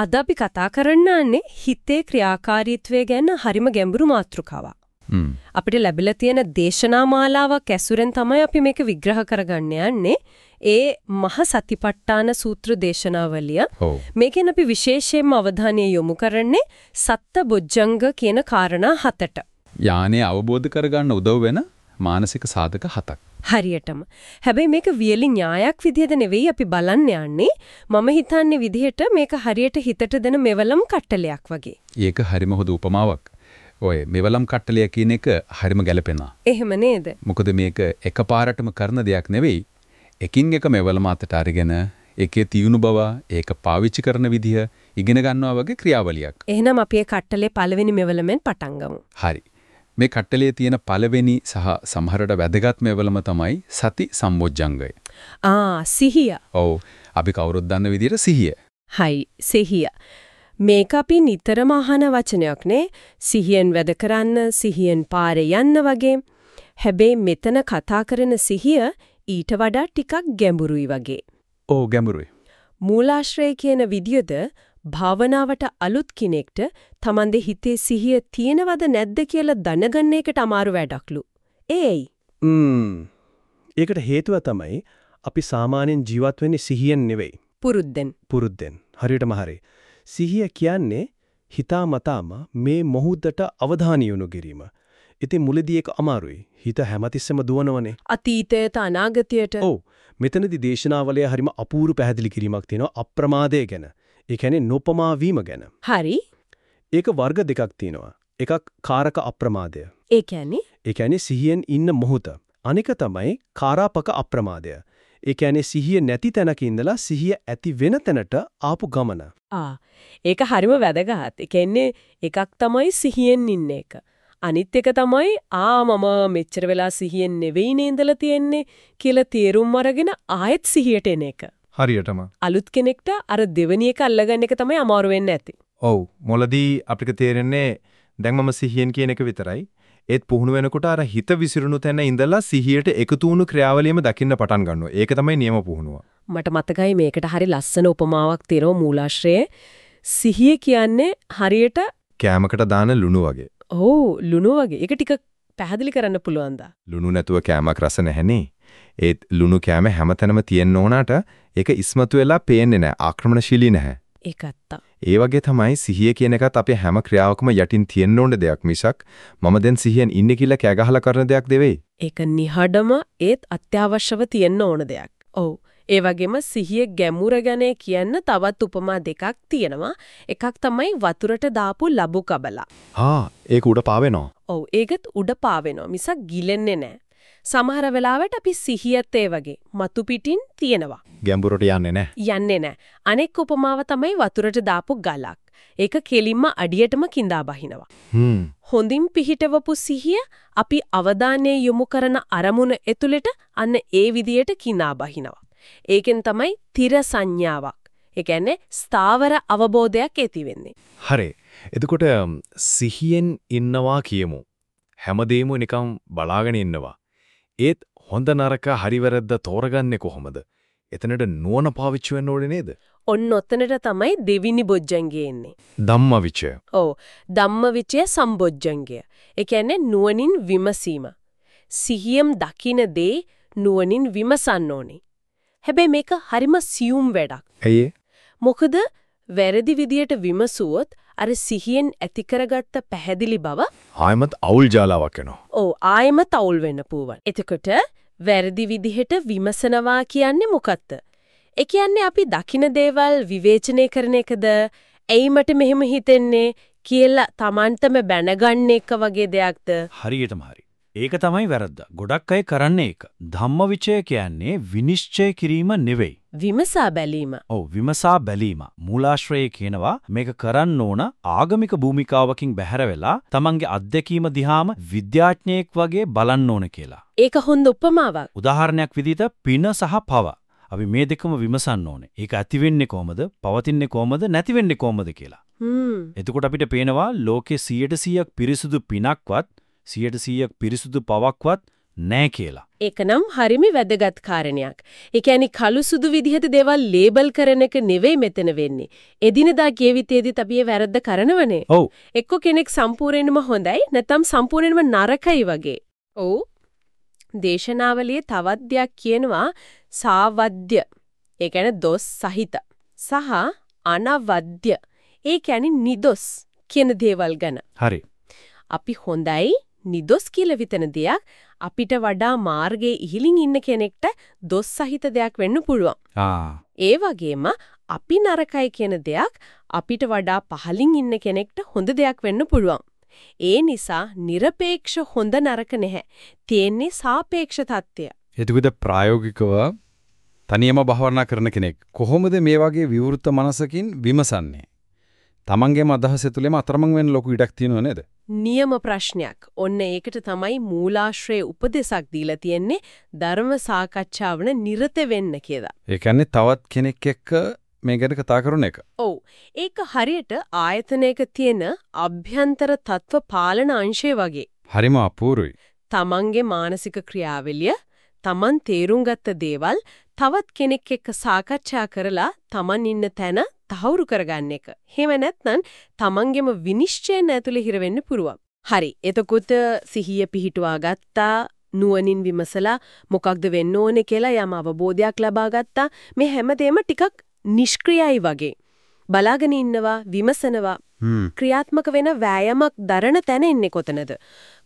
අද අපි කතා කරන්නන්නේ හිතේ ක්‍රියාකාරීත්වය ගැන හරිම ගැඹුරු මාතෘකාවක්. අපිට ලැබිලා තියෙන දේශනා මාලාවක් ඇසුරෙන් තමයි අපි මේක විග්‍රහ කරගන්න යන්නේ. ඒ මහ සතිපට්ඨාන සූත්‍ර දේශනාවලිය. මේකෙන් අපි විශේෂයෙන්ම අවධානය යොමු කරන්නේ සත්ත බොජ්ජංග කියන කාරණා හතට. යානේ අවබෝධ කරගන්න උදව් වෙන මානසික සාධක හතක්. හරියටම. හැබැයි මේක වියලි න්‍යායක් විදිහට නෙවෙයි අපි බලන්න යන්නේ. මම හිතන්නේ විදිහට මේක හරියට හිතට දෙන මෙවලම් කට්ටලයක් වගේ. ඒක හරිම හොඳ උපමාවක්. ඔය මෙවලම් කට්ටලය කියන එක හරිම ගැළපෙනවා. එහෙම නේද? මොකද මේක එකපාරටම කරන දෙයක් නෙවෙයි. එකින් එක මෙවලම අතට අරගෙන ඒකේ තියුණු බව, ඒක පාවිච්චි කරන විදිහ ඉගෙන ගන්නවා වගේ ක්‍රියාවලියක්. එහෙනම් අපි ඒ කට්ටලේ පළවෙනි මෙවලමෙන් පටන්. හරි. මේ කට්ටලේ තියෙන පළවෙනි සහ සමහරට වැදගත් මෙවලම තමයි සති සම්බොජ්ජංගය. ආ සිහිය. ඔව්. අපි කවුරුත් දන්න විදිහට සිහිය. හයි සිහිය. මේක අපි නිතරම අහන වචනයක් නේ. සිහියෙන් වැඩ කරන්න, සිහියෙන් පාරේ යන්න වගේ. හැබැයි මෙතන කතා කරන සිහිය ඊට වඩා ටිකක් ගැඹුරුයි වගේ. ඕ ගැඹුරුයි. මූලාශ්‍රය කියන විදියද භාවනාවට අලුත් කෙනෙක්ට Tamande හිතේ සිහිය තියෙනවද නැද්ද කියලා දැනගන්න එකට අමාරු වැඩක්ලු. ඒයි. ම්ම්. ඒකට හේතුව තමයි අපි සාමාන්‍යයෙන් ජීවත් වෙන්නේ සිහියෙන් නෙවෙයි පුරුද්දෙන්. පුරුද්දෙන්. හරියටම හරි. සිහිය කියන්නේ හිතාමතාම මේ මොහොතට අවධානය යොමු කිරීම. ඉතින් මුලදී ඒක අමාරුයි. හිත හැමතිස්සෙම දුවනවනේ. අතීතයට අනාගතයට ඔව්. මෙතනදී දේශනාවලේ හරිම අපූර්ව පැහැදිලි කිරීමක් තියෙනවා අප්‍රමාදය ගැන. ඒ කියන්නේ නොපමා වීම ගැන. හරි. ඒක වර්ග දෙකක් තියෙනවා. එකක් කාරක අප්‍රමාදය. ඒ කියන්නේ ඒ කියන්නේ සිහියෙන් ඉන්න මොහොත. අනික තමයි කාරාපක අප්‍රමාදය. ඒ කියන්නේ සිහිය නැති තැනක ඉඳලා සිහිය ඇති වෙන තැනට ආපු ගමන. ආ ඒක හරිම වැදගත්. ඒ කියන්නේ එකක් තමයි සිහියෙන් ඉන්න එක. අනිත් එක තමයි ආ මම මෙච්චර වෙලා සිහියෙන් නෙවෙයිනේ ඉඳලා තියෙන්නේ කියලා තේරුම් අරගෙන ආයෙත් සිහියට එන එක. හරියටම. අලුත් කෙනෙක්ට අර දෙවෙනි එක අල්ලගන්න එක තමයි අමාරු වෙන්නේ නැති. ඔව්. මොළදී අපිට තේරෙන්නේ දැන් මම සිහියෙන් කියන එක විතරයි. ඒත් පුහුණු වෙනකොට අර හිත විසිරුණු තැන ඉඳලා සිහියට එකතු වුණු ක්‍රියාවලියම දකින්න පටන් ගන්නවා. ඒක තමයි නියම පුහුණුව. මට මතකයි මේකට හරි ලස්සන උපමාවක් තියෙනවා මූලාශ්‍රයේ. සිහිය කියන්නේ හරියට කෑමකට දාන ලුණු වගේ. ඔව් ලුණු වගේ. ඒක ටික පැහැදිලි කරන්න පුළුවන්ද? ලුණු නැතුව කෑමක් රස නැහැනේ. ඒත් ලුණු කෑම හැමතැනම තියෙන්න ඕනට ඒක ඉස්මතු වෙලා පේන්නේ නැහැ. ආක්‍රමණශීලී නැහැ. ඒක ඇත්ත. ඒ වගේ තමයි සිහිය කියන එකත් අපේ හැම ක්‍රියාවකම යටින් තියෙන්න ඕන දෙයක් මිසක් මම දැන් සිහියෙන් ඉන්නේ කියලා කෑ ගහලා කරන දෙයක් නෙවෙයි. ඒක නිහඬම ඒත් අත්‍යවශ්‍යව තියෙන්න ඕන දෙයක්. ඔව්. ඒ වගේම සිහිය ගැඹුර ගැන කියන්න තවත් උපමා දෙකක් තියෙනවා. එකක් තමයි වතුරට දාපු ලබු කබලා. ආ ඒක උඩ පාවෙනවා. ඔව් ඒකත් උඩ පාවෙනවා මිසක් ගිලෙන්නේ නැහැ. සමහර වෙලාවට අපි සිහියත් ඒ වගේ මතු පිටින් තියෙනවා. ගැඹුරට යන්නේ නැහැ. යන්නේ නැහැ. අනෙක් උපමාව තමයි වතුරට දාපු ගලක්. ඒක කෙලින්ම අඩියටම கிඳා බහිනවා. හ්ම්. හොඳින් පිහිටවපු සිහිය අපි අවධානය යොමු කරන අරමුණ ඇතුළට අන්න ඒ විදියට கிඳා බහිනවා. ඒකෙන් තමයි තිර සංඥාවක්. ඒ කියන්නේ ස්ථාවර අවබෝධයක් ඇති වෙන්නේ. හරි. එතකොට සිහියෙන් ඉන්නවා කියමු. හැමදේම නිකම් බලාගෙන ඉන්නවා. ඒත් හොඳ නරක හරි වැරද්ද තෝරගන්නේ කොහොමද? එතනට නුවණ පාවිච්චි වෙන්න ඕනේ නේද? ඔන්න ඔතනට තමයි දෙවිනි බොජ්ජංගය එන්නේ. ධම්මවිචය. ඔව් ධම්මවිචය සම්බොජ්ජංගය. ඒ කියන්නේ නුවණින් විමසීම. සිහියම් දකින දේ නුවණින් විමසන්න ඕනේ. හැබැයි මේක හරිම සියුම් වැඩක්. ඇයි මොකද වැරදි විදියට විමසුවොත් අර සිහියෙන් ඇති කරගත්ත පැහැදිලි බව ආයමත් අවුල් ජාලාවක් එනවා. ඔව් ආයෙම තවුල් වෙන්න පුළුවන්. එතකොට වැරදි විදිහට විමසනවා කියන්නේ මොකක්ද? ඒ කියන්නේ අපි දකින දේවල් විවේචනය කරන එකද? ඇයි මට මෙහෙම හිතෙන්නේ කියලා Tamanටම බැනගන්න එක වගේ දෙයක්ද? හරියටම හරි. ඒක තමයි වැරද්ද. ගොඩක් අය කරන්නේ ඒක. ධම්මවිචය කියන්නේ විනිශ්චය කිරීම නෙවෙයි. විමසා බැලීම. ඔව් විමසා බැලීම. මූලාශ්‍රයේ කියනවා මේක කරන්න ඕන ආගමික භූමිකාවකින් බැහැර වෙලා තමන්ගේ අත්දැකීම දිහාම විද්‍යාඥයෙක් වගේ බලන්න ඕන කියලා. ඒක හොඳ උපමාවක්. උදාහරණයක් විදිහට පින සහ පව. අපි මේ දෙකම විමසන්න ඕනේ. ඒක ඇති වෙන්නේ කොහමද? පවතින්නේ කොහමද? නැති වෙන්නේ කොහමද කියලා. හ්ම්. එතකොට අපිට පේනවා ලෝකේ 100%ක් පිරිසුදු පිනක්වත් 100%ක් පිරිසුදු පවක්වත් නෑ කියලා. ඒකනම් හරිම වැදගත් කාරණයක්. ඒ කියන්නේ කළු සුදු විදිහට දේවල් ලේබල් කරන එක නෙවෙයි මෙතන වෙන්නේ. එදිනදා ජීවිතයේදීත් අපි ඒ වැරද්ද කරනවනේ. ඔව්. එක්ක කෙනෙක් සම්පූර්ණයෙන්ම හොඳයි නැත්නම් සම්පූර්ණයෙන්ම නරකයි වගේ. ඔව්. දේශනාවලියේ තවත් දෙයක් කියනවා සාවද්‍ය. ඒ කියන්නේ දොස් සහිත සහ අනවද්‍ය. ඒ කියන්නේ නිදොස් කියන දේවල් ගැන. හරි. අපි හොඳයි නිදොස් කියලා විතන දෙයක් අපිට වඩා මාර්ගයේ ඉහළින් ඉන්න කෙනෙක්ට දොස් සහිත දෙයක් වෙන්න පුළුවන්. ආ. ඒ වගේම අපි නරකයි කියන දෙයක් අපිට වඩා පහළින් ඉන්න කෙනෙක්ට හොඳ දෙයක් වෙන්න පුළුවන්. ඒ නිසා নিরপেক্ষ හොඳ නරක නැහැ. තියෙන්නේ සාපේක්ෂ தত্ত্বය. එතකොට ප්‍රායෝගිකව තනියම භවනා කරන කෙනෙක් කොහොමද මේ වගේ විවෘත මනසකින් විමසන්නේ? තමන්ගේම අදහස තුළම අතරමං වෙන්න ලොකු ඉඩක් තියෙනව නේද? නියම ප්‍රශ්නයක්. ඔන්න ඒකට තමයි මූලාශ්‍රයේ උපදේශක් දීලා තියෙන්නේ ධර්ම සාකච්ඡාවන නිරත වෙන්න කියලා. ඒ කියන්නේ තවත් කෙනෙක් එක්ක මේ ගැන කතා කරන එක. ඔව්. ඒක හරියට ආයතනයක තියෙන අභ්‍යන්තර තත්ත්ව පාලන අංශය වගේ. හරිම අපූර්වයි. තමන්ගේ මානසික ක්‍රියාවලිය, තමන් තේරුම් ගත්ත දේවල් තවත් කෙනෙක් එක්ක සාකච්ඡා කරලා තමන් ඉන්න තැන තහවුරු කරගන්න එක. එහෙම නැත්නම් තමන්ගේම විනිශ්චයන ඇතුලේ හිර වෙන්න පුරුවන්. හරි. එතකොට සිහිය පිහිටුවා ගත්තා නුවණින් විමසලා මොකක්ද වෙන්න ඕනේ කියලා යම් අවබෝධයක් ලබා ගත්තා. මේ හැමදේම ටිකක් නිෂ්ක්‍රියයි වගේ. බලාගෙන ඉන්නවා විමසනවා ක්‍රියාත්මක වෙන වෑයමක් දරන තැන ඉන්නේ කොතනද?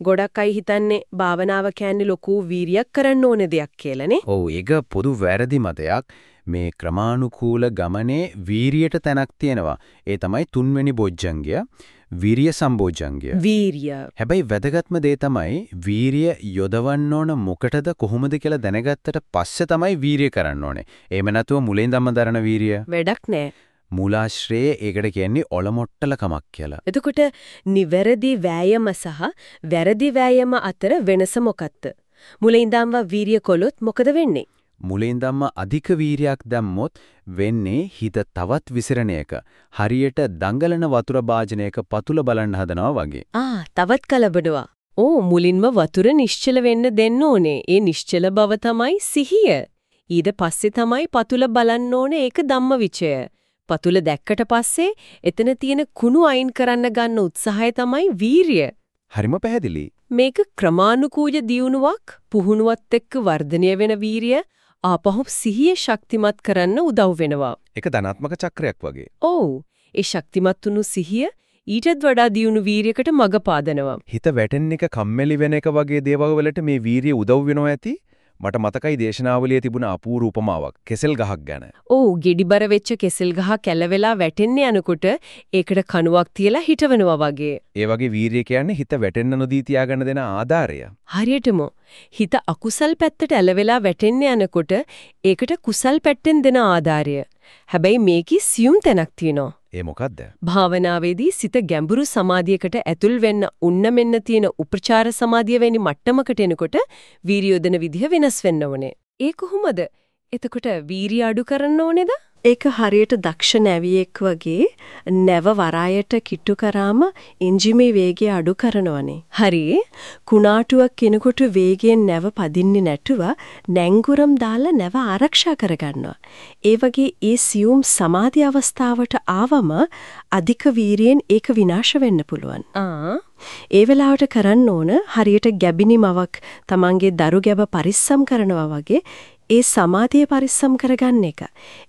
ගොඩක් අය හිතන්නේ භාවනාව කියන්නේ ලොකු වීරියක් කරන්න ඕනේ දෙයක් කියලානේ. ඔව් ඒක පොදු වැරදි මතයක්. මේ ක්‍රමානුකූල ගමනේ වීරියට තැනක් තියෙනවා. ඒ තමයි තුන්වෙනි බොජ්ජංගය, වීරිය සම්බොජ්ජංගය. වීරිය. හැබැයි වැදගත්ම දේ තමයි වීරිය යොදවන්න ඕන මොකටද කොහොමද කියලා දැනගත්තට පස්සේ තමයි වීරිය කරන්න ඕනේ. එහෙම නැතුව මුලින්දම දරන වීරිය වැඩක් නෑ. මූලාශ්‍රයේ ඒකට කියන්නේ ඔලොමොට්ටලකමක් කියලා. එතකොට නිවැරදි වෑයම සහ වැරදි වෑයම අතර වෙනස මොකක්ද? මුලින්දම්ව වීරිය කළොත් මොකද වෙන්නේ? මුලින්දම්ම අධික වීරියක් දැම්මොත් වෙන්නේ හිත තවත් විසිරණ එක. හරියට දඟලන වතුර භාජනයක පතුල බලන්න හදනවා වගේ. ආ, තවත් කලබනවා. ඕ මුලින්ම වතුර නිශ්චල වෙන්න දෙන්න ඕනේ. ඒ නිශ්චල බව තමයි සිහිය. ඊට පස්සේ තමයි පතුල බලන්න ඕනේ ඒක ධම්මවිචය. පතුල දැක්කට පස්සේ එතන තියෙන කුණු අයින් කරන්න ගන්න උත්සාහය තමයි වීරිය. හරිම පැහැදිලි. මේක ක්‍රමානුකූල දියුණුවක් පුහුණුවත් එක්ක වර්ධනය වෙන වීරිය ආපහු සිහිය ශක්තිමත් කරන්න උදව් වෙනවා. ඒක ධනාත්මක චක්‍රයක් වගේ. ඔව්. ඒ ශක්තිමත් වුණු සිහිය ඊටත් වඩා දියුණු වීරියකට මඟ පාදනවා. හිත වැටෙන එක කම්මැලි වෙන එක වගේ දේවල් වලට මේ වීරිය උදව් වෙනවා ඇති. මට මතකයි දේශනාවලියේ තිබුණ අපූර්ව උපමාවක් කෙසෙල් ගහක් ගැන. ඔව් ගෙඩිබර වෙච්ච කෙසෙල් ගහ කැළවෙලා වැටෙන්න යනකොට ඒකට කණුවක් තියලා හිටවනවා වගේ. ඒ වගේ වීරිය කියන්නේ හිත වැටෙන්න නොදී තියාගන්න දෙන ආධාරය. හරියටම හිත අකුසල් පැත්තට ඇලවෙලා වැටෙන්න යනකොට ඒකට කුසල් පැත්තෙන් දෙන ආධාරය. හැබැයි මේකේ සියුම් තැනක් තියෙනවා. ඒ මොකද්ද? භාවනාවේදී සිත ගැඹුරු සමාධියකට ඇතුල් වෙන්න උන්න මෙන්න තියෙන උපචාර සමාධිය වැනි මට්ටමකට එනකොට වීරියොදන විදිහ වෙනස් වෙන්න ඕනේ. ඒ කොහොමද? එතකොට වීරිය අඩු කරන්න ඕනේද? ඒක හරියට දක්ෂ නැවියෙක් වගේ නැව වරායට කිට්ටු කරාම එන්ජිමේ වේගය අඩු කරනවනේ. හරි. කුණාටුවක් කෙනෙකුට වේගයෙන් නැව පදින්නේ නැතුව නැංගුරම් දාලා නැව ආරක්ෂා කරගන්නවා. ඒ වගේ ඒ සියුම් සමාධි අවස්ථාවට ආවම අධික වීරියෙන් ඒක විනාශ වෙන්න පුළුවන්. ආ ඒ වෙලාවට කරන්න ඕන හරියට ගැබිනි මවක් තමන්ගේ දරු ගැබ පරිස්සම් කරනවා වගේ ඒ සමාධිය පරිස්සම් කරගන්න එක.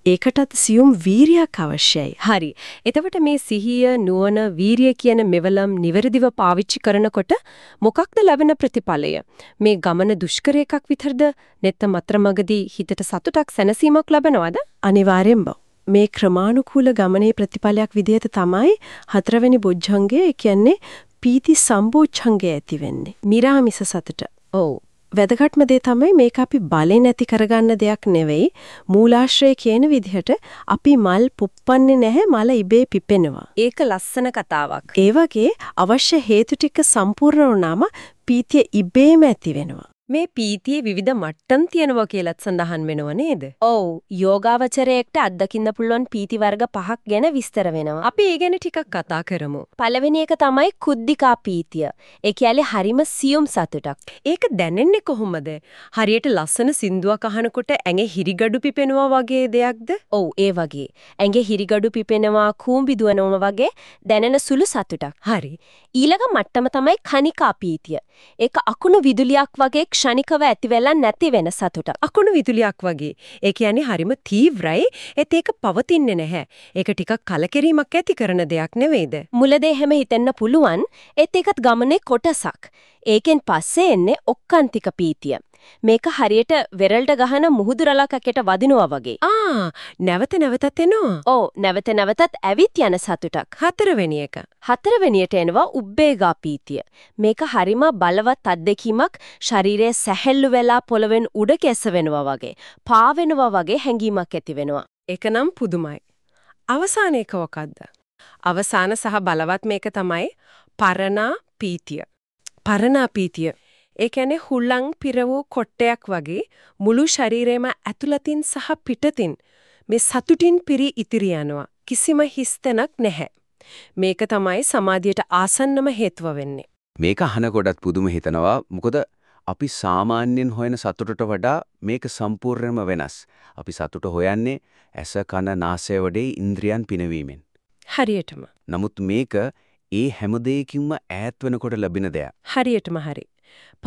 ඒකටත් සියුම් වීරියක් අවශ්‍යයි. හරි. එතකොට මේ සිහිය, නුවණ, වීරිය කියන මෙවලම් නිවැරදිව පාවිච්චි කරනකොට මොකක්ද ලැබෙන ප්‍රතිඵලය? මේ ගමන දුෂ්කර එකක් විතරද? නැත්නම් අතරමඟදී හිතට සතුටක් සැනසීමක් ලැබෙනවද? අනිවාර්යෙන්ම. මේ ක්‍රමානුකූල ගමනේ ප්‍රතිඵලයක් විදිහට තමයි හතරවෙනි බොජ්ජංගය කියන්නේ පීති සම්බෝච්ඡංගය ඇති වෙන්නේ. මිරාමිස සතුට. ඔව්. වැදගත්ම දේ තමයි මේක අපි බලෙන් ඇති කරගන්න දෙයක් නෙවෙයි මූලාශ්‍රය කියන විදිහට අපි මල් පුප්පන්නේ නැහැ මල ඉබේ පිපෙනවා. ඒක ලස්සන කතාවක්. ඒ වගේ අවශ්‍ය හේතු ටික සම්පූර්ණ වුණාම පීතිය ඉබේම ඇති වෙනවා. මේ පීතියේ විවිධ මට්ටම් තියෙනවා කියලත් සඳහන් වෙනව නේද? ඔව් යෝගාවචරයේකට අත්දකින්න පුළුවන් පීති වර්ග පහක් ගැන විස්තර වෙනවා. අපි ඒ ගැන ටිකක් කතා කරමු. පළවෙනි එක තමයි කුද්ධිකා පීතිය. ඒ කියන්නේ හරිම සියුම් සතුටක්. ඒක දැනෙන්නේ කොහොමද? හරියට ලස්සන සින්දුවක් අහනකොට ඇඟේ හිරිගඩු පිපෙනවා වගේ දෙයක්ද? ඔව් ඒ වගේ. ඇඟේ හිරිගඩු පිපෙනවා, කූඹි දුවනවා වගේ දැනෙන සුළු සතුටක්. හරි. ඊළඟ මට්ටම තමයි කනිකා පීතිය. ඒක අකුණු විදුලියක් වගේ ක්ෂණිකව ඇතිවෙලා නැති වෙන සතුට. අකුණු විදුලියක් වගේ. ඒ කියන්නේ හරිම තීව්‍රයි. ඒත් ඒක පවතින්නේ නැහැ. ඒක ටිකක් කලකිරීමක් ඇති කරන දෙයක් නෙවෙයිද? මුලදී හැම හිතෙන්න පුළුවන්. ඒත් ඒකත් ගමනේ කොටසක්. ඒකෙන් පස්සේ එන්නේ ඔක්කාන්තික පීතිය. මේක හරියට වෙරළට ගහන මුහුදු රළකකට වදිනවා වගේ. ආ නැවත නැවතත් එනවා. ඔව් නැවත නැවතත් ඇවිත් යන සතුටක්. හතරවෙනි එක. හතරවෙනියට එනවා උබ්බේගා පීතිය. මේක හරිම බලවත් අත්දැකීමක් ශරීරයේ සැහැල්ලු වෙලා පොළවෙන් උඩ කැස වෙනවා වගේ. පා වෙනවා වගේ හැඟීමක් ඇති වෙනවා. ඒක නම් පුදුමයි. අවසාන එක මොකද්ද? අවසාන සහ බලවත් මේක තමයි පරණා පීතිය. පරණා පීතිය. ඒ කියන්නේ හුලං පිර වූ කොට්ටයක් වගේ මුළු ශරීරෙම ඇතුළතින් සහ පිටතින් මේ සතුටින් පිරි ඉතිරි යනවා. කිසිම හිස්තැනක් නැහැ. මේක තමයි සමාධියට ආසන්නම හේතුව වෙන්නේ. මේක අහනකොටත් පුදුම හිතනවා මොකද අපි සාමාන්‍යයෙන් හොයන සතුටට වඩා මේක සම්පූර්ණයෙන්ම වෙනස්. අපි සතුට හොයන්නේ ඇස කන නාසය වඩේ ඉන්ද්‍රියන් පිනවීමෙන්. හරියටම. නමුත් මේක ඒ හැම දෙයකින්ම ඈත් වෙනකොට ලැබෙන දෙයක්. හරියටම හරි.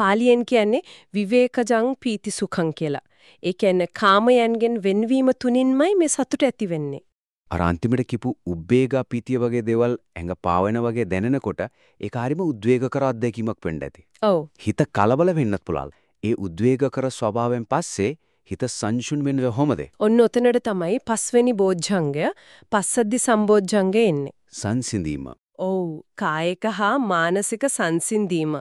පාලියෙන් කියන්නේ විවේකජං පීති සුඛං කියලා. ඒ කියන්නේ කාමයන්ගෙන් වෙන්වීම තුනින්මයි මේ සතුට ඇති වෙන්නේ. අර අන්තිමට කිපු උබ්බේගා පීතිය වගේ දේවල් ඇඟ පාවෙන වගේ දැනෙනකොට ඒක හරිම උද්වේගකර අත්දැකීමක් වෙන්න ඇති. ඔව්. හිත කලබල වෙන්නත් පුළුවන්. ඒ උද්වේගකර ස්වභාවයෙන් පස්සේ හිත සංසුන් වෙන්නේ කොහොමද? ඔන්න ඔතනට තමයි පස්වෙනි බෝධ්‍යංගය පස්සද්ධි සම්බෝධ්‍යංගය එන්නේ. සංසිඳීම. ඔව් කායික හා මානසික සංසිඳීම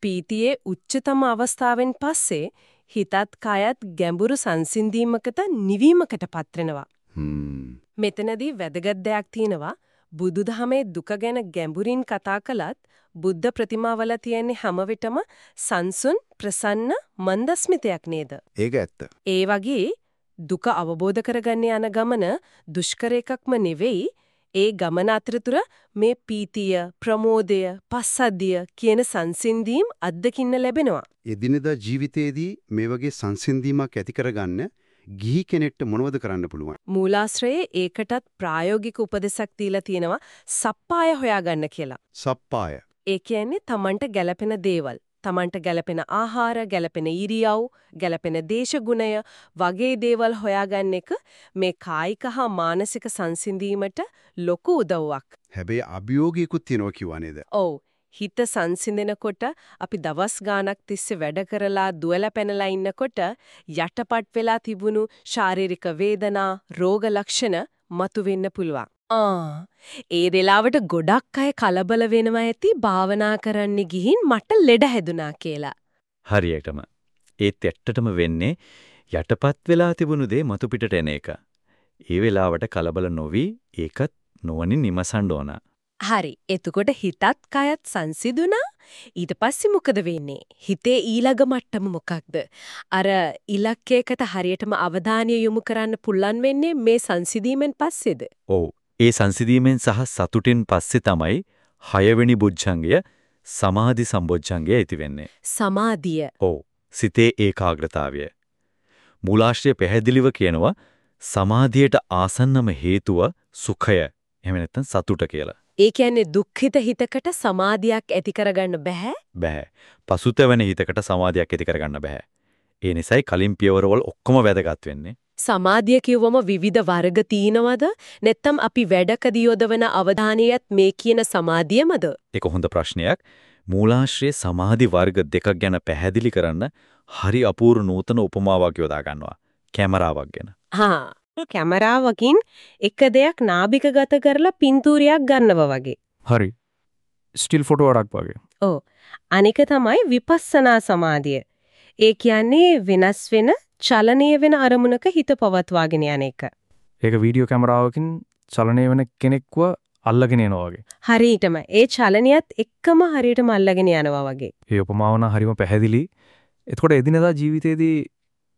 පීතියේ උච්චතම අවස්ථාවෙන් පස්සේ හිතත් කයත් ගැඹුරු සංසිඳීමකට නිවීමකට පත් වෙනවා. හ්ම්. මෙතනදී වැදගත් දෙයක් තියෙනවා බුදුදහමේ දුක ගැන ගැඹුරින් කතා කළත් බුද්ධ ප්‍රතිමාවල තියෙන හැම විටම සංසුන් ප්‍රසන්න මන්දස්මිතයක් නේද? ඒක ඇත්ත. ඒ වගේ දුක අවබෝධ කරගන්න යන ගමන දුෂ්කර එකක්ම නෙවෙයි ඒ ගමන අතරතුර මේ පීතිය ප්‍රමෝදය පස්සද්ධිය කියන සංසින්දීම් අත්දකින්න ලැබෙනවා. එදිනෙදා ජීවිතයේදී මේ වගේ සංසිඳීමක් ඇති කරගන්න ගිහි කෙනෙක්ට මොනවද කරන්න පුළුවන්? මූලාශ්‍රයේ ඒකටත් ප්‍රායෝගික උපදෙසක් දීලා තියෙනවා සප්පාය හොයාගන්න කියලා. සප්පාය. ඒ කියන්නේ Tamanට ගැළපෙන දේවල්. Tamanට ගැළපෙන ආහාර, ගැළපෙන ඉරියව්, ගැළපෙන දේශගුණය වගේ දේවල් හොයාගන්න එක මේ කායික හා මානසික සංසිඳීමට ලොකු උදව්වක්. හැබැයි අභියෝගයකුත් තියෙනවා කිව්වා නේද? ඔව්. හිත සංසිඳෙනකොට අපි දවස් ගාණක් තිස්සේ වැඩ කරලා දුවලා පැනලා ඉන්නකොට යටපත් වෙලා තිබුණු ශාරීරික වේදනා, රෝග ලක්ෂණ මතුවෙන්න පුළුවන්. ආ ඒ වෙලාවට ගොඩක් අය කලබල වෙනවා ඇති භාවනා කරන්න ගිහින් මට ලෙඩ හැදුනා කියලා. හරියටම. ඒත් ඇත්තටම වෙන්නේ යටපත් වෙලා තිබුණු දේ මතු පිටට එන එක. ඒ වෙලාවට කලබල නොවි ඒකත් නොවනින් නිමසන්න ඕන. හරි. එතකොට හිතත් කයත් සංසිඳුණා. ඊට පස්සේ මොකද වෙන්නේ? හිතේ ඊළඟ මට්ටම මොකක්ද? අර ඉලක්කයකට හරියටම අවධානය යොමු කරන්න පුළුවන් වෙන්නේ මේ සංසිඳීමෙන් පස්සේද? ඔව්. ඒ සංසිඳීමෙන් සහ සතුටින් පස්සේ තමයි හයවෙනි බුද්ධංගය සමාධි සම්බොජ්ජංගය ඇති වෙන්නේ. සමාධිය. ඔව්. සිතේ ඒකාග්‍රතාවය. මූලාශ්‍රය පැහැදිලිව කියනවා සමාධියට ආසන්නම හේතුව සුඛය. එහෙම නැත්නම් සතුට කියලා. ඒ කියන්නේ දුක්ඛිත හිතකට සමාධියක් ඇති කරගන්න බෑ. බෑ. පසුතැවෙන හිතකට සමාධියක් ඇති කරගන්න බෑ. ඒ නිසායි කලින් පියවරවල ඔක්කොම වැදගත් වෙන්නේ. සමාධිය කිව්වම විවිධ වර්ග තීනවද? නැත්නම් අපි වැඩකදී යොදවන අවධානයත් මේ කියන සමාධියමද? ඒක හොඳ ප්‍රශ්නයක්. මූලාශ්‍රයේ සමාධි වර්ග දෙකක් ගැන පැහැදිලි කරන්න හරි අපූර්ව නූතන උපමාවක් යොදා ගන්නවා. කැමරාවක් ගැන. හා කැමරාවකින් එක දෙයක් නාභිකගත කරලා පින්තූරයක් ගන්නවා වගේ. හරි. ස්ටිල් ෆොටෝ වඩක් වගේ. අනික තමයි විපස්සනා සමාධිය. ඒ කියන්නේ වෙනස් වෙන චලනීය වෙන අරමුණක හිත පවත්වාගෙන යන එක. ඒක වීඩියෝ කැමරාවකින් චලනය වෙන කෙනෙක්ව අල්ලගෙන යනවා වගේ. හරියටම ඒ චලනියත් එක්කම හරියටම අල්ලගෙන යනවා වගේ. ඒ උපමාව නම් හරිම පැහැදිලි. එතකොට එදිනදා ජීවිතේදී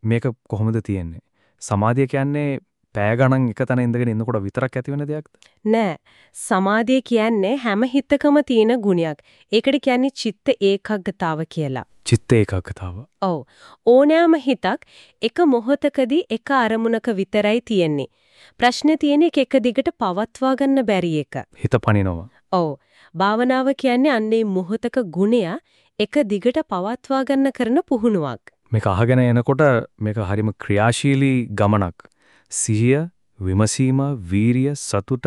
මේක කොහොමද තියෙන්නේ? සමාධිය කියන්නේ පෑ ගණන් එක තැන ඉඳගෙන ඉන්නකොට විතරක් ඇති වෙන දෙයක්ද? නෑ. සමාධිය කියන්නේ හැම හිතකම තියෙන ගුණයක්. ඒකට කියන්නේ චිත්ත ඒකග්ගතාව කියලා. චිත්ත ඒකාග්‍රතාව. ඔව්. ඕනෑම හිතක් එක මොහොතකදී එක අරමුණක විතරයි තියෙන්නේ. ප්‍රශ්නේ තියෙන එක එක දිගට පවත්වා ගන්න බැරි එක. හිත පනිනවා. ඔව්. භාවනාව කියන්නේ අන්නේ මොහොතක ගුණය එක දිගට පවත්වා ගන්න කරන පුහුණුවක්. මේක අහගෙන එනකොට මේක හරිම ක්‍රියාශීලී ගමනක්. සිහිය, විමසීම, වීරිය, සතුට,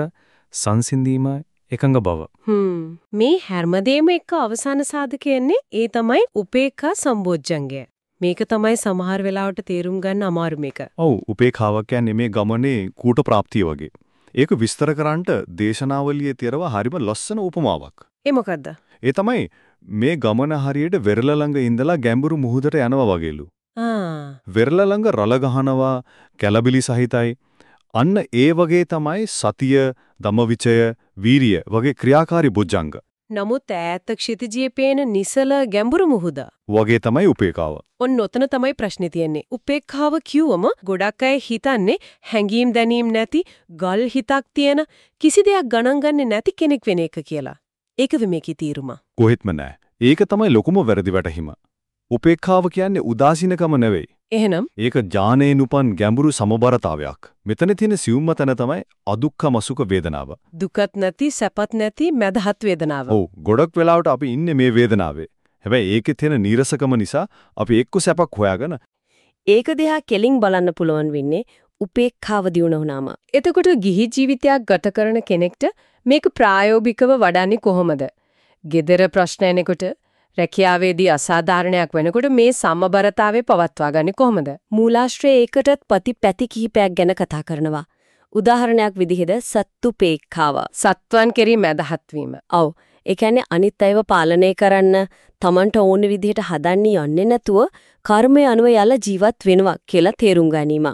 සංසිඳීම, එකඟ බව. හ්ම්. මේ හැමදේම එක්ක අවසාන සාධකයන්නේ ඒ තමයි උපේක්ඛා සම්බොජ්ජංගය. මේක තමයි සමහර වෙලාවට තේරුම් ගන්න අමාරු මේක. ඔව් උපේක්ෂාවක් කියන්නේ මේ ගමනේ කූට ප්‍රාප්තිය වගේ. ඒක විස්තර කරන්නට දේශනාවලියේ තියරව හරිම ලස්සන උපමාවක්. ඒ මොකද්ද? ඒ තමයි මේ ගමන හරියට වෙරළ ළඟ ඉඳලා ගැඹුරු මුහුදට යනවා වගේලු. වෙරළ ළඟ රළ ගහනවා, කැළබිලි සහිතයි. අන්න ඒ වගේ තමයි සතිය, ධම්මවිචය, වීරිය වගේ ක්‍රියාකාරී බොජ්ජංග. නමුත් ඈත ක්ෂිතිජයේ පේන නිසල ගැඹුරු මුහුද. වගේ තමයි උපේක්ෂාව. ඔන්න ඔතන තමයි ප්‍රශ්නේ තියෙන්නේ. උපේක්ඛාව කිව්වම ගොඩක් අය හිතන්නේ හැඟීම් දැනීම් නැති, ගල් හිතක් තියෙන, කිසි දෙයක් ගණන් ගන්නේ නැති කෙනෙක් වෙන එක කියලා. ඒකද මේකේ තීරුම. කොහෙත්ම නැහැ. ඒක තමයි ලොකුම වැරදි වැටහිම. උපේක්ෂාව කියන්නේ උදාසීනකම නෙවෙයි. එහෙනම් ඒක ඥානයෙන් උපන් ගැඹුරු සමබරතාවයක්. මෙතන තියෙන සියුම්ම තැන තමයි අදුක්ඛම සුඛ වේදනාව. දුකත් නැති, සැපත් නැති මදහත් වේදනාව. ඔව් ගොඩක් වෙලාවට අපි ඉන්නේ මේ වේදනාවේ. හැබැයි ඒකේ තියෙන නීරසකම නිසා අපි එක්ක සැපක් හොයාගෙන ඒක දිහා කෙලින් බලන්න පුළුවන් වෙන්නේ උපේක්ඛාව දියුණු වුණාම. එතකොට ගිහි ජීවිතයක් ගත කරන කෙනෙක්ට මේක ප්‍රායෝගිකව වඩන්නේ කොහොමද? gedara ප්‍රශ්න එනකොට රැකියාවේදී අසාධාරණයක් වෙනකොට මේ සමබරතාවය පවත්වා ගන්නේ කොහොමද? මූලාශ්‍රයේ ඒකටත් ප්‍රතිපැති කිහිපයක් ගැන කතා කරනවා. උදාහරණයක් විදිහට සත්තුපේක්ඛාව. සත්වන් කෙරෙහි මදහත් වීම. ඔව්. ඒ කියන්නේ අනිත් අයව පාලනය කරන්න Tamanට ඕන විදිහට හදන්න යන්නේ නැතුව කර්මය අනුව යලා ජීවත් වෙනවා කියලා තේරුම් ගැනීම.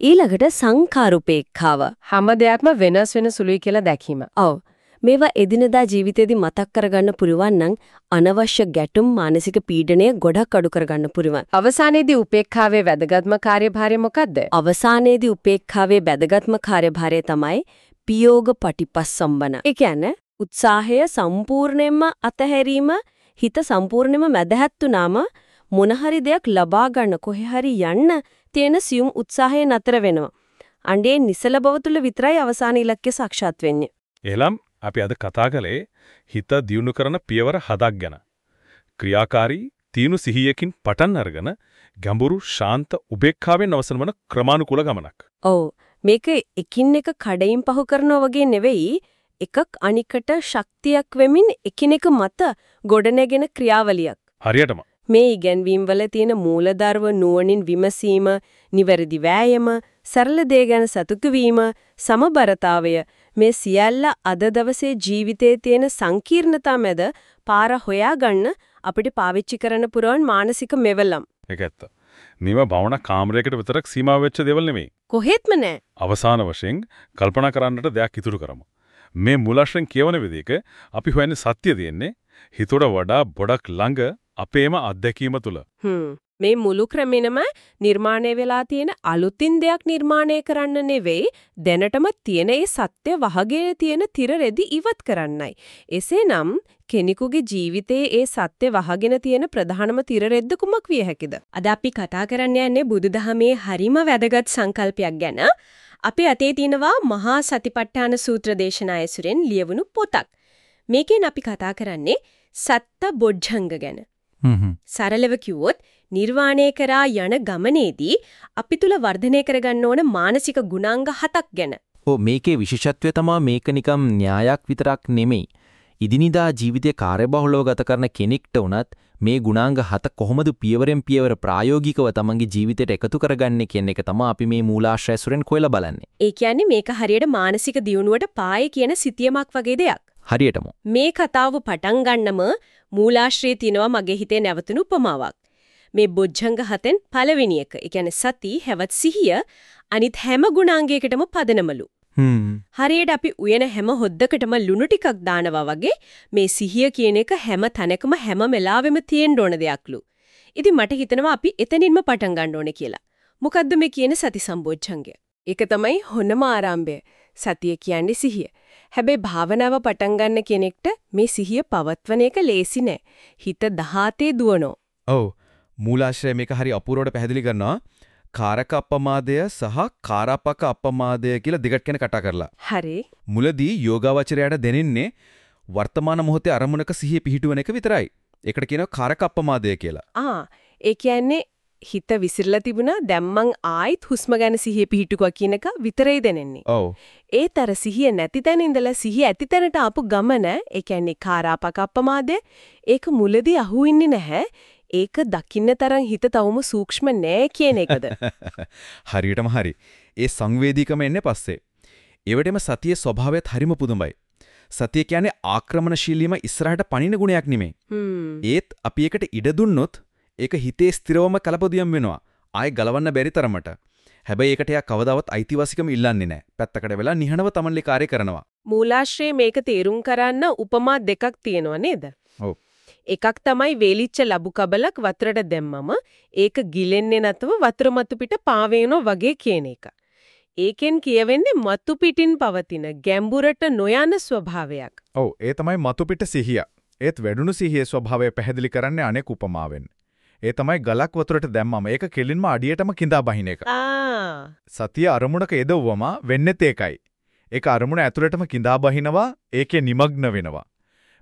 ඊළඟට සංකාරුපේක්ඛාව. හැම දෙයක්ම වෙනස් වෙන සුළුයි කියලා දැකීම. ඔව්. මේවා එදිනදා ජීවිතේදී මතක් කරගන්න පුළුවන් නම් අනවශ්‍ය ගැටුම් මානසික පීඩනය ගොඩක් අඩු කරගන්න පුළුවන්. අවසානයේදී උපේක්ඛාවේ වැදගත්ම කාර්යභාරය මොකද්ද? අවසානයේදී උපේක්ඛාවේ වැදගත්ම කාර්යභාරය තමයි පියෝග පටිපස්සම්බන. ඒ කියන්නේ උත්සාහය සම්පූර්ණයෙන්ම අතහැරීම හිත සම්පූර්ණයෙන්ම මැදහත් වුනාම මොන හරි දෙයක් ලබා ගන්න කොහේ හරි යන්න තියෙන සියුම් උත්සාහය නතර වෙනවා. අඬේ නිසල බව තුල විතරයි අවසාන ඉලක්කය සාක්ෂාත් වෙන්නේ. එලම් අපි අද කතා කළේ හිත දියුණු කරන පියවර හදක් ගැන. ක්‍රියාකාරී තීනු සිහියකින් පටන් අරගෙන ගැඹුරු ශාන්ත උපේක්ඛාවෙන් අවසන් වන ක්‍රමානුකූල ගමනක්. ඔව් මේක එකින් එක කඩයින් පහු කරනවා වගේ නෙවෙයි එකක් අනිකට ශක්තියක් වෙමින් එකිනෙක මත ගොඩනැගෙන ක්‍රියාවලියක්. හරියටම. මේ ඉගැන්වීම් වල තියෙන මූලධර්ම නුවණින් විමසීම, නිවැරදි වෑයම, සරල දේ ගැන සතුටු වීම, සමබරතාවය මේ සියල්ල අද දවසේ ජීවිතයේ තියෙන සංකීර්ණතා මැද පාර හොයාගන්න අපිට පාවිච්චි කරන්න පුරවන් මානසික මෙවලම්. ඒක ඇත්ත. මේවා භවණ කාමරයකට විතරක් සීමා වෙච්ච දේවල් නෙමෙයි. කොහෙත්ම නෑ. අවසාන වශයෙන් කල්පනා කරන්නට දෙයක් ඉතුරු කරමු. මේ මූලාශ්‍රයෙන් කියවන විදිහක අපි හොයන්නේ සත්‍ය තියෙන්නේ හිතට වඩා බොඩක් ළඟ අපේම අත්දැකීම තුල. හ්ම් මේ මුළු ක්‍රමෙනම නිර්මාණය වෙලා තියෙන අලුතින් දෙයක් නිර්මාණය කරන්න නෙවෙයි දැනටම තියෙන ඒ සත්‍ය වහගෙන තියෙන තිර රෙදි ඉවත් කරන්නයි. එසේනම් කෙනෙකුගේ ජීවිතයේ ඒ සත්‍ය වහගෙන තියෙන ප්‍රධානම තිර රෙද්ද කුමක් විය හැකිද? අද අපි කතා කරන්න යන්නේ බුදුදහමේ හරිම වැදගත් සංකල්පයක් ගැන. අපේ අතේ තියෙනවා මහා සතිපට්ඨාන සූත්‍ර දේශනා ඇසුරෙන් ලියවුණු පොතක්. මේකෙන් අපි කතා කරන්නේ සත්ත බොජ්ජංග ගැන. සරලව කිව්වොත් නිර්වාණය කරා යන ගමනේදී අපි තුල වර්ධනය කරගන්න ඕන මානසික ගුණාංග හතක් ගැන. ඔව් මේකේ විශේෂත්වය තමයි මේක නිකම් න්‍යායක් විතරක් නෙමෙයි. ඉදිනිදා ජීවිතේ කාර්යබහුලව ගත කරන කෙනෙක්ට උනත් මේ ගුණාංග හත කොහොමද පියවරෙන් පියවර ප්‍රායෝගිකව තමන්ගේ ජීවිතයට එකතු කරගන්නේ කියන එක තමයි අපි මේ මූලාශ්‍රය සුරෙන් කොයලා බලන්නේ. ඒ කියන්නේ මේක හරියට මානසික දියුණුවට පායේ කියන සිතියමක් වගේ දෙයක්. හරියටම. මේ කතාව පටන් ගන්නම මූලාශ්‍රයේ තිනවා මගේ හිතේ නැවතුණු උපමාවක්. මේ බොජ්ජංග හතෙන් පළවෙනි එක, ඒ කියන්නේ සති, හැවත් සිහිය අනිත් හැම ගුණාංගයකටම පදනමලු. හරියට අපි උයන හැම හොද්දකටම ලුණු ටිකක් දානවා වගේ මේ සිහිය කියන එක හැම තැනකම හැම වෙලාවෙම තියෙන්න ඕන දෙයක්ලු. ඉතින් මට හිතෙනවා අපි එතනින්ම පටන් ගන්න ඕනේ කියලා. මොකද්ද මේ කියන සති සම්බොජ්ජංගය? ඒක තමයි හොනම ආරම්භය. සතිය කියන්නේ සිහිය. හැබැයි භාවනාව පටන් ගන්න කෙනෙක්ට මේ සිහිය පවත්වන එක ලේසි නෑ. හිත දහාතේ දුවනෝ. ඔව් මූලාශ්‍රය මේක හරි අපූර්වට පැහැදිලි කරනවා. කාරක අපමාදය සහ කාරාපක අපමාදය කියලා දෙකට කියන කතා කරලා. හරි. මුලදී යෝගාවචරයට දැනෙන්නේ වර්තමාන මොහොතේ අරමුණක සිහිය පිහිටුවන එක විතරයි. ඒකට කියනවා කාරක අපමාදය කියලා. ආ ඒ කියන්නේ හිත විසිරලා තිබුණා දැන් මං ආයිත් හුස්ම ගැන සිහිය පිහිටුවා කියන එක විතරයි දැනෙන්නේ. ඔව්. ඒතර සිහිය නැති තැන ඉඳලා සිහිය ඇති තැනට ආපු ගමන ඒ කියන්නේ කාරාපක අපමාදය ඒක මුලදී අහුවෙන්නේ නැහැ. ඒක දකින්න තරම් හිත තවම සූක්ෂම නෑ කියන එකද? හරියටම හරි. ඒ සංවේදීකම එන්නේ පස්සේ. ඒවටම සතියේ ස්වභාවයත් හරිම පුදුමයි. සතිය කියන්නේ ආක්‍රමණශීලීම ඉස්සරහට පණින ගුණයක් නෙමෙයි. ඒත් අපි ඒකට ඉඩ දුන්නොත් ඒක හිතේ ස්ථිරවම කලපදියම් වෙනවා. ආයෙ ගලවන්න බැරි තරමට. හැබැයි ඒකට යා කවදාවත් අයිතිවාසිකම ඉල්ලන්නේ නැහැ. පැත්තකට වෙලා නිහඬව තමන්ලේ කාර්ය කරනවා. මූලාශ්‍රයේ මේක තේරුම් කරන්න උපමා දෙකක් තියෙනවා නේද? ඔව්. එකක් තමයි වේලිච්ච ලබු කබලක් වතුරට දැම්මම ඒක ගිලෙන්නේ නැතුව වතුර මතු පිට පාවෙනෝ වගේ කියන එක. ඒකෙන් කියවෙන්නේ මතු පිටින් පවතින ගැඹුරට නොයන ස්වභාවයක්. ඔව් ඒ තමයි මතු පිට සිහිය. ඒත් වැඩුණු සිහියේ ස්වභාවය පැහැදිලි කරන්නේ අනෙක් උපමාවෙන්. ඒ තමයි ගලක් වතුරට දැම්මම ඒක කෙලින්ම අඩියටම கிඳා බහින එක. සතිය අරමුණක යදවුවම වෙන්නේත් ඒකයි. ඒක අරමුණ ඇතුළටම கிඳා බහිනවා, ඒකේ নিমগ্ন වෙනවා.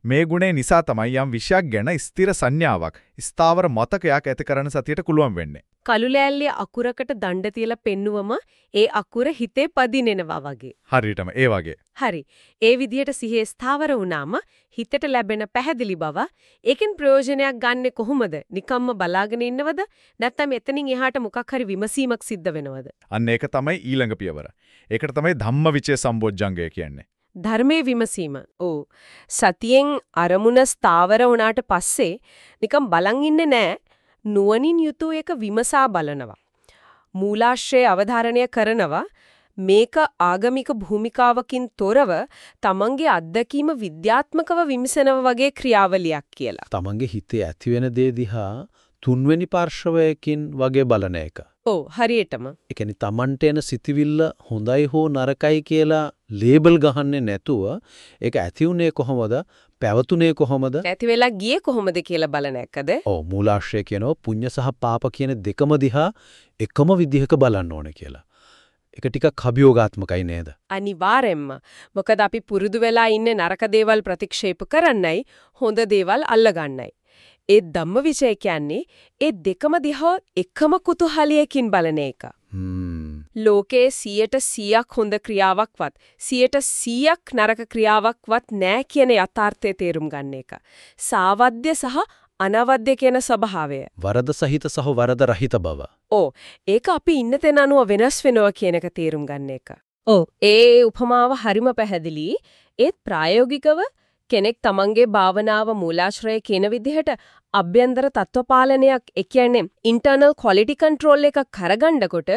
මේ ගුණය නිසා තමයි යම් විෂයක් ගැන ස්ථිර සංඥාවක්, ස්ථාවර මතකයක් ඇති කරන සතියට පුළුවන් වෙන්නේ. කළු ලෑල්ලේ අකුරකට දණ්ඩ තියලා පෙන්නුවම ඒ අකුර හිතේ පදිනෙනවා වගේ. හරියටම ඒ වගේ. හරි. ඒ විදිහට සිහියේ ස්ථාවර වුණාම හිතට ලැබෙන පැහැදිලි බව ඒකෙන් ප්‍රයෝජනයක් ගන්නෙ කොහොමද? නිකම්ම බලාගෙන ඉන්නවද? නැත්නම් එතනින් එහාට මොකක් හරි විමසීමක් සිද්ධ වෙනවද? අන්න ඒක තමයි ඊළඟ පියවර. ඒකට තමයි ධම්මවිචේ සම්බොජ්ජංගය කියන්නේ. ධර්මයේ විමසීම. ඔව්. සතියෙන් අරමුණ ස්ථාවර වුණාට පස්සේ නිකම් බලන් ඉන්නේ නැහැ. නුවණින් යුතුව ඒක විමසා බලනවා. මූලාශ්‍රය අවධාරණය කරනවා. මේක ආගමික භූමිකාවකින් තොරව තමන්ගේ අත්දැකීම විද්‍යාත්මකව විමසනව වගේ ක්‍රියාවලියක් කියලා. තමන්ගේ හිතේ ඇතිවෙන දේ දිහා තුන්වෙනි පාර්ශවයකින් වගේ බලන එක. ඔව් හරියටම. ඒ කියන්නේ තමන්ට එන සිතිවිල්ල හොඳයි හෝ නරකයි කියලා ලේබල් ගහන්නේ නැතුව ඒක ඇති උනේ කොහොමද පැවතුනේ කොහොමද නැති වෙලා ගියේ කොහොමද කියලා බලන එකද? ඔව් මූලාශ්‍රය කියනවා පුඤ්ඤ සහ පාප කියන දෙකම දිහා එකම විදිහක බලන්න ඕනේ කියලා. ඒක ටිකක් අභියෝගාත්මකයි නේද? අනිවාර්යෙන්ම. මොකද අපි පුරුදු වෙලා ඉන්නේ නරක දේවල් ප්‍රතික්ෂේප කරන්නයි හොඳ දේවල් අල්ලගන්නයි. ඒ ධම්මවිචය කියන්නේ ඒ දෙකම දිහා එකම කුතුහලයකින් බලන එක. ලෝකයේ 100%ක් හොඳ ක්‍රියාවක්වත් 100%ක් නරක ක්‍රියාවක්වත් නැහැ කියන යථාර්ථය තේරුම් ගන්න එක. සාවද්‍ය සහ අනවද්‍ය කියන ස්වභාවය. වරද සහිත සහ වරද රහිත බව. ඕ ඒක අපි ඉන්න තැන අනුව වෙනස් වෙනවා කියන එක තේරුම් ගන්න එක. ඔව් ඒ උපමාව හරිම පැහැදිලි. ඒත් ප්‍රායෝගිකව කෙනෙක් තමන්ගේ භාවනාව මූලාශ්‍රය කියන විදිහට අභ්‍යන්තර තත්ත්වපාලනයක් ඒ කියන්නේ ඉන්ටර්නල් ක්වොලිටි කන්ට්‍රෝල් එකක් කරගන්නකොට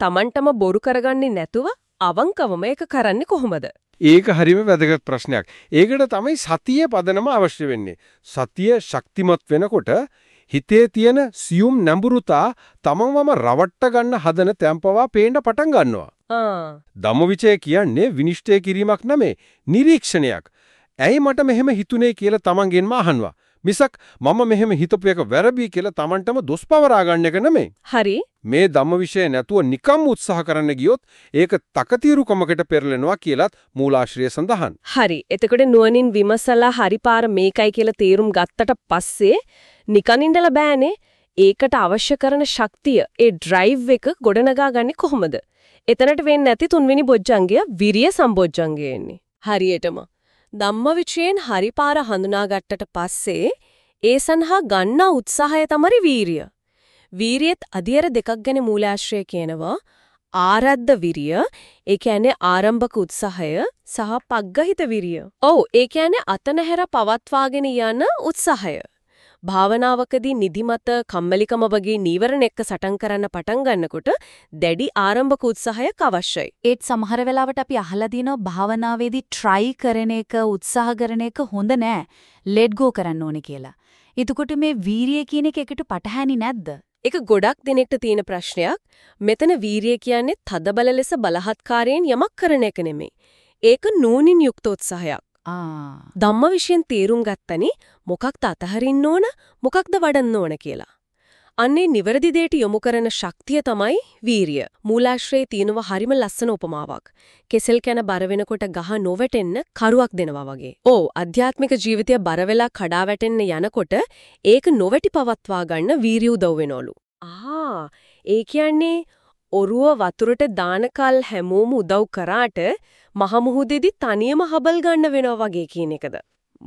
තමන්ටම බොරු කරගන්නේ නැතුව අවංකවම ඒක කරන්නේ කොහොමද? ඒක හරිම වැදගත් ප්‍රශ්නයක්. ඒකට තමයි සතිය පදනම අවශ්‍ය වෙන්නේ. සතිය ශක්තිමත් වෙනකොට හිතේ තියෙන සියුම් නැඹුරුතා තමන්වම රවට්ට ගන්න හදන තැම්පවා පේන්න පටන් ගන්නවා. ආ ධම්මවිචය කියන්නේ විනිශ්චය කිරීමක් නෙමෙයි නිරීක්ෂණයක්. ඇයි මට මෙහෙම හිතුනේ කියලා තමන්ගෙන්ම අහනවා. මිසක් මම මෙහෙම හිතපු එක වැරදි කියලා තමන්ටම දොස් පවරා ගන්න එක නෙමෙයි. හරි. මේ ධම්මවිෂය නැතුව නිකම් උත්සාහ කරන්න ගියොත් ඒක තකතිරුකමකට පෙරලෙනවා කියලත් මූලාශ්‍රය සඳහන්. හරි. එතකොට නුවණින් විමසලා හරි පාර මේකයි කියලා තේරුම් ගත්තට පස්සේ නිකන් ඉඳලා බෑනේ. ඒකට අවශ්‍ය කරන ශක්තිය, ඒ ඩ්‍රයිව් එක ගොඩනගා ගන්නේ කොහොමද? එතනට වෙන්නේ නැති තුන්වෙනි බොජ්ජංගය විරිය සම්බොජ්ජංගය එන්නේ. හරියටම. ධම්මවිචයෙන් හරි පාර හඳුනාගත්තට පස්සේ ඒ සඳහා ගන්නා උත්සාහය තමයි වීරිය. වීරියත් අධියර දෙකක් ගැන මූලාශ්‍රය කියනවා. ආරද්ධ විරිය, ඒ කියන්නේ ආරම්භක උත්සාහය සහ පග්ගහිත විරිය. ඔව්, ඒ කියන්නේ අතනහැර පවත්වාගෙන යන උත්සාහය. භාවනාවකදී නිදිමත කම්මැලිකම වගේ නීවරණ එක්ක සටන් කරන්න පටන් ගන්නකොට දැඩි ආරම්භක උත්සාහයක් අවශ්‍යයි. ඒත් සමහර වෙලාවට අපි අහලා දිනව භාවනාවේදී try කරන එක උත්සාහ කරන එක හොඳ නෑ. let go කරන්න ඕනේ කියලා. එතකොට මේ වීරිය කියන එක එකට පටහැනි නැද්ද? ඒක ගොඩක් දිනෙකට තියෙන ප්‍රශ්නයක්. මෙතන වීරිය කියන්නේ තදබල ලෙස බලහත්කාරයෙන් යමක් කරන එක නෙමෙයි. ඒක නූනින් යුක්ත උත්සාහයක්. ධම්ම විශ්යෙන් තේරුම් ගත්තනි මොකක්ද අතහරින්න ඕන මොකක්ද වඩන්න ඕන කියලා. අන්නේ නිවැරදි දෙයට යොමු කරන ශක්තිය තමයි වීරිය. මූලාශ්‍රයේ තියෙනව හරිම ලස්සන උපමාවක්. කෙසෙල් කන බර වෙනකොට ගහ නොවැටෙන්න කරුවක් දෙනවා වගේ. ඕ අධ්‍යාත්මික ජීවිතය බර වෙලා කඩා වැටෙන්න යනකොට ඒක නොවැටි පවත්වා ගන්න වීරිය උදව් වෙනවලු. ආ ඒ කියන්නේ ඔරුව වතුරට දානකල් හැමෝම උදව් කරාට මහ මුහුදේදී තනියම හබල් ගන්න වෙනවා වගේ කියන එකද?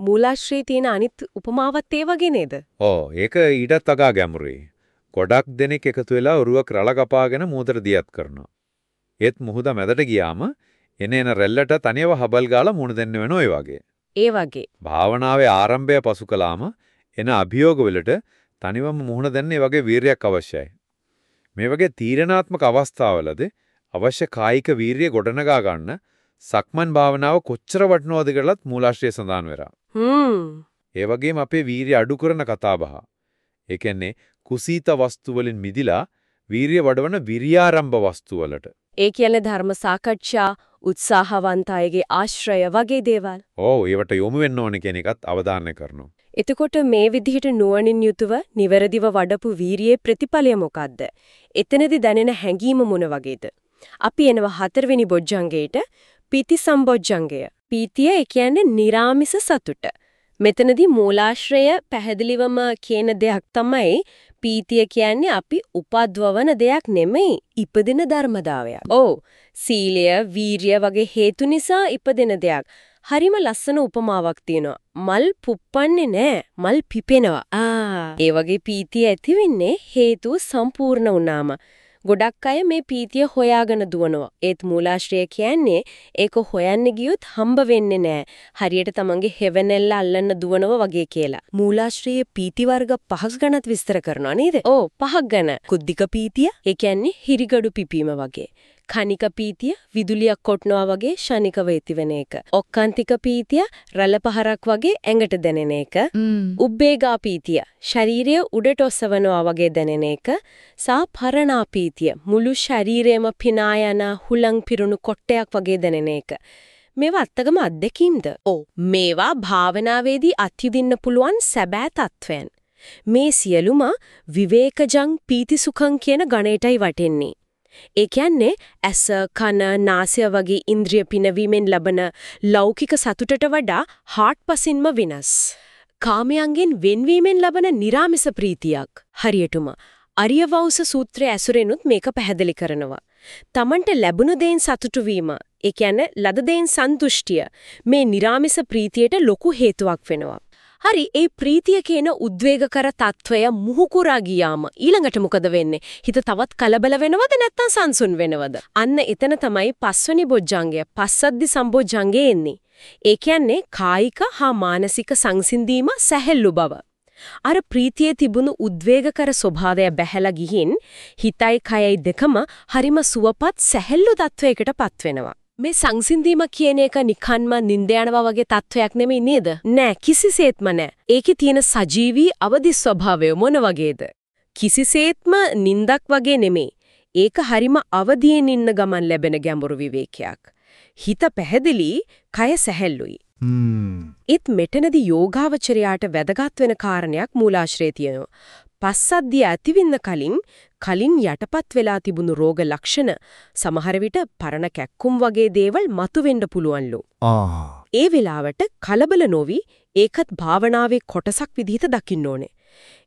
මූලාශ්‍රයේ තියෙන අනිත් උපමාවත් ඒ වගේ නේද? ඕ ඒක ඊටත් අගා ගැඹුරුයි. ගොඩක් දෙනෙක් එකතු වෙලා ඔරුවක් රළ කපාගෙන මූදට දියත් කරනවා. ඒත් මුහුද මැදට ගියාම එන එන රැල්ලට තනියව හබල් ගාලා මුණ දෙන්න වෙන ඔය වගේ. ඒ වගේ. භාවනාවේ ආරම්භය පසු කළාම එන අභියෝග වලට තනිවම මුහුණ දෙන්න ඒ වගේ වීරියක් අවශ්‍යයි. මේ වගේ තීරණාත්මක අවස්ථාවලදී අවශ්‍ය කායික වීරිය ගොඩනගා ගන්න සක්මන් භාවනාව කොච්චර වටිනවද කියලාත් මූලාශ්‍රය සඳහන් වෙනවා. හ්ම්. ඒ වගේම අපේ වීරිය අඩු කරන කතාබහ. ඒ කියන්නේ කුසීත වස්තු වලින් මිදිලා වීරිය වඩවන විරියාරම්භ වස්තු වලට. ඒ කියන්නේ ධර්ම සාකච්ඡා, උත්සාහවන්ත අයගේ ආශ්‍රය වගේ දේවල්. ඔව් ඒවට යොමු වෙන්න ඕනේ කියන එකත් අවධානය කරනවා. එතකොට මේ විදිහට නුවණින් යුතුව නිවැරදිව වඩපු වීරියේ ප්‍රතිඵලය මොකද්ද? එතනදි දැනෙන හැඟීම මොන වගේද? අපි එනවා හතරවෙනි බොජ්ජංගයට පීති සම්බොජ්ජංගය. පීතිය ඒ කියන්නේ निराமிස සතුට. මෙතනදී මූලාශ්‍රය පැහැදිලිවම කියන දෙයක් තමයි පීතිය කියන්නේ අපි උපද්වවන දෙයක් නෙමෙයි ඉපදෙන ධර්මතාවයක්. ඔව්. සීලය, වීරිය වගේ හේතු නිසා ඉපදෙන දෙයක්. හරිම ලස්සන උපමාවක් තියෙනවා. මල් පුප්පන්නේ නෑ. මල් පිපෙනවා. ආ. ඒ වගේ පීතිය ඇති වෙන්නේ හේතු සම්පූර්ණ වුණාම. ගොඩක් අය මේ පීතිය හොයාගෙන දුවනවා. ඒත් මූලාශ්‍රය කියන්නේ ඒක හොයන්න ගියොත් හම්බ වෙන්නේ නැහැ. හරියට තමන්ගේ හෙවණැල්ල අල්ලන්න දුවනවා වගේ කියලා. මූලාශ්‍රයේ පීති වර්ග පහක් ගැනත් විස්තර කරනවා නේද? ඔව් පහක් ගැන. කුද්ධික පීතිය, ඒ කියන්නේ හිරිගඩු පිපීම වගේ. කනික පීතිය විදුලියක් කොටනවා වගේ ෂණිකව ඇතිවෙන එක. ඔක්කාන්තික පීතිය රළ පහරක් වගේ ඇඟට දැනෙන එක. උබ්බේගා පීතිය ශරීරය උඩට ඔසවනවා වගේ දැනෙන එක. සා පරණා පීතිය මුළු ශරීරයම පිනා යන හුලං පිරුණු කොටයක් වගේ දැනෙන එක. මේවා අත්තගම අත්දැකීම්ද? ඔව්. මේවා භාවනාවේදී අත්විඳින්න පුළුවන් සැබෑ තත්වයන්. මේ සියලුම විවේකජං පීතිසුඛං කියන ගණයටයි වටෙන්නේ. ඒ කියන්නේ ඇස කන නාසය වගේ ඉන්ද්‍රිය පිනවීමෙන් ලබන ලෞකික සතුටට වඩා හාට්පසින්ම වෙනස්. කාමයන්ගෙන් වෙන්වීමෙන් ලබන निराமிස ප්‍රීතියක් හරියටම අරියවෞස සූත්‍රය ඇසුරෙනුත් මේක පැහැදිලි කරනවා. තමන්ට ලැබුණු දෙයින් සතුටු වීම, ඒ කියන්නේ ලද දෙයින් සන්තුෂ්ටිය මේ निराமிස ප්‍රීතියට ලොකු හේතුවක් වෙනවා. හරි ඒ ප්‍රීතිය කියන උද්වේගකර తত্ত্বය මුහුකුරා ගියාම ඊළඟට මොකද වෙන්නේ? හිත තවත් කලබල වෙනවද නැත්නම් සංසුන් වෙනවද? අන්න එතන තමයි පස්වෙනි බොජ්ජංගය පස්සද්දි සම්බොජ්ජංගේ එන්නේ. ඒ කියන්නේ කායික හා මානසික සංසිඳීම සැහැල්ලු බව. අර ප්‍රීතියේ තිබුණු උද්වේගකර ස්වභාවය බැහැලා ගිහින් හිතයි කයයි දෙකම හරිම සුවපත් සැහැල්ලු තත්වයකටපත් වෙනවා. මේ සංසිඳීම කියන එක නිකන්ම නිින්ද යනවා වගේ තත්වයක් නෙමෙයි නේද? නෑ කිසිසේත්ම නෑ. ඒකේ තියෙන සජීවී අවදි ස්වභාවය මොන වගේද? කිසිසේත්ම නිින්දක් වගේ නෙමෙයි. ඒක හරිම අවදියෙන් ඉන්න ගමන් ලැබෙන ගැඹුරු විවේකයක්. හිත පැහැදිලි, කය සැහැල්ලුයි. ඒත් මෙතනදී යෝගාවචරයාට වැදගත් වෙන කාරණයක් මූලාශ්‍රයේ තියෙනවා. පස්සද්ධිය ඇතිවෙන්න කලින් කලින් යටපත් වෙලා තිබුණු රෝග ලක්ෂණ සමහර විට පරණ කැක්කුම් වගේ දේවල් මතුවෙන්න පුළුවන්ලු. ඒ වෙලාවට කලබල නොවි ඒකත් භාවනාවේ කොටසක් විදිහට දකින්න ඕනේ.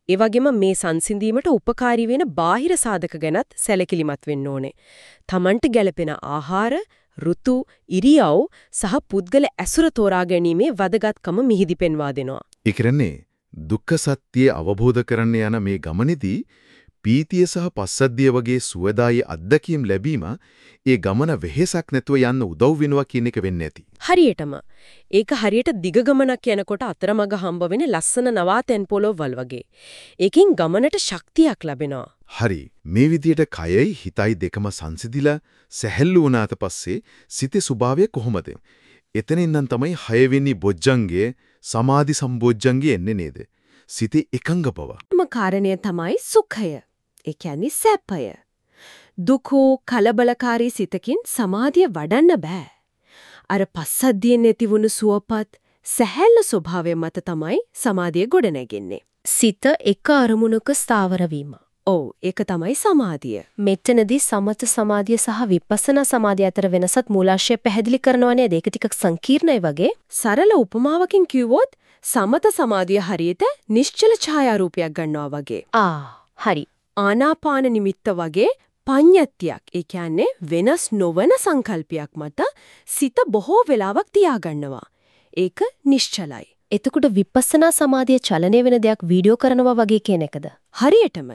ඒ වගේම මේ සංසිඳීමට උපකාරී වෙන බාහිර සාධක ගැනත් සැලකිලිමත් වෙන්න ඕනේ. Tamanට ගැළපෙන ආහාර, ඍතු, ඉරියව් සහ පුද්ගල ඇසුර තෝරා ගැනීමේ වැදගත්කම මිහිදි පෙන්වා දෙනවා. ඒ කියන්නේ දුක්ඛ සත්‍යය අවබෝධ කරන්න යන මේ ගමනේදී පීතිය සහ පස්සද්ධිය වගේ සුවදායි අත්දැකීම් ලැබීම ඒ ගමන වෙහෙසක් නැතුව යන්න උදව් වෙනවා කියන එක වෙන්නේ නැති. හරියටම. ඒක හරියට දිග ගමනක් යනකොට අතරමඟ හම්බ වෙන ලස්සන නවාතැන් පොළොවල් වගේ. ඒකෙන් ගමනට ශක්තියක් ලැබෙනවා. හරි. මේ විදිහට කයයි හිතයි දෙකම සංසිඳිලා සැහැල්ලු වුණාට පස්සේ සිතේ ස්වභාවය කොහොමද? එතනින් නම් තමයි 6 වෙනි බොජ්ජංගයේ සමාධි සම්බොජ්ජංගය එන්නේ නේද? සිතේ එකඟ බව. ම කාරණය තමයි සුඛය. ඒ කියන්නේ සැපය. දුකෝ කලබලකාරී සිතකින් සමාධිය වඩන්න බෑ. අර පස්සද්ධියෙන් ඇතිවුණු සුවපත් සැහැල්ලු ස්වභාවය මත තමයි සමාධිය ගොඩනැගෙන්නේ. සිත එක අරමුණක ස්ථාවර වීම. ඔව් ඒක තමයි සමාධිය. මෙතනදී සමත සමාධිය සහ විපස්සනා සමාධිය අතර වෙනසත් මූලාශ්‍රය පැහැදිලි කරනවා නේද? ඒක ටිකක් සංකීර්ණයි වගේ. සරල උපමාවකින් කිව්වොත් සමත සමාධිය හරියට නිශ්චල ඡායාරූපයක් ගන්නවා වගේ. ආ හරි. ආනාපාන නිමිත්ත වගේ පඤ්ඤත්තියක්. ඒ කියන්නේ වෙනස් නොවන සංකල්පයක් මත සිත බොහෝ වෙලාවක් තියාගන්නවා. ඒක නිශ්චලයි. එතකොට විපස්සනා සමාධිය චලනය වෙන දෙයක් වීඩියෝ කරනවා වගේ කියන එකද? හරියටම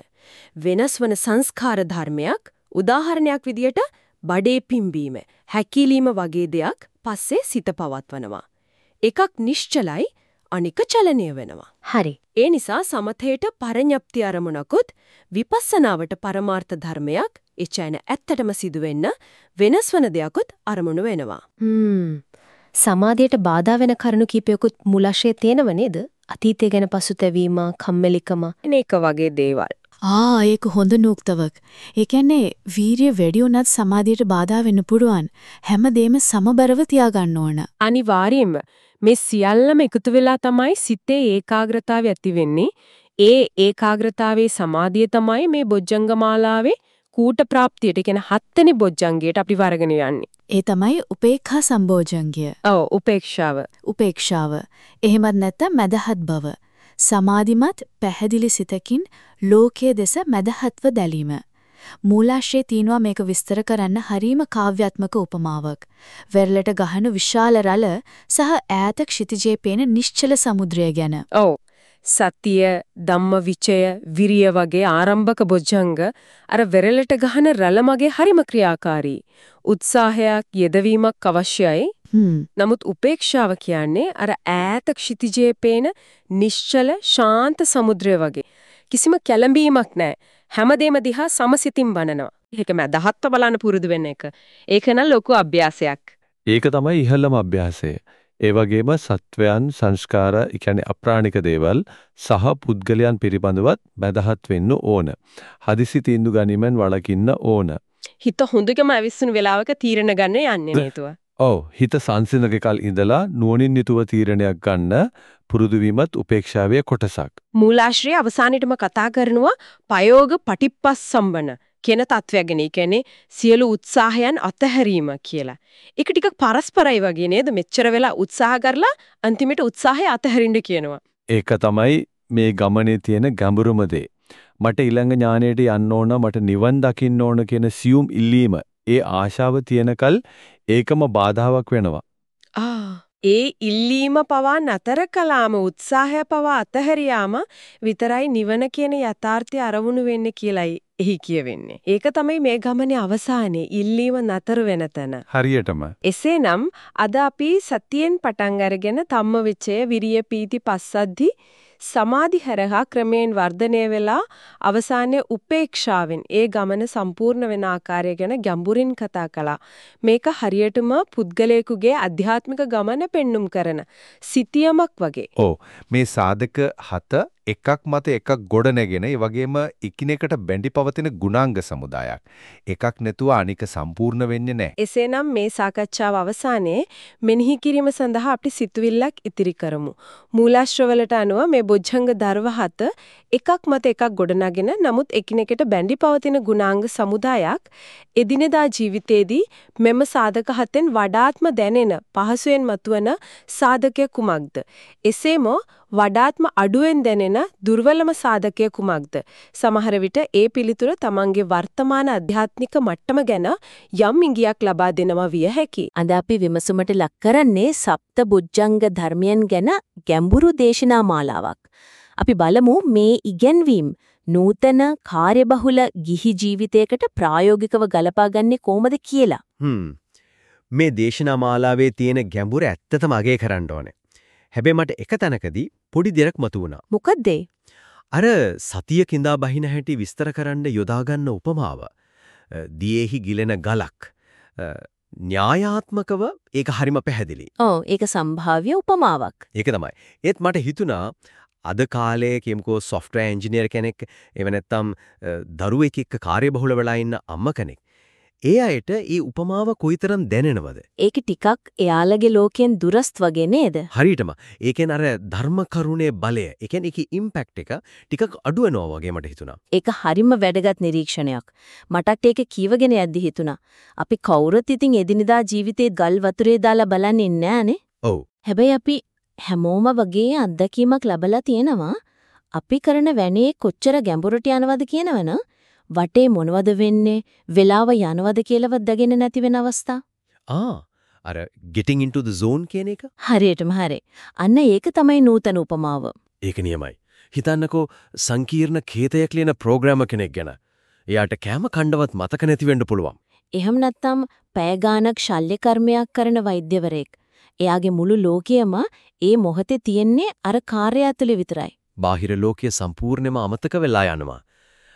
වෙනස් වන සංස්කාර ධර්මයක් උදාහරණයක් විදියට බඩේ පිම්බීම, හැකිලීම වගේ දෙයක් පස්සේ සිත පවත්වනවා. එකක් නිශ්චලයි අනික චලනය වෙනවා. හරි. ඒ නිසා සමතේට පරඤ්ඤප්ති අරමුණකුත් විපස්සනාවට පරමාර්ථ ධර්මයක් එචයන ඇත්තටම සිදුවෙන්න වෙනස් වන දෙයක්ත් අරමුණු වෙනවා. හ්ම්. සමාධියට බාධා වෙන කරුණු කීපයකුත් මුලාශ්‍රයේ තේනව නේද? අතීතය ගැන පසුතැවීම, කම්මැලිකම, අනේක වගේ දේවල්. ආ ඒක හොඳ නූක්තවක්. ඒ කියන්නේ වීරිය වැඩි උනත් සමාධියට බාධා වෙන්න පුරුවන්. හැමදේම සමබරව තියාගන්න ඕන. අනිවාර්යයෙන්ම මේ සියල්ලම එකතු වෙලා තමයි සිතේ ඒකාග්‍රතාවය ඇති වෙන්නේ. ඒ ඒකාග්‍රතාවයේ සමාධිය තමයි මේ බොජ්ජංගමාලාවේ කූට ප්‍රාප්තියට කියන හත්වෙනි බොජ්ජංගයට අපි වරගෙන යන්නේ. ඒ තමයි උපේක්ඛා සම්බෝජංගය. ඔව් උපේක්ෂාව. උපේක්ෂාව. එහෙමත් නැත්නම් මදහත් බව. සමාධිමත් පැහැදිලි සිතකින් ලෝකයේ දෙස මදහත්ව දැලීම. මූලාශ්‍රයේ තියෙනවා මේක විස්තර කරන්න හරීම කාව්‍යාත්මක උපමාවක්. වෙරළට ගහන විශාල රළ සහ ඈත ක්ෂිතිජයේ පේන නිශ්චල සමුද්‍රය ගැන. ඔව්. සතිය, ධම්මවිචය, විරිය වගේ ආරම්භක බොජ්ජංග අර වෙරළට ගහන රළ මගේ හරිම ක්‍රියාකාරී. උත්සාහයක් යෙදවීමක් අවශ්‍යයි. නමුත් උපේක්ෂාව කියන්නේ අර ඈත ක්ෂිතිජයේ පේන නිශ්චල ශාන්ත සමුද්‍රය වගේ. කිසිම කැළඹීමක් නැහැ. හැමදේම දිහා සමසිතින් බලනවා. ඒක මදහත්ව බලන්න පුරුදු වෙන එක. ඒක නම් ලොකු අභ්‍යාසයක්. ඒක තමයි ඉහළම අභ්‍යාසය. ඒ වගේම සත්වයන් සංස්කාර, කියන්නේ අප්‍රාණික දේවල් සහ පුද්ගලයන් පිළිබඳවත් මදහත් වෙන්න ඕන. හදිසි තීන්දුව ගැනීමෙන් වළකින්න ඕන. හිත හොඳටම අවිස්සුණු වෙලාවක තීරණ ගන්න යන්නේ නේතුව. ඔව් හිත සංසිඳක කල ඉඳලා නුවණින් යුතුව තීරණයක් ගන්න පුරුදු වීමත් උපේක්ෂාවේ කොටසක්. මූලාශ්‍රයේ අවසානෙටම කතා කරනවා පයෝග පටිප්පස්සම්බන කියන තත්වයක් ගැන. කියන්නේ සියලු උත්සාහයන් අතහැරීම කියලා. ඒක ටිකක් පරස්පරයි වගේ නේද? මෙච්චර වෙලා උත්සාහ කරලා අන්තිමට උත්සාහය අතහැරින්න කියනවා. ඒක තමයි මේ ගමනේ තියෙන ගැඹුරුම දේ. මට ඊළඟ ඥානයට යන්න ඕන, මට නිවන් දකින්න ඕන කියන සියුම් ඉල්ලීම, ඒ ආශාව තියනකල් ඒකම බාධාවක් වෙනවා. ඒ ඉල්ලීම පවා නතර කළාම උත්සාහය පවා අතහැරියාම විතරයි නිවන කියන යථාර්ථය අරමුණු වෙන්නේ කියලයි එහි කියවෙන්නේ. ඒක තමයි මේ ගමනේ අවසානයේ ඉල්ලීම නතර වෙන තැන. හරියටම. එසේනම් අද අපි සතියෙන් පටන් අරගෙන ධම්මවිචය විරිය පීති පස්සද්ධි සමාධි හරහා ක්‍රමයෙන් වර්ධනය වෙලා අවසානයේ උපේක්ෂාවෙන් ඒ ගමන සම්පූර්ණ වෙන ආකාරය ගැන ගැඹුරින් කතා කළා. මේක හරියටම පුද්ගලයෙකුගේ අධ්‍යාත්මික ගමන පෙන්눔 කරන සිතියමක් වගේ. ඔව් මේ සාධක හත එකක් මත එකක් ගොඩ නැගෙන ඒ වගේම එකිනෙකට බැඳි පවතින ගුණාංග සමුදායක්. එකක් නැතුව අනික සම්පූර්ණ වෙන්නේ නැහැ. එසේනම් මේ සාකච්ඡාව අවසානයේ මෙනෙහි කිරීම සඳහා අපි සිතුවිල්ලක් ඉතිරි කරමු. මූලාශ්‍රවලට අනුව මේ බොජ්ජංග ධර්ව හත එකක් මත එකක් ගොඩනගෙන නමුත් එකිනෙකට බැඳි පවතින ගුණාංග සමුදායක් එදිනෙදා ජීවිතයේදී මෙම සාධක හතෙන් වඩාත්ම දැනෙන පහසුවෙන් මතුවන සාධකය කුමක්ද? එසේම වඩාත්ම අඩුවෙන් දැනෙන දුර්වලම සාධකය කුමක්ද? සමහර විට ඒ පිළිතුර තමන්ගේ වර්තමාන අධ්‍යාත්මික මට්ටම ගැන යම් ඉඟියක් ලබා දෙනවා විය හැකියි. අද අපි විමසුමට ලක් කරන්නේ සප්ත බුද්ධංග ධර්මයන් ගැන ගැඹුරු දේශනා මාලාවක්. අපි බලමු මේ ඉගැන්වීම් නූතන කාර්යබහුල ගිහි ජීවිතයකට ප්‍රායෝගිකව ගලපාගන්නේ කොහොමද කියලා. හ්ම්. මේ දේශනා මාලාවේ තියෙන ගැඹුර ඇත්තටම අගය කරන්න ඕනේ. හැබැයි මට එක තැනකදී පොඩි දෙයක් මතු වුණා. මොකද්ද අර සතිය කිඳා බහින හැටි විස්තර කරන්න යොදා ගන්න උපමාව. දියේහි ගිලෙන ගලක්. න්‍යායාත්මකව ඒක හරිම පැහැදිලි. ඔව් ඒක සම්භාව්‍ය උපමාවක්. ඒක තමයි. ඒත් මට හිතුණා අද කාලේ කියමුකෝ software engineer කෙනෙක් එව නැත්තම් දරුවෙක් එක්ක කාර්යබහුල වෙලා ඉන්න අම්ම කෙනෙක්. ඒ අයට ඒ උපමාව කොයිතරම් දැනෙනවද? ඒක ටිකක් එයාලගේ ලෝකයෙන් දුරස්ත් වගේ නේද? හරියටම. ඒකෙන් අර ධර්ම කරුණේ බලය, ඒ කියන්නේ ඒකේ ඉම්පැක්ට් එක ටිකක් අඩු වෙනවා වගේ මට හිතුණා. ඒක හරිම වැදගත් නිරීක්ෂණයක්. මටත් ඒක කීවගෙන යද්දි හිතුණා. අපි කවුරුත් ඉතින් එදිනදා ජීවිතේ ගල් වතුරේ දාලා බලන්නේ නෑනේ. ඔව්. හැබැයි අපි හැමෝම වගේ අත්දැකීමක් ලැබලා තියෙනවා. අපි කරන වැඩේ කොච්චර ගැඹුරට යනවද කියනවනම් වටේ මොනවද වෙන්නේ වෙලාව යනවද කියලාවත් දගෙන නැති වෙන අවස්ථා. ආ අර getting into the zone කියන එක හරියටම හරි. අන්න ඒක තමයි නූතන උපමාව. ඒක නියමයි. හිතන්නකෝ සංකීර්ණ කේතයක් ලියන ප්‍රෝග්‍රෑමර් කෙනෙක් ගැන. එයාට කැම කණ්ඩවත් මතක නැති වෙන්න පුළුවන්. එහෙම නැත්නම් පැය ගාණක් ශල්‍ය කර්මයක් කරන වෛද්‍යවරයෙක්. එයාගේ මුළු ලෝකයම ඒ මොහොතේ තියෙන්නේ අර කාර්යය ඇතුලේ විතරයි. බාහිර ලෝකයේ සම්පූර්ණයෙන්ම අමතක වෙලා යනවා.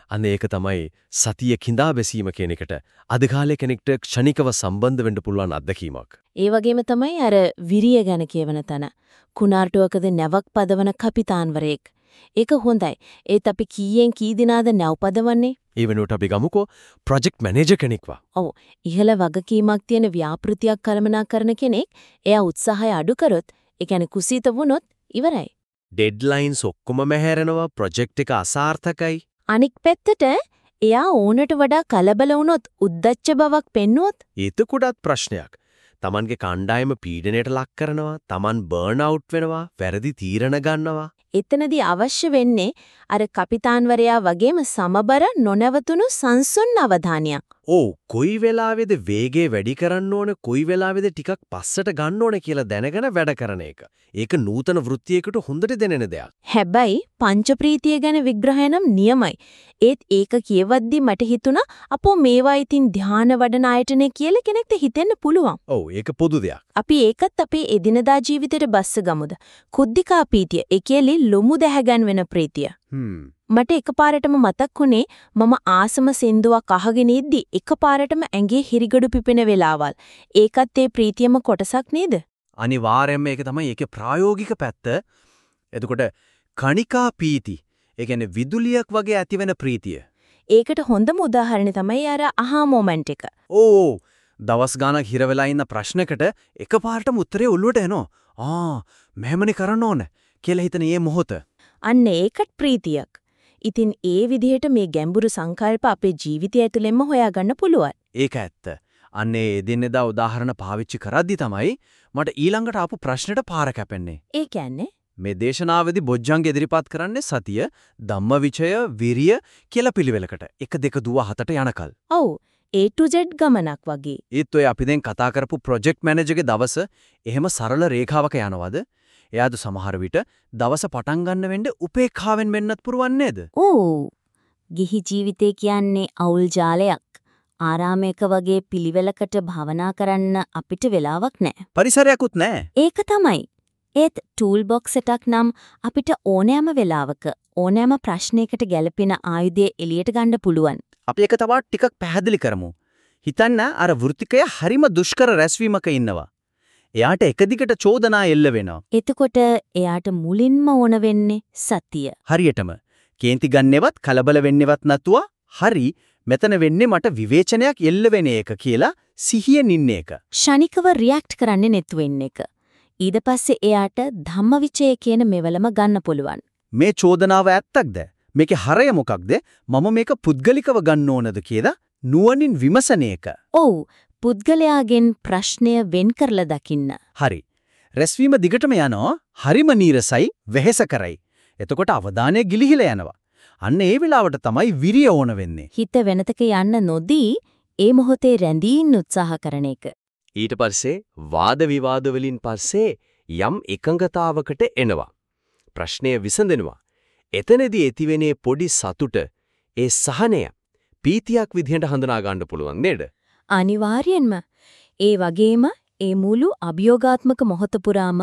අන්න ඒක තමයි සතිය කිඳා බැසීම කියන එකට අද කාලේ කෙනෙක්ට ක්ෂණිකව සම්බන්ධ වෙන්න පුළුවන් අත්දැකීමක්. ඒ වගේම තමයි අර විරිය ගැන කියවන තැන. කුණාටුවකද නැවක් පදවන කපිතාන්වරයෙක්. ඒක හොඳයි. ඒත් අපි කීයෙන් කී දිනාද නැව් පදවන්නේ? ඒ වෙනුවට අපි ගමුකෝ ප්‍රොජෙක්ට් මැනේජර් කෙනෙක්ව. ඔව්. ඉහළ වගකීමක් තියෙන ව්‍යාපෘතියක් කළමනාකරන කෙනෙක් එයා උත්සාහය අඩු කරොත්, ඒ කියන්නේ කුසීත වුණොත් ඉවරයි. ඩෙඩ්ලයින්ස් ඔක්කොම මැහැරෙනවා ප්‍රොජෙක්ට් එක අසාර්ථකයි. අනික් පැත්තට එයා ඕනට වඩා කලබල වුණොත් උද්දච්ච බවක් පෙන්නුවොත් ඒතකොටත් ප්‍රශ්නයක්. Tamanගේ කණ්ඩායම පීඩනයට ලක් කරනවා, Taman බර්න් වෙනවා, වැරදි තීරණ ගන්නවා. එතනදී අවශ්‍ය වෙන්නේ අර කපිතාන්වරයා වගේම සමබර නොනවතුණු සංසුන් අවධානයක්. ඔව් කොයි වෙලාවේද වේගය වැඩි කරන්න ඕන කොයි වෙලාවේද ටිකක් පස්සට ගන්න ඕන කියලා දැනගෙන වැඩ කරන එක. ඒක නූතන වෘත්තියකට හොඳට දැනෙන දෙයක්. හැබැයි පංචප්‍රීතිය ගැන විග්‍රහය නම් නියමයි. ඒත් ඒක කියවද්දි මට හිතුණා අපෝ මේවා ඉතින් ධාන වඩන අයටනේ කියලා කෙනෙක්ට හිතෙන්න පුළුවන්. ඔව් ඒක පොදු දෙයක්. අපි ඒකත් අපේ එදිනදා ජීවිතේට බස්ස ගමුද. කුද්ධිකා පීතිය ඒ කියන්නේ ලොමු දැහැගන් වෙන ප්‍රීතිය. මට එකපාරටම මතක් වුණේ මම ආසම සින්දුවක් අහගෙන ඉද්දි එකපාරටම ඇඟේ හිරිගඩු පිපෙන වෙලාවල්. ඒකත් ඒ ප්‍රීතියම කොටසක් නේද? අනිවාර්යයෙන්ම ඒක තමයි ඒකේ ප්‍රායෝගික පැත්ත. එතකොට කණිකා පීති. ඒ කියන්නේ විදුලියක් වගේ ඇතිවෙන ප්‍රීතිය. ඒකට හොඳම උදාහරණය තමයි අර අහා මොමන්ට් එක. ඕ දවස් ගානක් හිර වෙලා ඉන්න ප්‍රශ්නකට එකපාරටම උත්තරේ ඔළුවට එනවා. ආ මෙහෙමනේ කරන්න ඕන කියලා හිතන මේ මොහොත. අන්න ඒකට ප්‍රීතියක්. ඉතින් ඒ විදිහට මේ ගැඹුරු සංකල්ප අපේ ජීවිතය ඇතුළෙන්ම හොයාගන්න පුළුවන්. ඒක ඇත්ත. අන්නේ එදිනෙදා උදාහරණ පාවිච්චි කරද්දි තමයි මට ඊළඟට ආපු ප්‍රශ්නෙට පාර කැපෙන්නේ. ඒ කියන්නේ මේ දේශනාවේදී බොජ්ජංග ඉදිරිපත් කරන්නේ සතිය, ධම්මවිචය, විරිය කියලා පිළිවෙලකට. 1 2 දුව 7ට යනකල්. ඔව් A to Z ගමනක් වගේ. ඒත් ඔය අපි දැන් කතා කරපු ප්‍රොජෙක්ට් මැනේජර්ගේ දවස එහෙම සරල රේඛාවක යනවද? එයාද සමහර විට දවස පටන් ගන්න වෙන්නේ උපේක්ෂාවෙන් වෙන්නත් පුරවන් නේද? ඕ ගිහි ජීවිතේ කියන්නේ අවුල් ජාලයක්. ආරාමයක වගේ පිළිවෙලකට භවනා කරන්න අපිට වෙලාවක් නැහැ. පරිසරයක්වත් නැහැ. ඒක තමයි. ඒත් ටූල් බොක්ස් එකක් නම් අපිට ඕනෑම වෙලාවක ඕනෑම ප්‍රශ්නයකට ගැළපෙන ආයුධය එළියට ගන්න පුළුවන්. අපි ඒක තවත් ටිකක් පැහැදිලි කරමු. හිතන්න අර වෘත්තිකය හරිම දුෂ්කර රැස්වීමක ඉන්නවා. එයාට එක දිගට චෝදනා එල්ල වෙනවා. එතකොට එයාට මුලින්ම ඕන වෙන්නේ සතිය. හරියටම කේන්ති ගන්නෙවත් කලබල වෙන්නෙවත් නැතුව හරි මෙතන වෙන්නේ මට විවේචනයක් එල්ල වෙන එක කියලා සිහියෙන් ඉන්න එක. ෂණිකව රියැක්ට් කරන්නේ ඉන්න එක. ඊට පස්සේ එයාට ධම්මවිචය කියන මෙවලම ගන්න පුළුවන්. මේ චෝදනාව ඇත්තක්ද? මේකේ හරය මොකක්ද? මම මේක පුද්ගලිකව ගන්න ඕනද කියලා නුවණින් විමසන එක. ඔව් පුද්ගලයාගෙන් ප්‍රශ්නය වෙන් කරලා දකින්න. හරි. රැස්වීම දිගටම යනවා. හරිම නීරසයි, වෙහෙස කරයි. එතකොට අවධානය ගිලිහිලා යනවා. අන්න ඒ වෙලාවට තමයි විරිය ඕන වෙන්නේ. හිත වෙනතක යන්න නොදී ඒ මොහොතේ රැඳී ඉන්න උත්සාහ කරන එක. ඊට පස්සේ වාද විවාද වලින් පස්සේ යම් එකඟතාවකට එනවා. ප්‍රශ්නය විසඳෙනවා. එතනදී ඇතිවෙනේ පොඩි සතුට ඒ සහනය පීතියක් විදිහට හඳුනා ගන්න පුළුවන් නේද? අනිවාර්යෙන්ම. ඒ වගේම ඒ මුළු අභියෝගාත්මක මොහොත පුරාම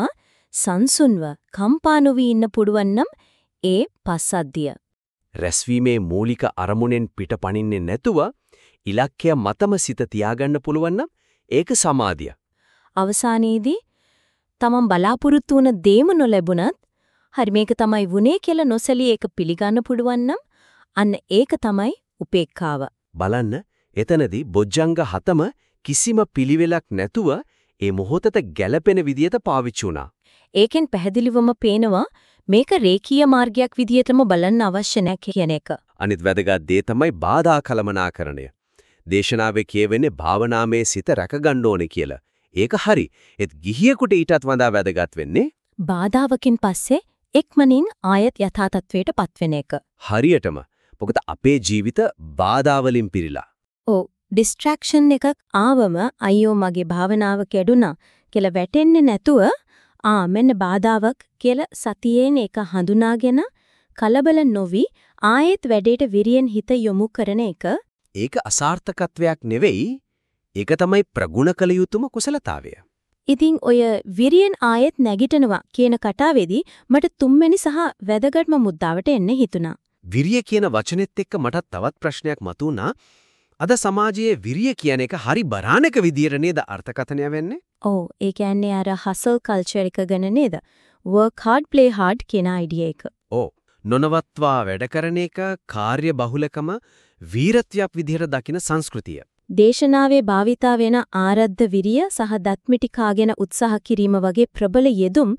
සංසුන්ව කම්පා නොවී ඉන්න පුළුවන් නම් ඒ පස්සද්ධිය. රැස්වීමේ මූලික අරමුණෙන් පිටපණින්නේ නැතුව ඉලක්කය මතම සිත තියාගන්න පුළුවන් නම් ඒක සමාධිය. අවසානයේදී තමන් බලාපොරොත්තු වුණ දේම නොලැබුණත් හරි මේක තමයි වුනේ කියලා නොසලී ඒක පිළිගන්න පුළුවන් නම් අන්න ඒක තමයි උපේක්ඛාව. බලන්න එතනදී බොජ්ජංග හතම කිසිම පිළිවෙලක් නැතුව ඒ මොහොතට ගැළපෙන විදියට පාවිච්චි වුණා. ඒකෙන් පැහැදිලිවම පේනවා මේක රේකීය මාර්ගයක් විදියටම බලන්න අවශ්‍ය නැහැ කියන එක. අනිත් වැදගත් දේ තමයි බාධා කළමනාකරණය. දේශනාවේ කියවෙන්නේ භාවනාමේ සිත රැකගන්න ඕනේ කියලා. ඒක හරි. ඒත් ගිහියෙකුට ඊටත් වඩා වැදගත් වෙන්නේ බාධාවකින් පස්සේ එක්මනින් ආයත් යථා තත්වයට පත්වෙන එක. හරියටම. මොකද අපේ ජීවිත බාධා වලින් පිරීලා. ඔව් ඩිස්ට්‍රැක්ෂන් එකක් ආවම අයියෝ මගේ භාවනාව කැඩුනා කියලා වැටෙන්නේ නැතුව ආ මෙන්න බාධාවක් කියලා සතියෙන් ඒක හඳුනාගෙන කලබල නොවි ආයෙත් වැඩේට විරියෙන් හිත යොමු කරන එක ඒක අසාර්ථකත්වයක් නෙවෙයි. ඒක තමයි ප්‍රගුණ කළ යුතුම කුසලතාවය. ඉතින් ඔය විරියෙන් ආයෙත් නැගිටිනවා කියන කතාවේදී මට තුන්වෙනි සහ වැදගත්ම මුද්දාවට එන්න හිතුණා. විරිය කියන වචනේත් එක්ක මට තවත් ප්‍රශ්නයක් මතුවුණා. අද සමාජයේ විරිය කියන එක හරි බරාණක විදියට නේද අර්ථකථනය වෙන්නේ? ඔව් ඒ කියන්නේ අර හසල් කල්චර් එක ගැන නේද? work hard play hard කියන අයිඩියා එක. ඔව්. නොනවත්වා වැඩ කරන එක කාර්ය බහුලකම වීරත්වයක් විදිහට දකින සංස්කෘතිය. දේශනාවේ භාවිතා වෙන ආරද්ධ විරිය සහ දත්මිටි කාගෙන උත්සාහ කිරීම වගේ ප්‍රබල යෙදුම්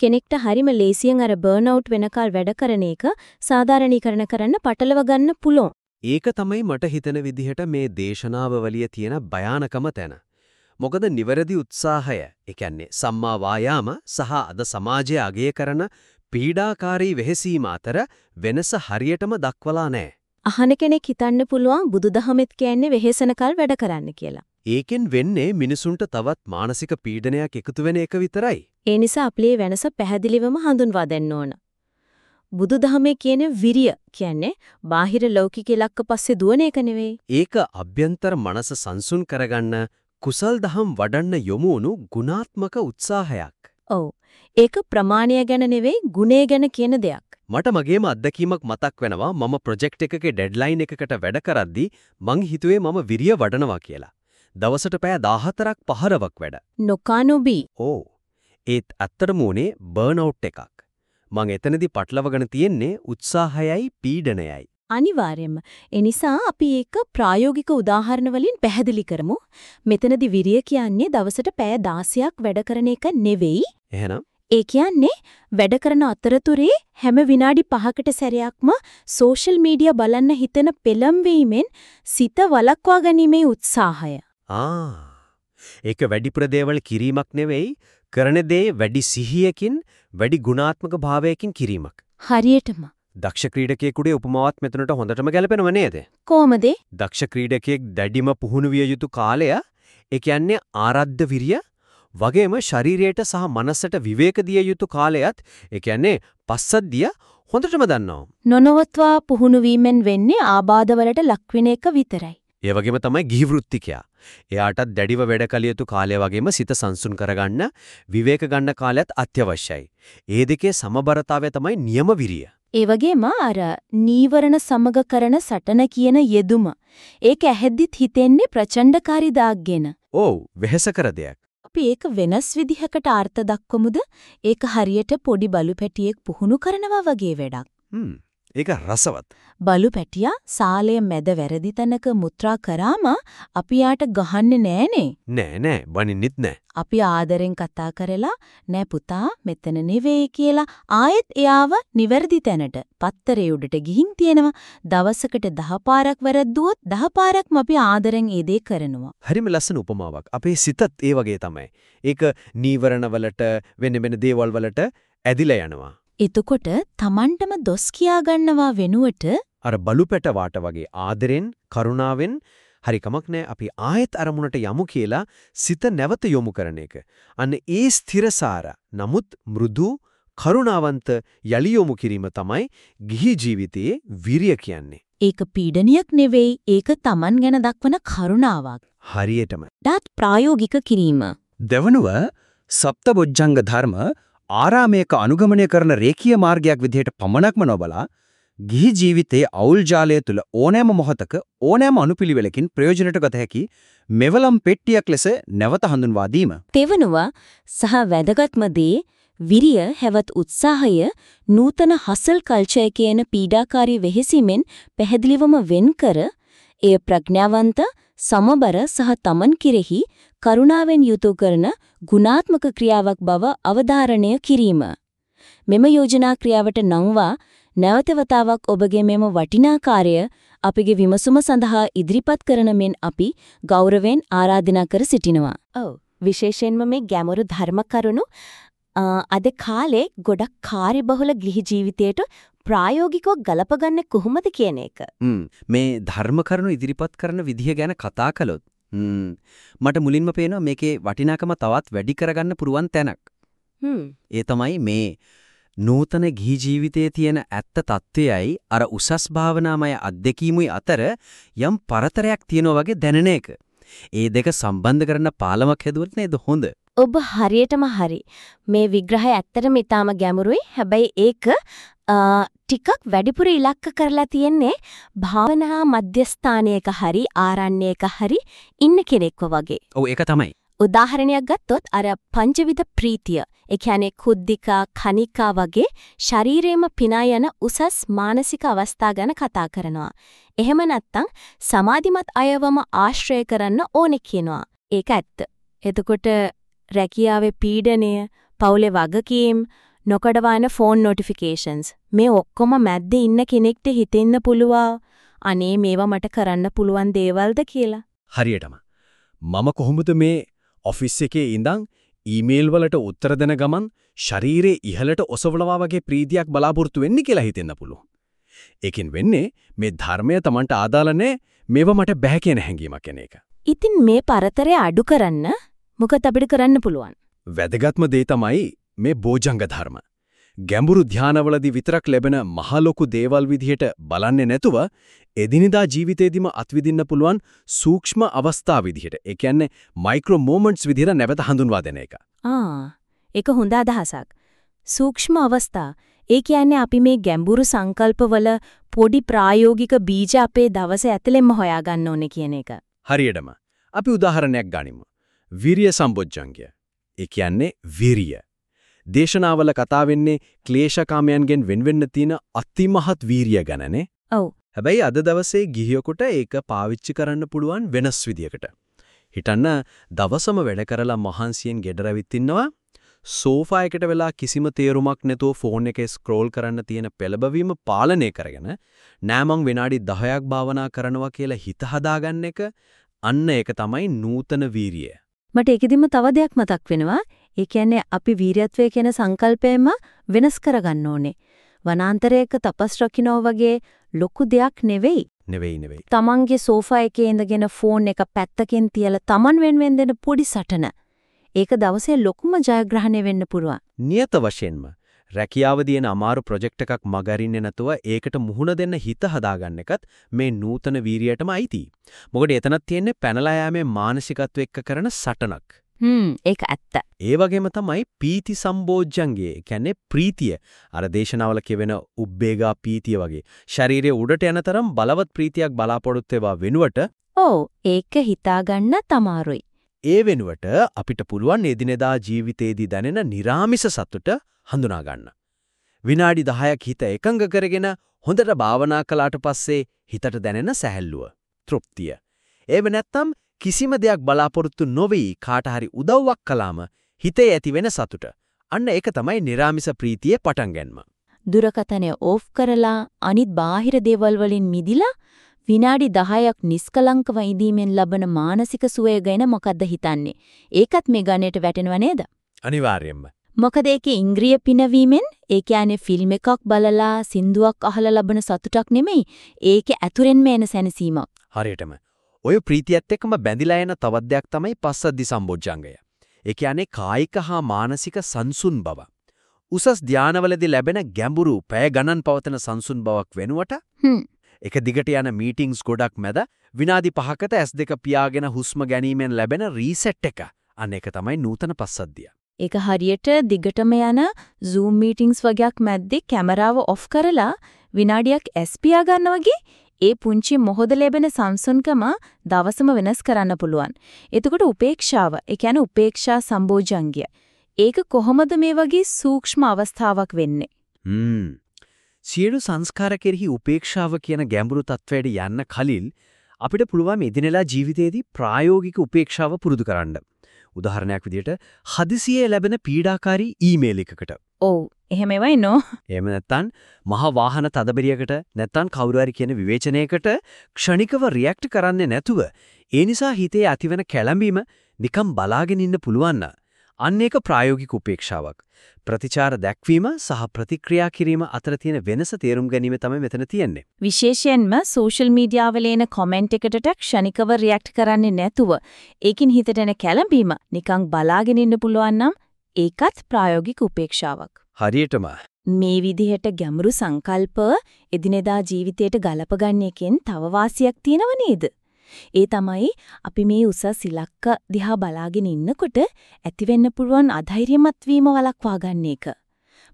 කෙනෙක්ට හරිම ලේසියෙන් අර බර්න්අවුට් වෙනකල් වැඩ කරන එක සාධාරණීකරණ කරන්න පටලව ගන්න පුළුවන්. ඒක තමයි මට හිතෙන විදිහට මේ දේශනාව වලිය තියෙන භයානකම තැන. මොකද නිවැරදි උත්සාහය, ඒ කියන්නේ සම්මා වායාම සහ අද සමාජයේ අගය කරන පීඩාකාරී වෙහෙසීම අතර වෙනස හරියටම දක්වලා නැහැ. අහන කෙනෙක් හිතන්න පුළුවන් බුදුදහමෙත් කියන්නේ වෙහෙසනකල් වැඩ කරන්න කියලා. ඒකෙන් වෙන්නේ මිනිසුන්ට තවත් මානසික පීඩනයක් එකතු වෙන එක විතරයි. ඒ නිසා අපේ වෙනස පැහැදිලිවම හඳුන්වා දෙන්න ඕන. බුදුදහමේ කියන විරිය කියන්නේ බාහිර ලෞකික ඉලක්ක පස්සේ දුවන එක නෙවෙයි. ඒක අභ්‍යන්තර මනස සංසුන් කරගන්න කුසල් දහම් වඩන්න යොමු වුණු ගුණාත්මක උත්සාහයක්. ඔව්. ඒක ප්‍රමාණය ගැන නෙවෙයි ගුණය ගැන කියන දෙයක්. මට මගේම අත්දැකීමක් මතක් වෙනවා මම ප්‍රොජෙක්ට් එකකේ ඩෙඩ්ලයින් එකකට වැඩ කරද්දී මං හිතුවේ මම විරිය වඩනවා කියලා. දවසට පැය 14ක් පහරවක් වැඩ. නොකානොබී. ඕ. ඒත් ඇත්තටම උනේ බර්න්අවුට් එකක්. මං එතනදී පටලවගෙන තියෙන්නේ උත්සාහයයි පීඩනයයි. අනිවාර්යයෙන්ම. ඒ නිසා අපි ඒක ප්‍රායෝගික උදාහරණ වලින් පැහැදිලි කරමු. මෙතනදී විරිය කියන්නේ දවසට පැය 16ක් වැඩ කරන එක නෙවෙයි. එහෙනම් ඒ කියන්නේ වැඩ කරන අතරතුරේ හැම විනාඩි 5කට සැරයක්ම සෝෂල් මීඩියා බලන්න හිතෙන පෙළඹවීමෙන් සිත වළක්වා ගැනීමේ උත්සාහය. ආ ඒක වැඩිපුර දේවල් කිරීමක් නෙවෙයි කරන දේ වැඩි සිහියකින් වැඩි ගුණාත්මක භාවයකින් කිරීමක්. හරියටම. දක්ෂ ක්‍රීඩකයෙකුගේ උපමාවත් මෙතනට හොඳටම ගැලපෙනව නේද? කොහමද? දක්ෂ ක්‍රීඩකයෙක් දැඩිම පුහුණු විය යුතු කාලය ඒ කියන්නේ ආරද්ධ විරිය වගේම ශරීරයට සහ මනසට විවේක දිය යුතු කාලයත් ඒ කියන්නේ පස්සද්ධිය හොඳටම දන්නවා. නොනවත්වා පුහුණු වීමෙන් වෙන්නේ ආබාධවලට ලක්වෙන එක විතරයි. ඒ වගේම තමයි ගිහි වෘත්තිකයා. එයාටත් දැඩිව වැඩ කළ යුතු කාලය වගේම සිත සංසුන් කරගන්න විවේක ගන්න කාලයත් අත්‍යවශ්‍යයි. ඒ දෙකේ සමබරතාවය තමයි නියම විරිය. ඒ වගේම අර නීවරණ සමග කරන සටන කියන යෙදුම. ඒක ඇහෙද්දිත් හිතෙන්නේ ප්‍රචණ්ඩකාරී දාග්ගෙන. ඔව් වෙහෙස කර දෙයක්. අපි ඒක වෙනස් විදිහකට අර්ථ දක්වමුද? ඒක හරියට පොඩි බලු පැටියෙක් පුහුණු කරනවා වගේ වැඩක්. හ්ම්. ඒක රසවත්. බලු පැටියා සාලය මැද වැරදි තැනක මුත්‍රා කරාම අපි යාට ගහන්නේ නෑනේ. නෑ නෑ බනින්නෙත් නෑ. අපි ආදරෙන් කතා කරලා නෑ පුතා මෙතන නෙවෙයි කියලා ආයෙත් එයාව නිවැරදි තැනට පත්තරේ උඩට ගිහින් තියෙනවා. දවසකට 10 පාරක් වැරද්දුවොත් 10 පාරක්ම අපි ආදරෙන් ඒ දේ කරනවා. හරිම ලස්සන උපමාවක්. අපේ සිතත් ඒ වගේ තමයි. ඒක නීවරණ වලට වෙන වෙන දේවල් වලට ඇදිලා යනවා. එතකොට Tamanටම දොස් කියා ගන්නවා වෙනුවට අර බලුපැට වාට වගේ ආදරෙන් කරුණාවෙන් හරි කමක් නැහැ අපි ආයෙත් අරමුණට යමු කියලා සිත නැවත යොමු කරන එක. අන්න ඒ ස්ථිරසාර නමුත් මෘදු කරුණාවන්ත යලි යොමු කිරීම තමයි ගිහි ජීවිතයේ විරිය කියන්නේ. ඒක පීඩනියක් නෙවෙයි ඒක Taman ගැන දක්වන කරුණාවක්. හරියටම. ඩාත් ප්‍රායෝගික කිරීම. දෙවනුව සප්තබොජ්ජංග ධර්ම ආරාමයක අනුගමනය කරන රේකීය මාර්ගයක් විදිහට පමණක්ම නොබලා ගිහි ජීවිතයේ අවුල් ජාලය තුල ඕනෑම මොහතක ඕනෑම අනුපිළිවෙලකින් ප්‍රයෝජනට ගත හැකි මෙවලම් පෙට්ටියක් ලෙස නැවත හඳුන්වා දීම. තෙවනුව සහ වැදගත්ම දේ විරිය හැවත් උත්සාහය නූතන හසල් කල්චර් කියන පීඩාකාරී වෙහෙසීමෙන් පැහැදිලිවම වෙන්කර එය ප්‍රඥාවන්ත සමබර සහ තමන් කෙරෙහි කරුණාවෙන් යුතු කරන ගුණාත්මක ක්‍රියාවක් බව අවධාරණය කිරීම. මෙම යෝජනා ක්‍රියාවට නංවා නැවත වතාවක් ඔබගේ මෙම වටිනා කාර්ය අපගේ විමසුම සඳහා ඉදිරිපත් කරන මෙන් අපි ගෞරවයෙන් ආරාධනා කර සිටිනවා. ඔව් විශේෂයෙන්ම මේ ගැඹුරු ධර්ම කරුණු අද කාලේ ගොඩක් කාර්යබහුල ගිහි ජීවිතයට ප්‍රායෝගිකව ගලපගන්නේ කොහොමද කියන එක. මේ ධර්ම කරුණු ඉදිරිපත් කරන විදිහ ගැන කතා කළොත් මට මුලින්ම පේනවා මේකේ වටිනාකම තවත් වැඩි කරගන්න පුරුවන් තැනක්. ඒ තමයි මේ නූතන ගිහි ජීවිතයේ තියෙන ඇත්ත తත්වයයි අර උසස් භාවනාමය අත්දැකීමුයි අතර යම් පරතරයක් තියෙනවා වගේ දැනෙන එක. ඒ දෙක සම්බන්ධ කරන පාලමක් හැදුවොත් නේද හොඳ? ඔබ හරියටම හරි. මේ විග්‍රහය ඇත්තටම ඊටාම ගැඹුරුයි. හැබැයි ඒක ටිකක් වැඩිපුර ඉලක්ක කරලා තියෙන්නේ භාවනා මධ්‍යස්ථානයක හරි ආරණ්‍යයක හරි ඉන්න කෙනෙක්ව වගේ. ඔව් ඒක තමයි. උදාහරණයක් ගත්තොත් අර පංචවිධ ප්‍රීතිය, ඒ කියන්නේ කුද්ධිකා, කනිකා වගේ ශරීරේම පිනා යන උසස් මානසික අවස්ථා ගැන කතා කරනවා. එහෙම නැත්නම් සමාධිමත් අයවම ආශ්‍රය කරන්න ඕනේ කියනවා. ඒක ඇත්ත. එතකොට රැකියාවේ පීඩනය, පවුලේ වගකීම්, නොකඩවාන ෆෝන් නොටිෆිකේෂන්ස් මේ ඔක්කොම මැද්දේ ඉන්න කෙනෙක්ට හිතෙන්න පුළුවා අනේ මේවා මට කරන්න පුළුවන් දේවල්ද කියලා. හරියටම. මම කොහොමද මේ ඔෆිස් එකේ ඉඳන් ඊමේල් වලට උත්තර දෙන ගමන් ශරීරයේ ඉහළට ඔසවනවා වගේ ප්‍රීතියක් බලාපොරොත්තු වෙන්නේ කියලා හිතෙන්න පුළුවන්. ඒකෙන් වෙන්නේ මේ ධර්මය Tamanට ආදාළ නැහැ මේව මට බෑ කියන හැඟීමක් එන එක. ඉතින් මේ පරතරය අඩු කරන්න මොකද අපිට කරන්න පුළුවන්? වැදගත්ම දේ තමයි මේ බෝජංග ධර්ම. ගැඹුරු ධානවලදී විතරක් ලැබෙන මහ ලොකු දේවල් විදිහට බලන්නේ නැතුව එදිනෙදා ජීවිතේදීම අත්විඳින්න පුළුවන් සූක්ෂම අවස්ථා විදිහට ඒ කියන්නේ මයික්‍රෝ මොමන්ට්ස් විදිහට නැවත හඳුන්වා දෙන එක. ආ ඒක හොඳ අදහසක්. සූක්ෂම අවස්ථා ඒ කියන්නේ අපි මේ ගැඹුරු සංකල්පවල පොඩි ප්‍රායෝගික බීජ අපේ දවසේ ඇතුළෙන්ම හොයාගන්න ඕනේ කියන එක. හරියටම. අපි උදාහරණයක් ගනිමු. විරිය සම්බොජ්ජංගය. ඒ කියන්නේ විරිය. දේශනාවල කතා වෙන්නේ ක්ලේශකාමයන්ගෙන් වෙන්වෙන්න තියෙන අතිමහත් වීරිය ගැනනේ. ඔව්. හැබැයි අද දවසේ ගිහියෙකුට ඒක පාවිච්චි කරන්න පුළුවන් වෙනස් විදියකට. හිතන්න දවසම වැඩ කරලා මහන්සියෙන් ගෙදරවිත් ඉන්නවා සෝෆා එකට වෙලා කිසිම තේරුමක් නැතුව ෆෝන් එකේ ස්ක්‍රෝල් කරන්න තියෙන පෙළඹවීම පාලනය කරගෙන නෑ මං විනාඩි 10ක් භාවනා කරනවා කියලා හිත හදාගන්න එක අන්න ඒක තමයි නූතන වීරිය. මට ඒකෙදිම තව දෙයක් මතක් වෙනවා. ඒ කියන්නේ අපි වීරයත්වය කියන සංකල්පයම වෙනස් කරගන්න ඕනේ. වනාන්තරයක තපස් රකින්නෝ වගේ ලොකු දෙයක් නෙවෙයි. නෙවෙයි නෙවෙයි. තමන්ගේ සෝෆා එකේ ඉඳගෙන ෆෝන් එක පැත්තකින් තියලා තමන් වෙනුවෙන් දෙන පොඩි සටන. ඒක දවසේ ලොකුම ජයග්‍රහණය වෙන්න පුරුවන්. නියත වශයෙන්ම රැකියාව දින අමාරු ප්‍රොජෙක්ට් එකක් මගරින්නේ නැතුව ඒකට මුහුණ දෙන්න හිත හදාගන්න එකත් මේ නූතන වීරියටම අයිති. මොකද එතනක් තියෙන්නේ පැනලා යෑමේ මානසිකත්ව එක්ක කරන සටනක්. හ්ම් ඒක ඇත්ත. ඒ වගේම තමයි පීති සම්බෝධ්‍යංගයේ කියන්නේ ප්‍රීතිය. අර දේශනාවල කියවෙන උබ්බේගා පීතිය වගේ. ශරීරයේ උඩට යන තරම් බලවත් ප්‍රීතියක් බලාපොරොත්තු වෙවා වෙනුවට ඔව් ඒක හිතාගන්න තමාරුයි. ඒ වෙනුවට අපිට පුළුවන් එදිනෙදා ජීවිතයේදී දැනෙන निराமிස සතුට හඳුනා ගන්න. විනාඩි 10ක් හිත එකඟ කරගෙන හොඳට භාවනා කළාට පස්සේ හිතට දැනෙන සැහැල්ලුව, තෘප්තිය. ඒව නැත්තම් කිසිම දෙයක් බලාපොරොත්තු නොවි කාට හරි උදව්වක් කළාම හිතේ ඇතිවෙන සතුට. අන්න ඒක තමයි निराமிස ප්‍රීතියේ පටන් ගැනීම. දුරකතනය ඕෆ් කරලා අනිත් බාහිර දේවල් වලින් මිදිලා විනාඩි 10ක් නිස්කලංකව ඉඳීමෙන් ලබන මානසික සුවය ගැන මොකද්ද හිතන්නේ? ඒකත් මේ ගණයට වැටෙනව නේද? අනිවාර්යයෙන්ම. මොකද ඒකේ ඉන්ද්‍රිය පිනවීමෙන් ඒ කියන්නේ ෆිල්ම් එකක් බලලා සින්දුවක් අහලා ලබන සතුටක් නෙමෙයි ඒකේ ඇතුරෙන්ම එන සැනසීමක්. හරියටම. ඔය ප්‍රීතියත් එක්කම බැඳිලා එන තවත් දෙයක් තමයි පස්සද්ධි සම්බොජ්ජංගය. ඒ කියන්නේ කායික හා මානසික සංසුන් බව. උසස් ධානවලදී ලැබෙන ගැඹුරු පැය ගණන් පවතන සංසුන් බවක් වෙනුවට එක දිගට යන මීටින්ග්ස් ගොඩක් මැද විනාඩි 5කට S2 පියාගෙන හුස්ම ගැනීමෙන් ලැබෙන රීසෙට් එක. අන්න ඒක තමයි නූතන පස්සද්ධිය. ඒක හරියට දිගටම යන Zoom meetings වගේක් මැද්දේ කැමරාව ඔෆ් කරලා විනාඩියක් S පියා ගන්න වගේ ඒ පුංචි මොහොත ලැබෙන සංසුන්කම දවසම වෙනස් කරන්න පුළුවන්. එතකොට උපේක්ෂාව, ඒ කියන්නේ උපේක්ෂා සම්බෝජංගය. ඒක කොහොමද මේ වගේ සූක්ෂම අවස්ථාවක් වෙන්නේ? හ්ම්. සියලු සංස්කාර කෙරෙහි උපේක්ෂාව කියන ගැඹුරු තත්වයට යන්න කලින් අපිට පුළුවන් මේ දිනෙලා ජීවිතයේදී ප්‍රායෝගික උපේක්ෂාව පුරුදු කරන්න. උදාහරණයක් විදිහට හදිසියේ ලැබෙන පීඩාකාරී ඊමේල් එකකට. ඔව්. එහෙම ඒවයි නෝ. එහෙම නැත්නම් මහ වාහන තදබිරියකට නැත්නම් කවුරු හරි කියන විවේචනයකට ක්ෂණිකව රියැක්ට් කරන්නේ නැතුව ඒ නිසා හිතේ ඇතිවන කැළඹීම නිකම් බලාගෙන ඉන්න පුළුවන් අන්න ඒක ප්‍රායෝගික උපේක්ෂාවක්. ප්‍රතිචාර දැක්වීම සහ ප්‍රතික්‍රියා කිරීම අතර තියෙන වෙනස තේරුම් ගැනීම තමයි මෙතන තියෙන්නේ. විශේෂයෙන්ම සෝෂල් මීඩියා වල එන කමෙන්ට් එකකට ක්ෂණිකව රියැක්ට් කරන්නේ නැතුව ඒකින් හිතට එන කැළඹීම නිකන් බලාගෙන ඉන්න පුළුවන් නම් ඒකත් ප්‍රායෝගික උපේක්ෂාවක්. හරියටම මේ විදිහට ගැඹුරු සංකල්ප එදිනෙදා ජීවිතයට ගලපගන්න එකෙන් තව වාසියක් තියෙනව නේද? ඒ තමයි අපි මේ උසස් ඉලක්ක දිහා බලාගෙන ඉන්නකොට ඇතිවෙන්න පුළුවන් අධෛර්යමත් වීම වළක්වා ගන්න එක.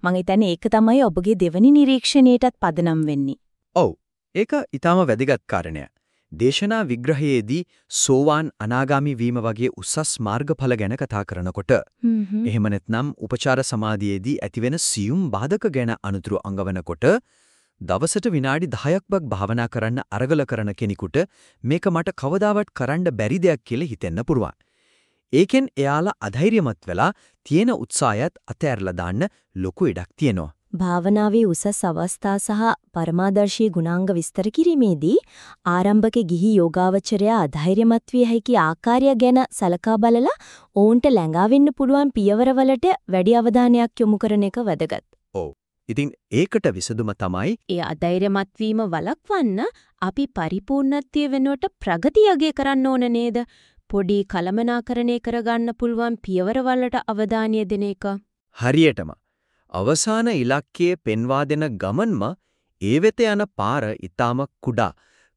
මම හිතන්නේ ඒක තමයි ඔබගේ දෙවනි නිරීක්ෂණයටත් පදනම් වෙන්නේ. ඔව්. ඒක ඊටාම වැදගත් කාරණයක්. දේශනා විග්‍රහයේදී සෝවාන් අනාගාමි වීම වගේ උසස් මාර්ගඵල ගැන කතා කරනකොට එහෙම නැත්නම් උපචාර සමාධියේදී ඇතිවෙන සියුම් බාධක ගැන අනුතුරු අඟවනකොට දවසට විනාඩි 10ක් වක් භාවනා කරන්න අරගල කරන කෙනෙකුට මේක මට කවදාවත් කරන්න බැරි දෙයක් කියලා හිතෙන්න පුරුවන්. ඒකෙන් එයාලා අධෛර්යමත් වෙලා තියෙන උත්සාහයත් අතෑරලා දාන්න ලොකු ඉඩක් තියෙනවා. භාවනාවේ උසස් අවස්ථා සහ පරමාදර්ශී ගුණාංග විස්තර කිරීමේදී ආරම්භක ගිහි යෝගාවචරයා අධෛර්යමත් විය හැකි ආකාරය ගැන සලකා බලලා ඔවුන්ට ළඟා වෙන්න පුළුවන් පියවරවලට වැඩි අවධානයක් යොමු කරන එක වැදගත්. ඔව්. ඉතින් ඒකට විසඳුම තමයි ඒ අධෛර්යමත් වීම වළක්වන්න අපි පරිපූර්ණත්වය වෙනුවට ප්‍රගතිය අගය කරන්න ඕන නේද? පොඩි කලමනාකරණය කරගන්න පුළුවන් පියවරවලට අවධානය දෙන එක. හරියටම අවසාන ඉලක්කයේ පෙන්වා දෙන ගමන්ම ඒ වෙත යන පාර ඊටාම කුඩා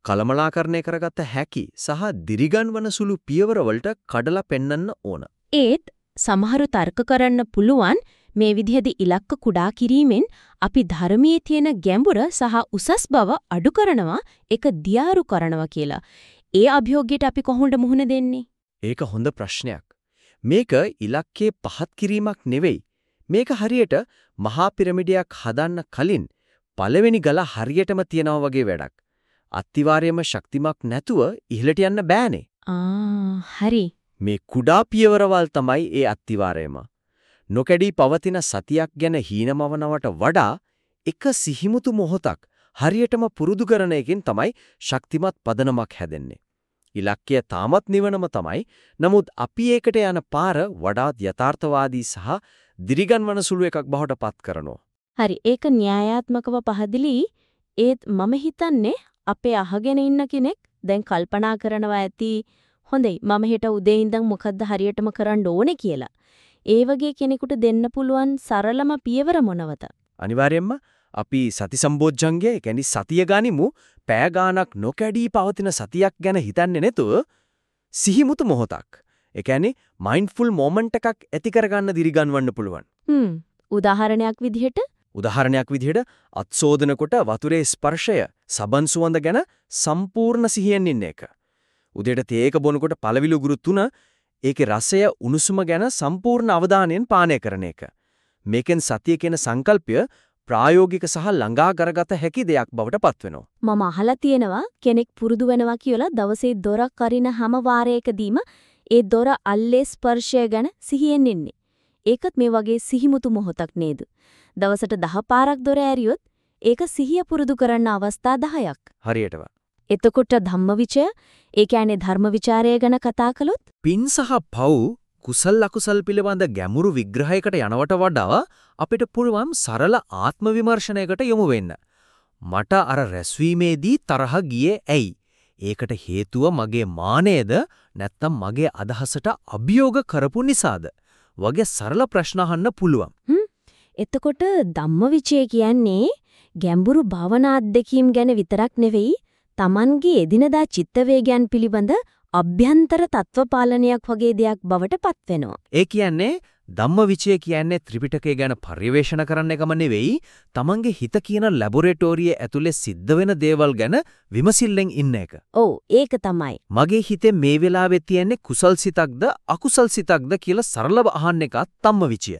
කලමනාකරණය කරගත හැකි සහ දිරිගන්වන සුළු පියවරවලට කඩලා පෙන්වන්න ඕන. ඒත් සමහරු තර්ක කරන්න පුළුවන් මේ විදිහදී ඉලක්ක කුඩා කිරීමෙන් අපි ධර්මයේ තියෙන ගැඹුර සහ උසස් බව අඩු කරනවා ඒක දියාරු කරනවා කියලා. ඒ අභියෝගයට අපි කොහොමද මුහුණ දෙන්නේ? ඒක හොඳ ප්‍රශ්නයක්. මේක ඉලක්කයේ පහත් කිරීමක් නෙවෙයි. මේක හරියට මහා පිරමිඩයක් හදන්න කලින් පළවෙනි ගල හරියටම තියනවා වගේ වැඩක්. අත්තිවාරයේම ශක්තිමත් නැතුව ඉහළට යන්න බෑනේ. ආ හරි. මේ කුඩා පියවරවල් තමයි ඒ අත්තිවාරයම. නොකැඩී පවතින සතියක් ගැන හීනමවනවට වඩා එක සිහිමුතු මොහොතක් හරියටම පුරුදු කරන එකෙන් තමයි ශක්තිමත් පදනමක් හැදෙන්නේ. ඉලක්කය තාමත් නිවනම තමයි. නමුත් අපි ඒකට යන පාර වඩාත් යථාර්ථවාදී සහ දිරිගන්වන සුළු එකක් බවට පත් කරනවා. හරි ඒක න්‍යායාත්මකව පහදලි ඒත් මම හිතන්නේ අපේ අහගෙන ඉන්න කෙනෙක් දැන් කල්පනා කරනවා ඇති හොඳයි මම හෙට උදේ ඉඳන් මොකද්ද හරියටම කරන්න ඕනේ කියලා. ඒ වගේ කෙනෙකුට දෙන්න පුළුවන් සරලම පියවර මොනවද? අනිවාර්යයෙන්ම අපි සති සම්බෝධ්‍යංගය කියන්නේ සතිය ගනිමු පෑ ගානක් නොකැඩී පවතින සතියක් ගැන හිතන්නේ නැතුව සිහිමුතු මොහොතක්. ඒ කියන්නේ මයින්ඩ්ෆුල් මොමන්ට් එකක් ඇති කරගන්න දිරිගන්වන්න පුළුවන්. හ්ම් උදාහරණයක් විදිහට උදාහරණයක් විදිහට අත්සෝදනකොට වතුරේ ස්පර්ශය සබන් සුවඳ ගැන සම්පූර්ණ සිහියෙන් ඉන්න එක. උදේට තේක බොනකොට පළවිලු ගුරු තුන ඒකේ රසය උණුසුම ගැන සම්පූර්ණ අවධානයෙන් පානය කරන එක. මේකෙන් සතිය කියන සංකල්පය ප්‍රායෝගික සහ ළඟා කරගත හැකි දෙයක් බවට පත්වෙනවා. මම අහලා තියෙනවා කෙනෙක් පුරුදු වෙනවා කියලා දවසේ දොරක් අරින හැම වාරයකදීම ඒ දොර අල්ලේ ස්පර්ශය ගැන සිහියෙන් ඉන්නේ. ඒකත් මේ වගේ සිහිමුතු මොහොතක් නේද? දවසට 10 පාරක් දොර ඇරියොත් ඒක සිහිය පුරුදු කරන්න අවස්ථා 10ක්. හරියටම. එතකොට ධම්මවිචය ඒ කියන්නේ ධර්ම විචාරය ගැන කතා කළොත් පින් සහ පව් කුසල් අකුසල් පිළිබඳ ගැඹුරු විග්‍රහයකට යනවට වඩා අපිට පුළුවන් සරල ආත්ම විමර්ශනයකට යොමු වෙන්න. මට අර රැස්වීමේදී තරහ ගියේ ඇයි? ඒකට හේතුව මගේ මානයද නැත්නම් මගේ අදහසට අභියෝග කරපු නිසාද? වගේ සරල ප්‍රශ්න අහන්න පුළුවන්. එතකොට ධම්මවිචය කියන්නේ ගැඹුරු භවනා අධ්‍යක්ීම් ගැන විතරක් නෙවෙයි Tamanගේ එදිනදා චිත්ත වේගයන් පිළිබඳ අභ්‍යන්තර තත්ත්ව පාලනයක් වගේ දෙයක් බවට පත්වෙනවා. ඒ කියන්නේ ධම්මවිචය කියන්නේ ත්‍රිපිටකය ගැන පරිවේෂණ කරන්න එකම නෙවෙයි, තමන්ගේ හිත කියන ලැබොරටෝරිය ඇතුලේ සිද්ධ වෙන දේවල් ගැන විමසිල්ලෙන් ඉන්න එක. ඔව් ඒක තමයි. මගේ හිතේ මේ වෙලාවේ තියෙන්නේ කුසල් සිතක්ද අකුසල් සිතක්ද කියලා සරලව අහන්න එකත් ධම්මවිචය.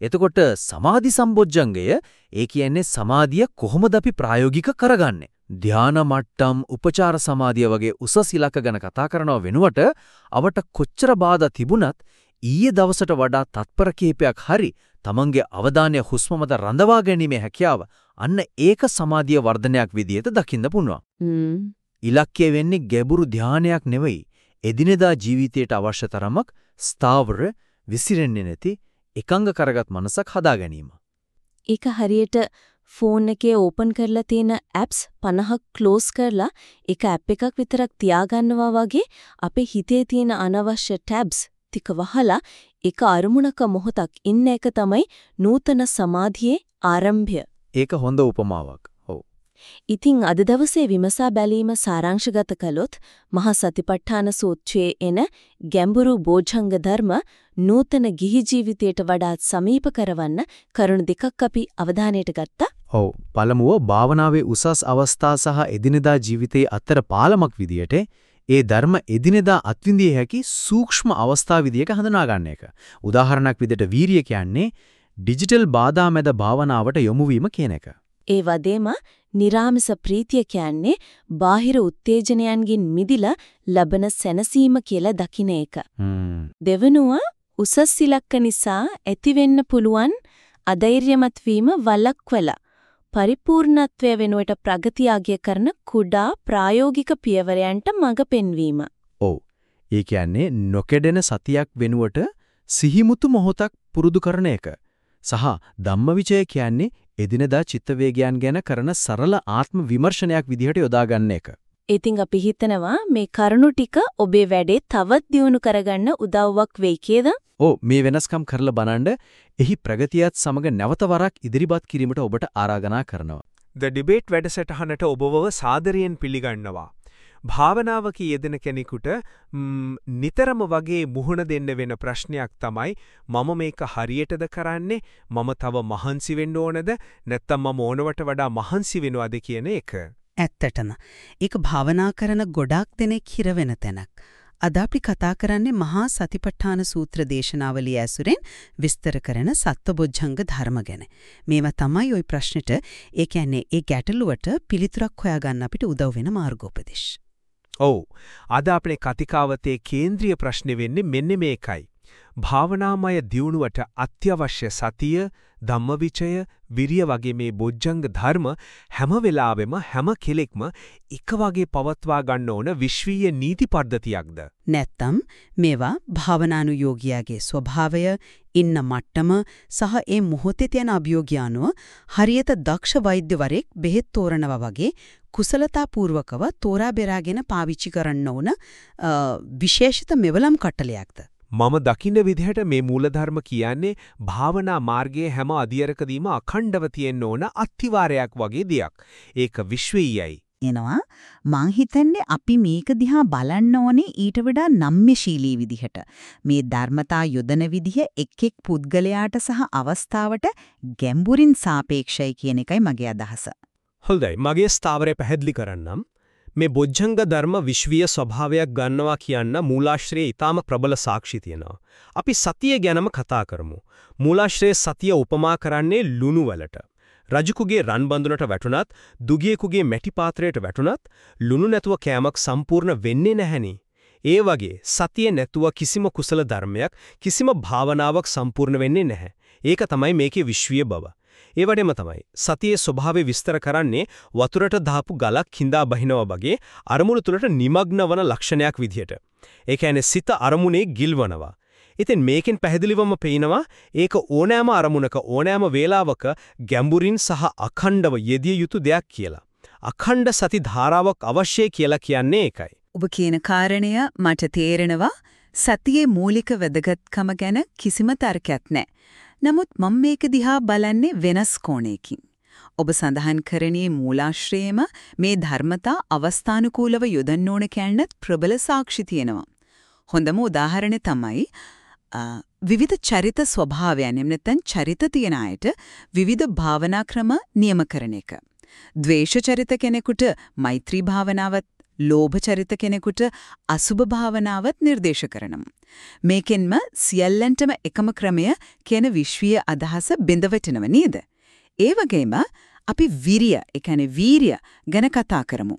එතකොට සමාධි සම්බොජ්ජංගය ඒ කියන්නේ සමාධිය කොහොමද අපි ප්‍රායෝගික කරගන්නේ? ධානා මට්ටම් උපචාර සමාධිය වගේ උසස් ඉලක්ක ගැන කතා කරනව වෙනුවට අවට කොච්චර බාධා තිබුණත් ඊයේ දවසට වඩා තත්පර කිහිපයක් හරි තමන්ගේ අවධානය හුස්ම මත රඳවා ගැනීමේ හැකියාව අන්න ඒක සමාධිය වර්ධනයක් විදිහට දකින්න පුළුවන්. ඉලක්කය වෙන්නේ ගැඹුරු ධානයක් නෙවෙයි එදිනෙදා ජීවිතයට අවශ්‍ය තරමක් ස්ථාවර විසිරෙන්නේ නැති එකංග කරගත් මනසක් හදා ගැනීම. ඒක හරියට ෆෝන් එකේ ඕපන් කරලා තියෙන ඇප්ස් 50ක් ක්ලෝස් කරලා එක ඇප් එකක් විතරක් තියාගන්නවා වගේ අපේ හිතේ තියෙන අනවශ්‍ය ටැබ්ස් ටික වහලා එක අරමුණක මොහොතක් ඉන්න එක තමයි නූතන සමාධියේ ආරම්භය. ඒක හොඳ උපමාවක්. ඔව්. ඉතින් අද දවසේ විමසා බැලීම සාරාංශගත කළොත් මහා සතිපට්ඨාන සූත්‍රයේ එන ගැඹුරු බෝධංග ධර්ම නූතන ගිහි ජීවිතයට වඩාත් සමීප කරවන්න කරුණු දෙකක් අපි අවධානයට ගත්තා. ඔව් පළමුව භාවනාවේ උසස් අවස්ථා සහ එදිනෙදා ජීවිතයේ අතර පාලමක් විදියට ඒ ධර්ම එදිනෙදා අත්විඳිය හැකි සූක්ෂම අවස්ථා විදියක හඳුනා ගන්න එක. උදාහරණයක් විදිහට වීරිය කියන්නේ ඩිජිටල් බාධා මැද භාවනාවට යොමු වීම කියන එක. ඒ වගේම නිරාමස ප්‍රීතිය කියන්නේ බාහිර උත්තේජනයන්ගින් මිදිලා ලබන සැනසීම කියලා දකින එක. දෙවනුව උසස් ඉලක්ක නිසා ඇතිවෙන්න පුළුවන් අධෛර්යමත් වීම වළක්වලා පරිපූර්ණත්වය වෙනුවට ප්‍රගතිය අගය කරන කුඩා ප්‍රායෝගික පියවරයන්ට මඟ පෙන්වීම. ඔව්. ඒ කියන්නේ නොකඩෙන සතියක් වෙනුවට සිහිමුතු මොහොතක් පුරුදු කරන එක. සහ ධම්මවිචය කියන්නේ එදිනදා චිත්ත වේගයන් ගැන කරන සරල ආත්ම විමර්ශනයක් විදිහට යොදා ගන්න එක. ඉතින් අපි හිතනවා මේ කරුණු ටික ඔබේ වැඩේ තවත් දියුණු කරගන්න උදව්වක් වෙයි කියද? ඔව් මේ වෙනස්කම් කරලා බලන්න එහි ප්‍රගතියත් සමග නැවත වරක් ඉදිරිපත් කිරීමට ඔබට ආරාධනා කරනවා. The debate වැඩසටහනට ඔබව සාදරයෙන් පිළිගන්නවා. භාවනාවක යෙදෙන කෙනෙකුට නිතරම වගේ මුහුණ දෙන්න වෙන ප්‍රශ්නයක් තමයි මම මේක හරියටද කරන්නේ මම තව මහන්සි වෙන්න ඕනද නැත්නම් මම ඕනවට වඩා මහන්සි වෙනවද කියන එක. ඇත්තටම ඒක භාවනා කරන ගොඩාක් දෙනෙක් හිර වෙන තැනක්. අද අපි කතා කරන්නේ මහා සතිපට්ඨාන සූත්‍ර දේශනාවලිය ඇසුරෙන් විස්තර කරන සත්වබොජ්ජංග ධර්ම ගැන. මේවා තමයි ওই ප්‍රශ්නෙට ඒ කියන්නේ ඒ ගැටලුවට පිළිතුරක් හොයාගන්න අපිට උදව් වෙන මාර්ගෝපදේශ. ඔව්. අද අපේ කතිකාවතේ කේන්ද්‍රීය ප්‍රශ්නේ වෙන්නේ මෙන්න මේකයි. භාවනාමය දියුණුවට අත්‍යවශ්‍ය සතිය, ධම්මවිචය, විරිය වගේ මේ බොජ්ජංග ධර්ම හැම වෙලාවෙම හැම කෙලෙක්ම එක වගේ පවත්වා ගන්න ඕන විශ්වීය නීති පද්ධතියක්ද? නැත්තම් මේවා භාවනානුයෝගියාගේ ස්වභාවය, ඉන්න මට්ටම සහ ඒ මොහොතේ තියෙන අභියෝගයano හරියට දක්ෂ වෛද්‍යවරයෙක් බෙහෙත් තෝරනවා වගේ කුසලතාපූර්වකව තෝරා බෙරාගෙන පාවිච්චි කරන්න ඕන විශේෂිත මෙවලම් කට්ටලයක්ද? මම දකින්න විදිහට මේ මූලධර්ම කියන්නේ භාවනා මාර්ගයේ හැම අධියරකදීම අඛණ්ඩව තියෙන්න ඕන අත්තිවාරයක් වගේ දෙයක්. ඒක විශ්වීයයි. එනවා මං හිතන්නේ අපි මේක දිහා බලන්න ඕනේ ඊට වඩා නම්‍යශීලී විදිහට මේ ධර්මතා යොදන විදිහ එක් එක් පුද්ගලයාට සහ අවස්ථාවට ගැඹුරින් සාපේක්ෂයි කියන එකයි මගේ අදහස. හොඳයි මගේ ස්ථාවරය පැහැදිලි කරන්නම්. මේ බොජ්ජංග ධර්ම විශ්වීය ස්වභාවයක් ගන්නවා කියන්න මූලාශ්‍රයේ ඊටාම ප්‍රබල සාක්ෂි තියෙනවා. අපි සතිය ගැනම කතා කරමු. මූලාශ්‍රයේ සතිය උපමා කරන්නේ ලුණු වලට. රජකුගේ රන් බඳුනට වැටුණත්, දුගියෙකුගේ මැටි පාත්‍රයට වැටුණත් ලුණු නැතුව කෑමක් සම්පූර්ණ වෙන්නේ නැහෙනි. ඒ වගේ සතිය නැතුව කිසිම කුසල ධර්මයක්, කිසිම භාවනාවක් සම්පූර්ණ වෙන්නේ නැහැ. ඒක තමයි මේකේ විශ්වීය බව. ඒ වගේම තමයි සතියේ ස්වභාවය විස්තර කරන්නේ වතුරට දාපු ගලක් හිඳා බහිනවා වගේ අරමුණු තුලට নিমগ্ন වන ලක්ෂණයක් විදිහට. ඒ කියන්නේ සිත අරමුණේ ගිල්වනවා. ඉතින් මේකෙන් පැහැදිලිවම පේනවා ඒක ඕනෑම අරමුණක ඕනෑම වේලාවක ගැඹුරින් සහ අඛණ්ඩව යෙදිය යුතු දෙයක් කියලා. අඛණ්ඩ සති ධාරාවක් අවශ්‍යයි කියලා කියන්නේ ඒකයි. ඔබ කියන කාරණය මට තේරෙනවා සතියේ මූලික වැදගත්කම ගැන කිසිම තර්කයක් නැහැ. නමුත් මම මේක දිහා බලන්නේ වෙනස් කෝණයකින්. ඔබ සඳහන් කරණී මූලාශ්‍රයේම මේ ධර්මතා අවස්ථානුකූලව යොදන්න ඕන කියන්නත් ප්‍රබල සාක්ෂි තියෙනවා. හොඳම උදාහරණය තමයි විවිධ චරිත ස්වභාවයන් එම් නැත්නම් චරිත තියන අයට විවිධ භාවනා ක්‍රම නියම කරන එක. ද්වේෂ චරිත කෙනෙකුට මෛත්‍රී භාවනාවත් ලෝභ චරිත කෙනෙකුට අසුභ භාවනාවත් නිර්දේශ කරනවා. මේකෙන්ම සියල්ලන්ටම එකම ක්‍රමය කියන විශ්වීය අදහස බිඳවටනව නේද? ඒ වගේම අපි විරිය, ඒ කියන්නේ වීරිය ගැන කතා කරමු.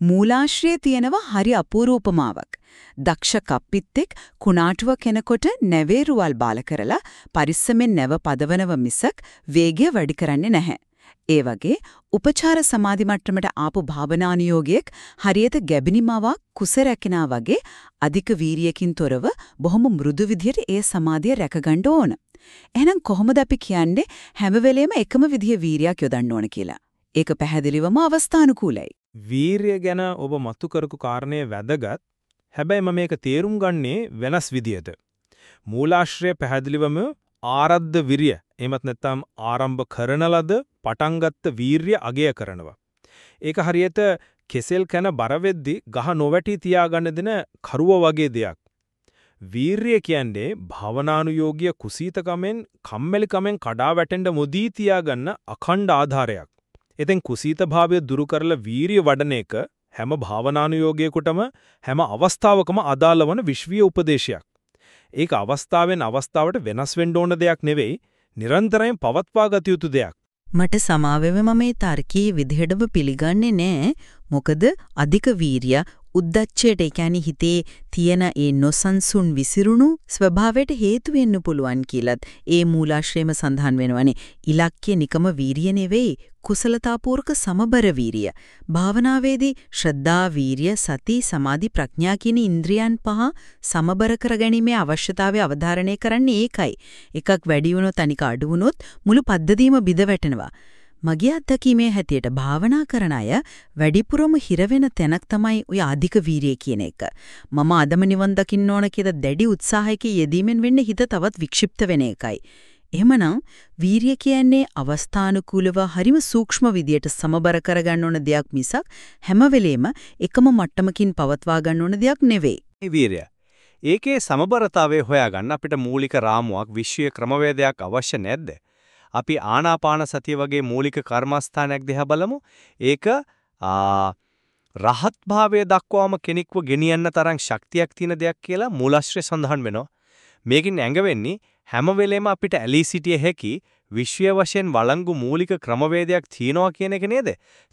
මූලාශ්‍රයේ තියෙනවා හරි අපූර්ව උපමාවක්. දක්ෂ කප්පිත්තෙක් කුණාටුව කෙනකොට නැවේරුවල් බාල කරලා පරිස්සමෙන් නැව පදවනව මිසක් වේගය වැඩි කරන්නේ නැහැ. ඒ වගේ උපචාර සමාධි මට්ටමට ආපු භාවනානියෝගයක් හරියට ගැබිනිමාවක් කුස රැකිනා වගේ අධික වීරියකින් තොරව බොහොම මෘදු විදියට ඒ සමාධිය රැකගන්න ඕන. එහෙනම් කොහොමද අපි කියන්නේ හැම වෙලෙම එකම විදිය වීරියක් යොදන්න ඕන කියලා? ඒක පැහැදිලිවම අවස්ථානුකූලයි. වීරිය ගැන ඔබ මතු කරපු කාරණේ වැදගත්. හැබැයි මම මේක තේරුම් ගන්නේ වෙනස් විදියට. මූලාශ්‍රය පැහැදිලිවම ආරද්ධ විරිය එහෙමත් නැත්නම් ආරම්භ කරන ලද පටන්ගත්ත වීරිය අගය කරනවා. ඒක හරියට කෙසෙල් කන බර වෙද්දි ගහ නොවැටි තියාගන්න දෙන කරුව වගේ දෙයක්. වීරිය කියන්නේ භවනානුයෝගිය කුසීතකමෙන් කම්මැලිකමෙන් කඩා වැටෙන්න මොදී තියාගන්න අඛණ්ඩ ආධාරයක්. එතෙන් කුසීතභාවය දුරු කරලා වීරිය වඩන එක හැම භාවනානුයෝගියෙකුටම හැම අවස්ථාවකම අදාළ වන විශ්වීය උපදේශයක්. ඒක අවස්ථාවෙන් අවස්ථාවට වෙනස් වෙන්න ඕන දෙයක් නෙවෙයි, නිරන්තරයෙන් පවත්වා ගත යුතු දෙයක්. මට සමාවෙව මම මේ තර්කයේ විදිහටම පිළිගන්නේ නෑ. මොකද අධික වීරිය උද්දච්චයට ඒ කියන්නේ හිතේ තියෙන ඒ නොසන්සුන් විසිරුණු ස්වභාවයට හේතු වෙන්න පුළුවන් කියලත් ඒ මූලාශ්‍රයම සඳහන් වෙනවනේ. ඉලක්කය නිකම වීරිය නෙවෙයි කුසලතාපූර්ක සමබර වීරිය. භාවනාවේදී ශ්‍රද්ධා, වීරිය, සති, සමාධි, ප්‍රඥා කියන ඉන්ද්‍රියන් පහ සමබර කරගැනීමේ අවශ්‍යතාවය අවධාරණය කරන්නේ ඒකයි. එකක් වැඩි වුණොත් අනික අඩු වුණොත් මුළු පද්ධතියම බිඳ වැටෙනවා. මගේ අත්දැකීමේ හැටියට භාවනා කරන අය වැඩිපුරම හිර වෙන තැනක් තමයි ඔය අධික වීරිය කියන එක. මම අදම නිවන් දකින්න ඕන කියලා දැඩි උත්සාහයක යෙදීමෙන් වෙන්නේ හිත තවත් වික්ෂිප්ත වෙන එකයි. එහෙමනම් වීරිය කියන්නේ අවස්ථානුකූලව හරිම සූක්ෂම විදියට සමබර කරගන්න ඕන දෙයක් මිසක් හැම වෙලෙම එකම මට්ටමකින් පවත්වා ගන්න ඕන දෙයක් නෙවෙයි. වීරිය. ඒකේ සමබරතාවය හොයාගන්න අපිට මූලික රාමුවක් විශ්වීය ක්‍රමවේදයක් අවශ්‍ය නැද්ද? අපි ආනාපාන සතිය වගේ මූලික කර්මස්ථානයක් දිහා බලමු. ඒක රහත් භාවය දක්වාම කෙනෙක්ව ගෙනියන්න තරම් ශක්තියක් තියෙන දෙයක් කියලා මූලාශ්‍රය සඳහන් වෙනවා. මේකින් ඇඟ වෙන්නේ හැම වෙලෙම අපිට ඇලී සිටිය හැකි විශ්වය වශයෙන් වළංගු මූලික ක්‍රමවේදයක් තියෙනවා කියන එක නේද?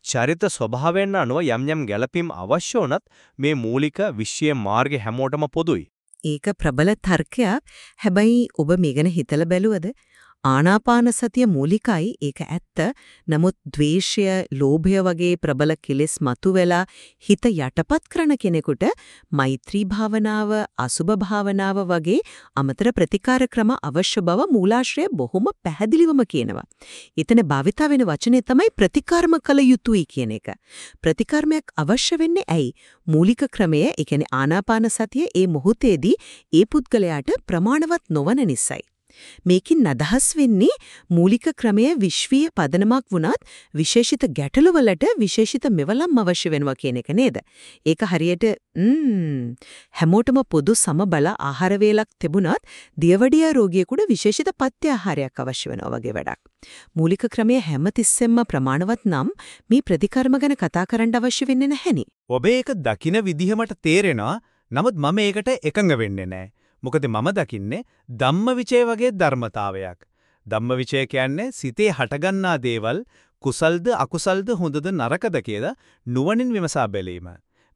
චරිත ස්වභාවයෙන් අනුව යම් යම් ගැළපීම් අවශ්‍ය වුණත් මේ මූලික විශ්වයේ මාර්ගය හැමෝටම පොදුයි. ඒක ප්‍රබල තර්කයක්. හැබැයි ඔබ මේ ගැන හිතලා බැලුවද? ආනාපාන සතිය මූලිකයි ඒක ඇත්ත. නමුත් ද්වේෂය, ලෝභය වගේ ප්‍රබල කෙලෙස් මතුවෙලා හිත යටපත් කරන කෙනෙකුට මෛත්‍රී භාවනාව, අසුබ භාවනාව වගේ අමතර ප්‍රතිකාර ක්‍රම අවශ්‍ය බව මූලාශ්‍රය බොහොම පැහැදිලිවම කියනවා. එතන භාවිතා වෙන වචනේ තමයි ප්‍රතිකාරම කළ යුතුයි කියන එක. ප්‍රතිකර්මයක් අවශ්‍ය වෙන්නේ ඇයි? මූලික ක්‍රමය, ඒ කියන්නේ ආනාපාන සතිය ඒ මොහොතේදී ඒ පුද්ගලයාට ප්‍රමාණවත් නොවන නිසායි. මේකින් අදහස් වෙන්නේ මූලික ක්‍රමය විශ්වීය පදනමක් වුණත් විශේෂිත ගැටලු වලට විශේෂිත මෙවලම් අවශ්‍ය වෙනවා කියන එක නේද? ඒක හරියට හැමෝටම පොදු සමබල ආහාර වේලක් තිබුණත් දියවඩියා රෝගියෙකුට විශේෂිත පත්‍ය ආහාරයක් අවශ්‍ය වෙනවා වගේ වැඩක්. මූලික ක්‍රමය හැමතිස්සෙම ප්‍රමාණවත් නම් මේ ප්‍රතිකර්ම ගැන කතා කරන්න අවශ්‍ය වෙන්නේ නැහෙනි. ඔබ ඒක දකින විදිහ මට තේරෙනවා. නමුත් මම ඒකට එකඟ වෙන්නේ නැහැ. මොකද මම දකින්නේ ධම්මවිචය වගේ ධර්මතාවයක්. ධම්මවිචය කියන්නේ සිතේ හටගන්නා දේවල් කුසල්ද අකුසල්ද හොඳද නරකද කියලා නුවණින් විමසා බැලීම.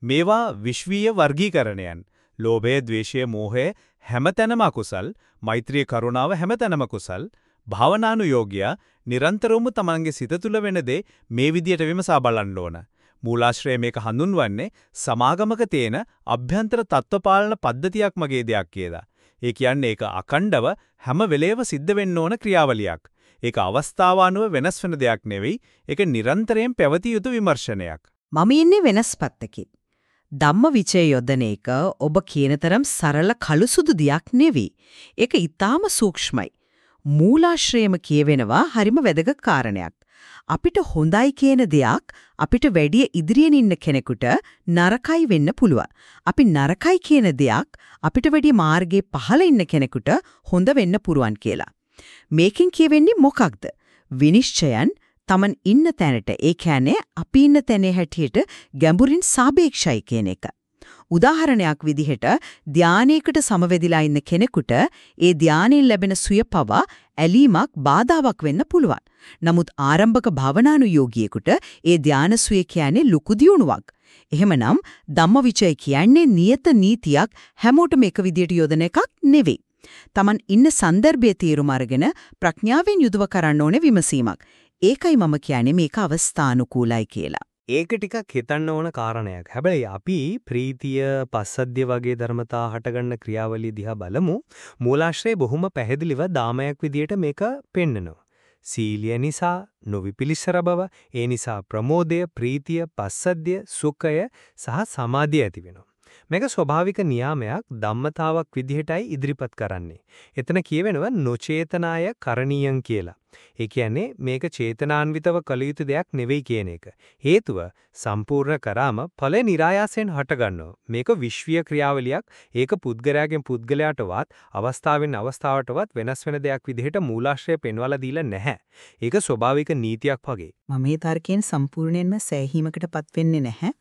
මේවා විශ්වීය වර්ගීකරණයන්. ලෝභය, ද්වේෂය, මෝහය හැමතැනම අකුසල්, මෛත්‍රී කරුණාව හැමතැනම කුසල්, භාවනානුයෝගියා නිරන්තරවම තමන්ගේ සිත තුළ වෙන දේ මේ විදියට විමසා බලන්න ඕන. මූලාශ්‍රය මේක හඳුන්වන්නේ සමාගමක තියෙන අභ්‍යන්තර තත්ත්වපාලන පද්ධතියක් මගේ දෙයක් කියලා. ඒ කියන්නේ ඒක අකණ්ඩව හැම වෙලේම සිද්ධ වෙන්න ඕන ක්‍රියාවලියක්. ඒක අවස්ථාවානුව වෙනස් වෙන දෙයක් නෙවෙයි. ඒක නිරන්තරයෙන් පැවතිය යුතු විමර්ශනයක්. මම ඉන්නේ වෙනස් පැත්තකින්. ධම්ම විචය යොදන එක ඔබ කියන තරම් සරල කළුසුදු දෙයක් නෙවෙයි. ඒක ඊටාම සූක්ෂමයි. මූලාශ්‍රයම කියවෙනවා හරිම වැදගත් කාරණයක්. අපිට හොඳයි කියන දෙයක් අපිට වැඩි ඉදිරියෙන් ඉන්න කෙනෙකුට නරකයි වෙන්න පුළුවන්. අපි නරකයි කියන දෙයක් අපිට වැඩි මාර්ගයේ පහළ ඉන්න කෙනෙකුට හොඳ වෙන්න පුරුවන් කියලා. මේකෙන් කියවෙන්නේ මොකක්ද? විනිශ්චයන් Taman ඉන්න තැනට ඒ කියන්නේ අපි ඉන්න තැනේ හැටියට ගැඹුරින් සාපේක්ෂයි කියන එක. උදාහරණයක් විදිහට ධානයේකට සමවැදිලා ඉන්න කෙනෙකුට ඒ ධානයෙන් ලැබෙන සුය පවා ඇලීමක් බාධාවක් වෙන්න පුළුවන්. නමුත් ආරම්භක භවනානුයෝගියෙකුට ඒ ධාන සුය කියන්නේ ලুকু දියුණුවක්. එහෙමනම් ධම්මවිචය කියන්නේ නියත නීතියක් හැමෝටම එක විදියට යොදන එකක් නෙවෙයි. Taman ඉන්න સંદર્ભයේ තීරුම අරගෙන ප්‍රඥාවෙන් යුදව කරන්න ඕනේ විමසීමක්. ඒකයි මම කියන්නේ මේක අවස්ථානුකූලයි කියලා. ඒක ටිකක් හිතන්න ඕන කාරණයක්. හැබැයි අපි ප්‍රීතිය, පස්සද්ධිය වගේ ධර්මතා හටගන්න ක්‍රියාවලිය දිහා බලමු. මූලාශ්‍රයේ බොහොම පැහැදිලිව දාමයක් විදියට මේක පෙන්නනවා. සීලිය නිසා නොවිපිලිසර බව, ඒ නිසා ප්‍රමෝදය, ප්‍රීතිය, පස්සද්ධිය, සුඛය සහ සමාධිය ඇති වෙනවා. මේක ස්වභාවික නියාමයක් ධම්මතාවක් විදිහටයි ඉදිරිපත් කරන්නේ. එතන කියවෙනවා නොචේතනාය කරණීයන් කියලා. ඒ කියන්නේ මේක චේතනාන්විතව කළ යුතු දෙයක් නෙවෙයි කියන එක. හේතුව සම්පූර්ණ කරාම ඵල નિરાයාසයෙන් හටගන්නවා. මේක විශ්වීය ක්‍රියාවලියක්. ඒක පුද්ගලයාගෙන් පුද්ගලයාටවත් අවස්ථාවෙන් අවස්ථාවටවත් වෙනස් වෙන දෙයක් විදිහට මූලාශ්‍රය පෙන්වලා දීලා නැහැ. ඒක ස්වභාවික නීතියක් වගේ. මම මේ තර්කයෙන් සම්පූර්ණයෙන්ම සෑහීමකටපත් වෙන්නේ නැහැ.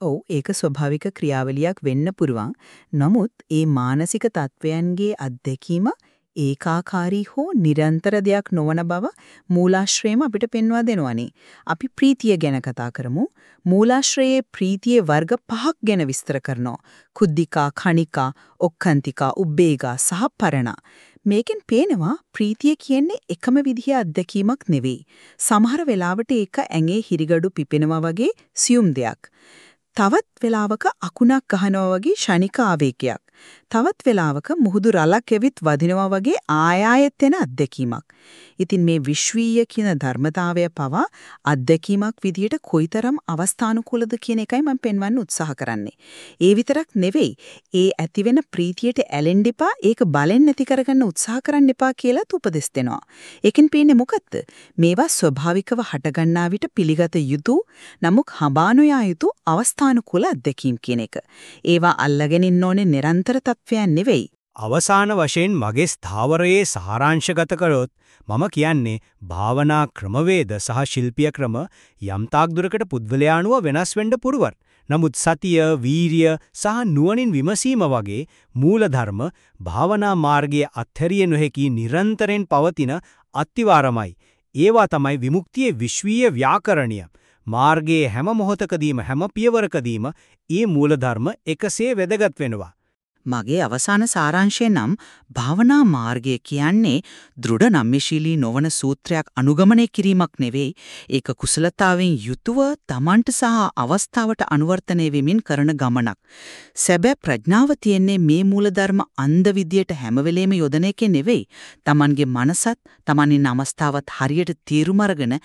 ඔව් ඒක ස්වභාවික ක්‍රියාවලියක් වෙන්න පුරුවන්. නමුත් ඒ මානසික තත්වයන්ගේ අත්දැකීම ඒකාකාරී හෝ නිරන්තර දෙයක් නොවන බව මූලාශ්‍රයම අපිට පෙන්වා දෙනවනේ. අපි ප්‍රීතිය ගැන කතා කරමු. මූලාශ්‍රයේ ප්‍රීතියේ වර්ග පහක් ගැන විස්තර කරනවා. කුද්ධිකා, කණිකා, ඔක්칸තිකා, උබ්බේගා සහ පරණා. මේකෙන් පේනවා ප්‍රීතිය කියන්නේ එකම විදිහේ අත්දැකීමක් නෙවෙයි. සමහර වෙලාවට ඒක ඇඟේ හිරිගඩු පිපෙනවා වගේ සියුම් දෙයක්. තවත් වෙලාවක අකුණක් ගහනවා වගේ ෂණික ආවේගයක්. තවත් වෙලාවක මුහුදු රළක් එවිත් වදිනවා වගේ ආයායෙත් එන අත්දැකීමක්. ඉතින් මේ විශ්වීය කියන ධර්මතාවය පවා අත්දැකීමක් විදියට කොයිතරම් අවස්ථානුකූලද කියන එකයි මම පෙන්වන්න උත්සාහ කරන්නේ. ඒ විතරක් නෙවෙයි, ඒ ඇතිවෙන ප්‍රීතියට ඇලෙන්න එපා, ඒක බලෙන් නැති කරගන්න උත්සාහ කරන්න එපා කියලා උපදෙස් දෙනවා. ඒකෙන් පේන්නේ මොකද්ද? මේවා ස්වභාවිකව හටගන්නා විට පිළිගත යුතු, නමුත් හඹා නොයා යුතු අවස්ථානුකූල අත්දැකීම් කියන එක. ඒවා අල්ලගෙන ඉන්න ඕනේ නිරන්තර තත්වයන් නෙවෙයි. අවසාන වශයෙන් මගේ ස්ථාවරයේ සාරාංශගත කළොත් මම කියන්නේ භාවනා ක්‍රමවේද සහ ශිල්පීය ක්‍රම යම් තාක් දුරකට පුද්ගලයානුව වෙනස් වෙන්න පුරුවන්. නමුත් සතිය, වීරිය සහ නුවණින් විමසීම වගේ මූලධර්ම භාවනා මාර්ගයේ අත්හැරිය නොහැකි නිරන්තරයෙන් පවතින අත්තිවාරමයි. ඒවා තමයි විමුක්තියේ විශ්වීය ව්‍යාකරණය. මාර්ගයේ හැම මොහොතකදීම හැම පියවරකදීම ඊ මූලධර්ම එකසේ වැදගත් වෙනවා. මගේ අවසාන සාරාංශය නම් භාවනා මාර්ගය කියන්නේ දෘಢ නම්‍යශීලී නොවන සූත්‍රයක් අනුගමනය කිරීමක් නෙවෙයි. ඒක කුසලතාවෙන් යුතුව Tamanට සහ අවස්ථාවට අනුවර්තනය වෙමින් කරන ගමනක්. සැබෑ ප්‍රඥාව තියෙන්නේ මේ මූලධර්ම අන්ධ විදියට හැම වෙලෙම යොදන එකේ නෙවෙයි. Tamanගේ මනසත් Tamanin අවස්ථාවත් හරියට තීරුම අරගෙන